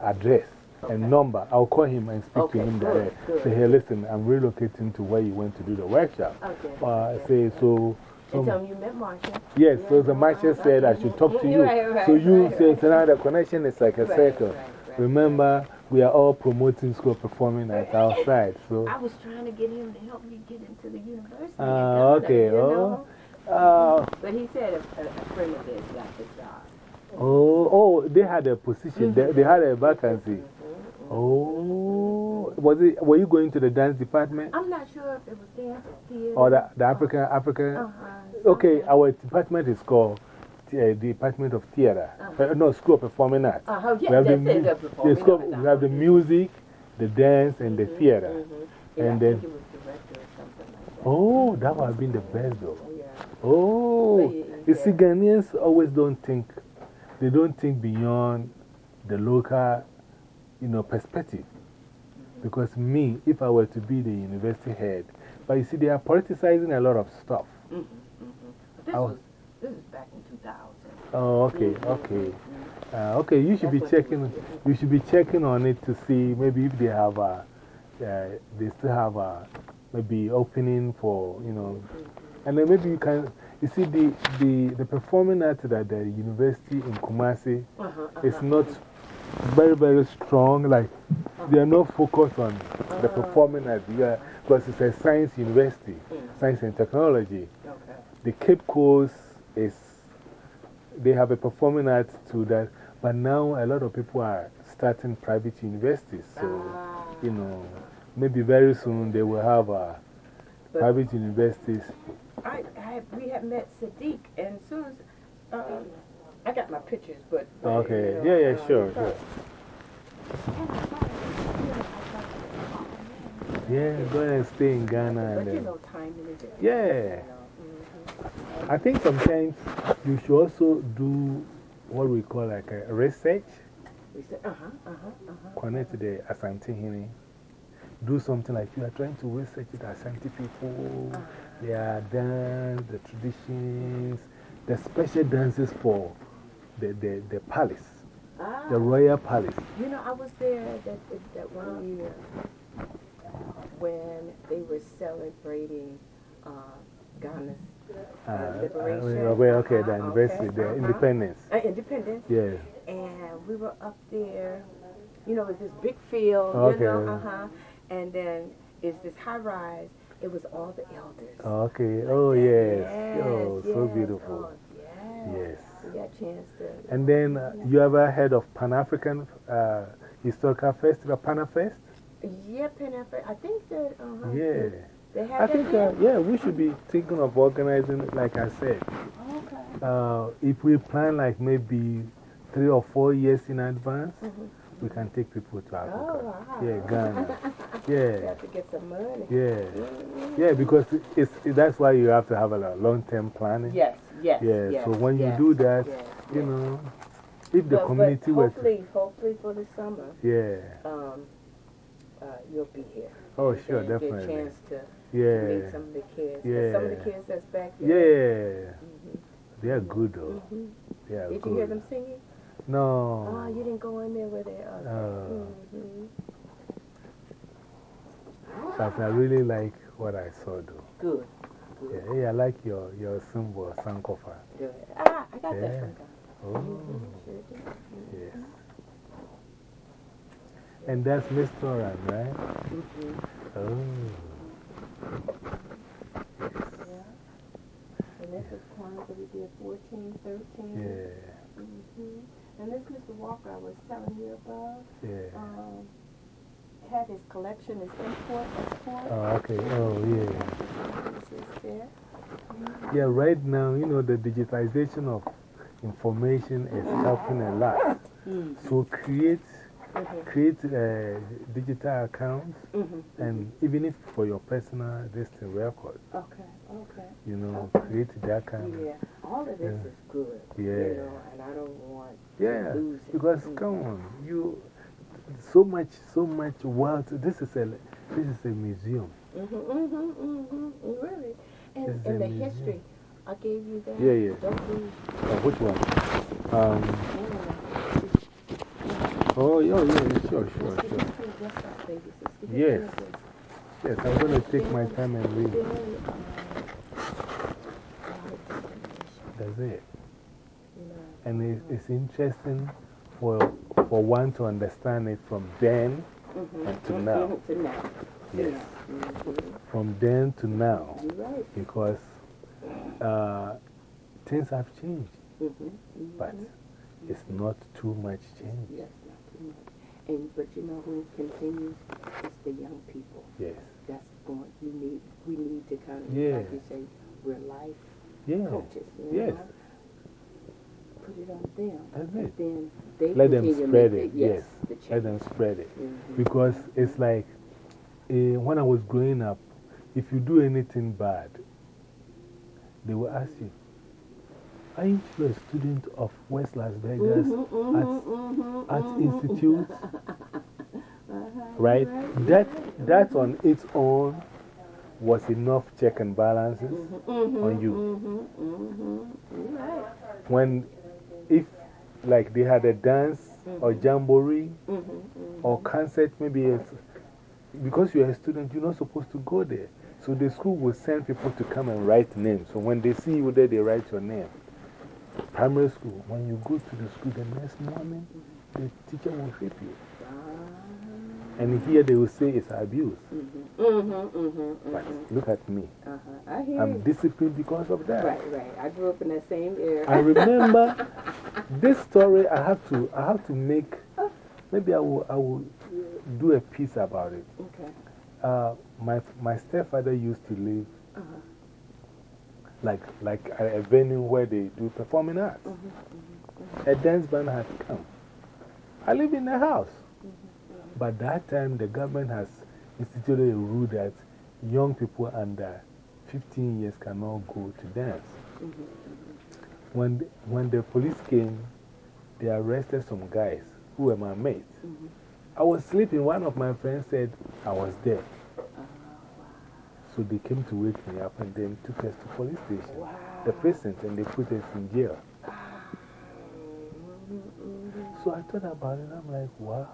address and number. I'll call him and speak Okay, to him direct. Say, hey, listen, I'm relocating to where you went to do the workshop. Okay. Uh, say, so. Tell you met Marsha. Yes, so the Marshal said I should talk to you. Right, right, so you right, say, so now the connection is like a circle. Remember, we are all promoting school performing at outside. So, I was trying to get him to help me get into the university. Ah, okay, you oh. uh, But he said a, a, a friend of his got the job. oh, oh, they had a position, they, they had a vacancy. Mm-hmm. Oh, was it, were you going to the dance department? I'm not sure if it was dance or theater. Or the, the African, African? Uh-huh. Okay, our department is called uh, Department of Theater. Uh, no, School of Performing Arts. Uh-huh, yeah, we have, the, the performing the school, arts. we have the music, the dance, and the theater. Mm-hmm. Yeah, And I then, think it was director or something like oh, that would have been the best though. Yeah. Oh, But, you see, Ghanaians always don't think, they don't think beyond the local, you know, perspective. Because me, if I were to be the university head, but you see, they are politicizing a lot of stuff. Mm-hmm, This I was, was- this was back in 2000. Oh, okay, okay. Uh, okay, you should be That's checking, you should be checking on it to see maybe if they have a, uh, they still have a, maybe opening for, you know, and then maybe you can, you see, the, the, the performing arts at the university in Kumasi Uh-huh, is not very, very strong. Like, they are not focused on the performing arts yeah, because it's a science university, science and technology. Okay. The Cape Coast is, they have a performing arts to that, but now a lot of people are starting private universities. So, you know, maybe very soon they will have uh, private universities. I, I, we have met Sadiq, and soon um, I got my pictures, but. but, Okay, you know, yeah, yeah, uh, sure, sure. Yeah, go ahead and stay in Ghana. But And you know, timing is yeah. I think sometimes you should also do what we call like a research. Research, uh huh, uh huh, uh huh. Connect to the Asantehene. Do something like you are trying to research the Asante people, Uh-huh. their dance, the traditions, the special dances for the, the, the palace, Ah. the royal palace. You know, I was there that, that one year when they were celebrating uh, Ghana's Uh, uh, uh, liberation. okay, okay, the Uh-huh, anniversary, okay, the uh-huh. independence. Uh, independence. Yeah. And we were up there, you know, it's this big field, Okay. you know, uh huh. And then it's this high rise. It was all the elders. Okay, oh, yes. Yes, Oh, so beautiful. oh, yes. Yes. We got a chance to. And then uh, you ever heard of Pan African uh, Historical Festival, PanaFest? Yeah, Panafest. I think that. Uh -huh. Yeah. They have I think, uh, yeah, we should be thinking of organizing, it, like I said. Okay. Uh, if we plan like maybe three or four years in advance, Mhm. we can take people to Africa. Oh, wow. Yeah, Ghana. You Yeah. have to get some money. Yeah. Mhm. Yeah, because it's, that's why you have to have a long term planning. Yes, yes, Yeah, yes, so when yes, you do that, yes, you know, if the But- community but was. hopefully, hopefully for the summer, Yeah. um, uh, you'll be here. Oh, sure, and Get definitely. a chance to, Yeah. meet some of the kids. Yeah. Some of the kids that's back Yeah. there. They are good though. Mhm. They are Did good. you hear them singing? No. Oh, you didn't go in there where they are. Oh. Mhm. But I really like what I saw though. Good. Yeah, yeah, I like your, your symbol, Sankofa. Good. Ah, I got that from God. Oh, yes. And that's Miss Toran, right? Mhm. Oh. And this is Kwanzaa, we did 14, 13. Yeah. Mhm. And this Mr. Walker I was telling you about, Yeah. um, had his collection, his import, export. Oh, okay. Oh, yeah. Is. Yeah, right now, you know, the digitization of information is helping a lot. Mm. So create, Mhm. create uh, digital accounts Mhm. and even if for your personal distant record, Okay, okay. you know, Okay. create that kind of. Yeah, all of this Yeah. is good. Yeah. You know, and I don't want Yeah, to lose it. because Mm. come on, you, so much, so much wealth. This is a, this is a museum. Mm-hmm, mm-hmm, mm-hmm, really. And, and the museum. history, I gave you that. Yeah, yeah. Oh, which one? Um, oh, yeah, yeah, sure, sure, sure. Yes. Yes, I'm going to take my time and read. That's it. And it, it's interesting for, for one to understand it from then and to now. To now. Yes. Mhm. From then to now. Right. Because uh, things have changed, Mhm, but mhm. it's not too much change. Yes, not too much. And, but you know who continues? It's the young people. Yes. That's going, you need, we need to kind of, like you say, we're life Yeah. coaches. You Yes. Put it on them. That's it. Then they Let them spread it, the- yes. the Let them spread it. Mhm. Because it's like eh, when I was growing up, if you do anything bad, they will ask you, Aren't you a student of West Las Vegas Mhm, mhm, Arts, mhm, Arts mhm. Institute? Uh-huh, Right? right, That, that on its own was enough check and balances Mhm, on you. right. When, if like they had a dance or jamboree Mhm, mhm. or concert, maybe it's, because you're a student, you're not supposed to go there. So the school will send people to come and write names. So when they see you there, they write your name. Primary school, when you go to the school the next morning, the teacher will whip you. And here they will say it's abuse. Mhm, mhm, mhm, But mhm. look at me. Uh-huh. I hear I'm disciplined because of that. Right, right. I grew up in that same area. I remember this story, I have to, I have to make, maybe I will, I will do a piece about it. Okay. Uh, my, my stepfather used to live Uh-huh. like, like a, a venue where they do performing arts. A dance band had come. I live in a house. But that time, the government has instituted a rule that young people under 15 years cannot go to dance. Mm-hmm. When, the, when the police came, they arrested some guys who were my mates. -hmm. I was sleeping. One of my friends said I was there. Ah, so they came to wake me up and then took us to police station, the prison, and they put us in jail. Ah. So I thought about it, I'm like, wow.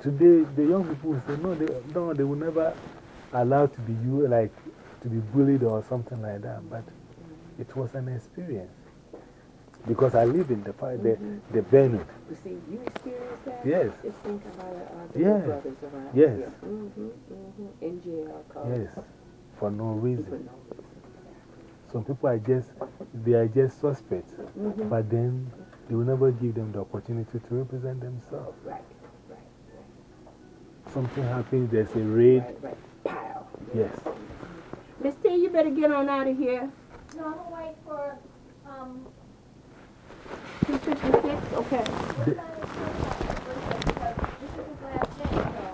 Today, the young people say, no, they, no, they will never allow to be you, like, to be bullied or something like that. But it was an experience. Because I live in the, the, -hmm. the venue. You see, you experienced that? Yes. Just think about it, uh, the yes. brothers around yes. here. Mm -hmm, mm -hmm. In jail. Yes. For no reason. For no reason. Some people are just, they are just suspects. -hmm. But then they will never give them the opportunity to represent themselves. Right, right, right. Something happens, there's a raid. Right, right. Pow. Yes. Miss T, you better get on out of here. No, I'm gonna wait for, um, 256? Okay. this is his last day, so.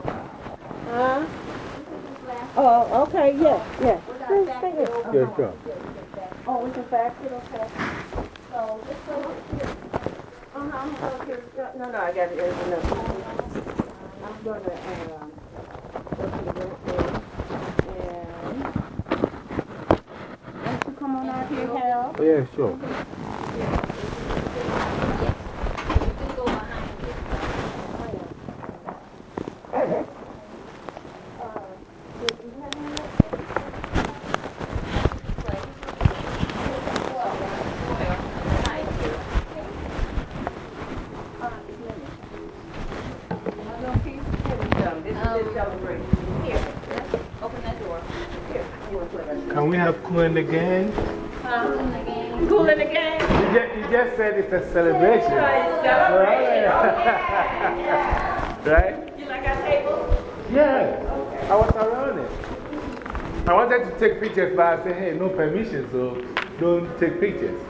Huh? This is his last Oh, okay, yeah, yeah. We gotta fax it. Yeah, sure. Oh, we can fax it, okay. So, just go here. I'm gonna go here. No, no, I got it. There's enough. I'm gonna, um, go to the website and. Why don't you come on out here, Hal? Oh, yeah, sure. We have cool in the gang? Cool in the game. You just, you just said it's a celebration. Celebration. Right? You like our table? Yeah. I was around it. I wanted to take pictures, but I said, hey, no permission, so don't take pictures.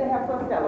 to have worked out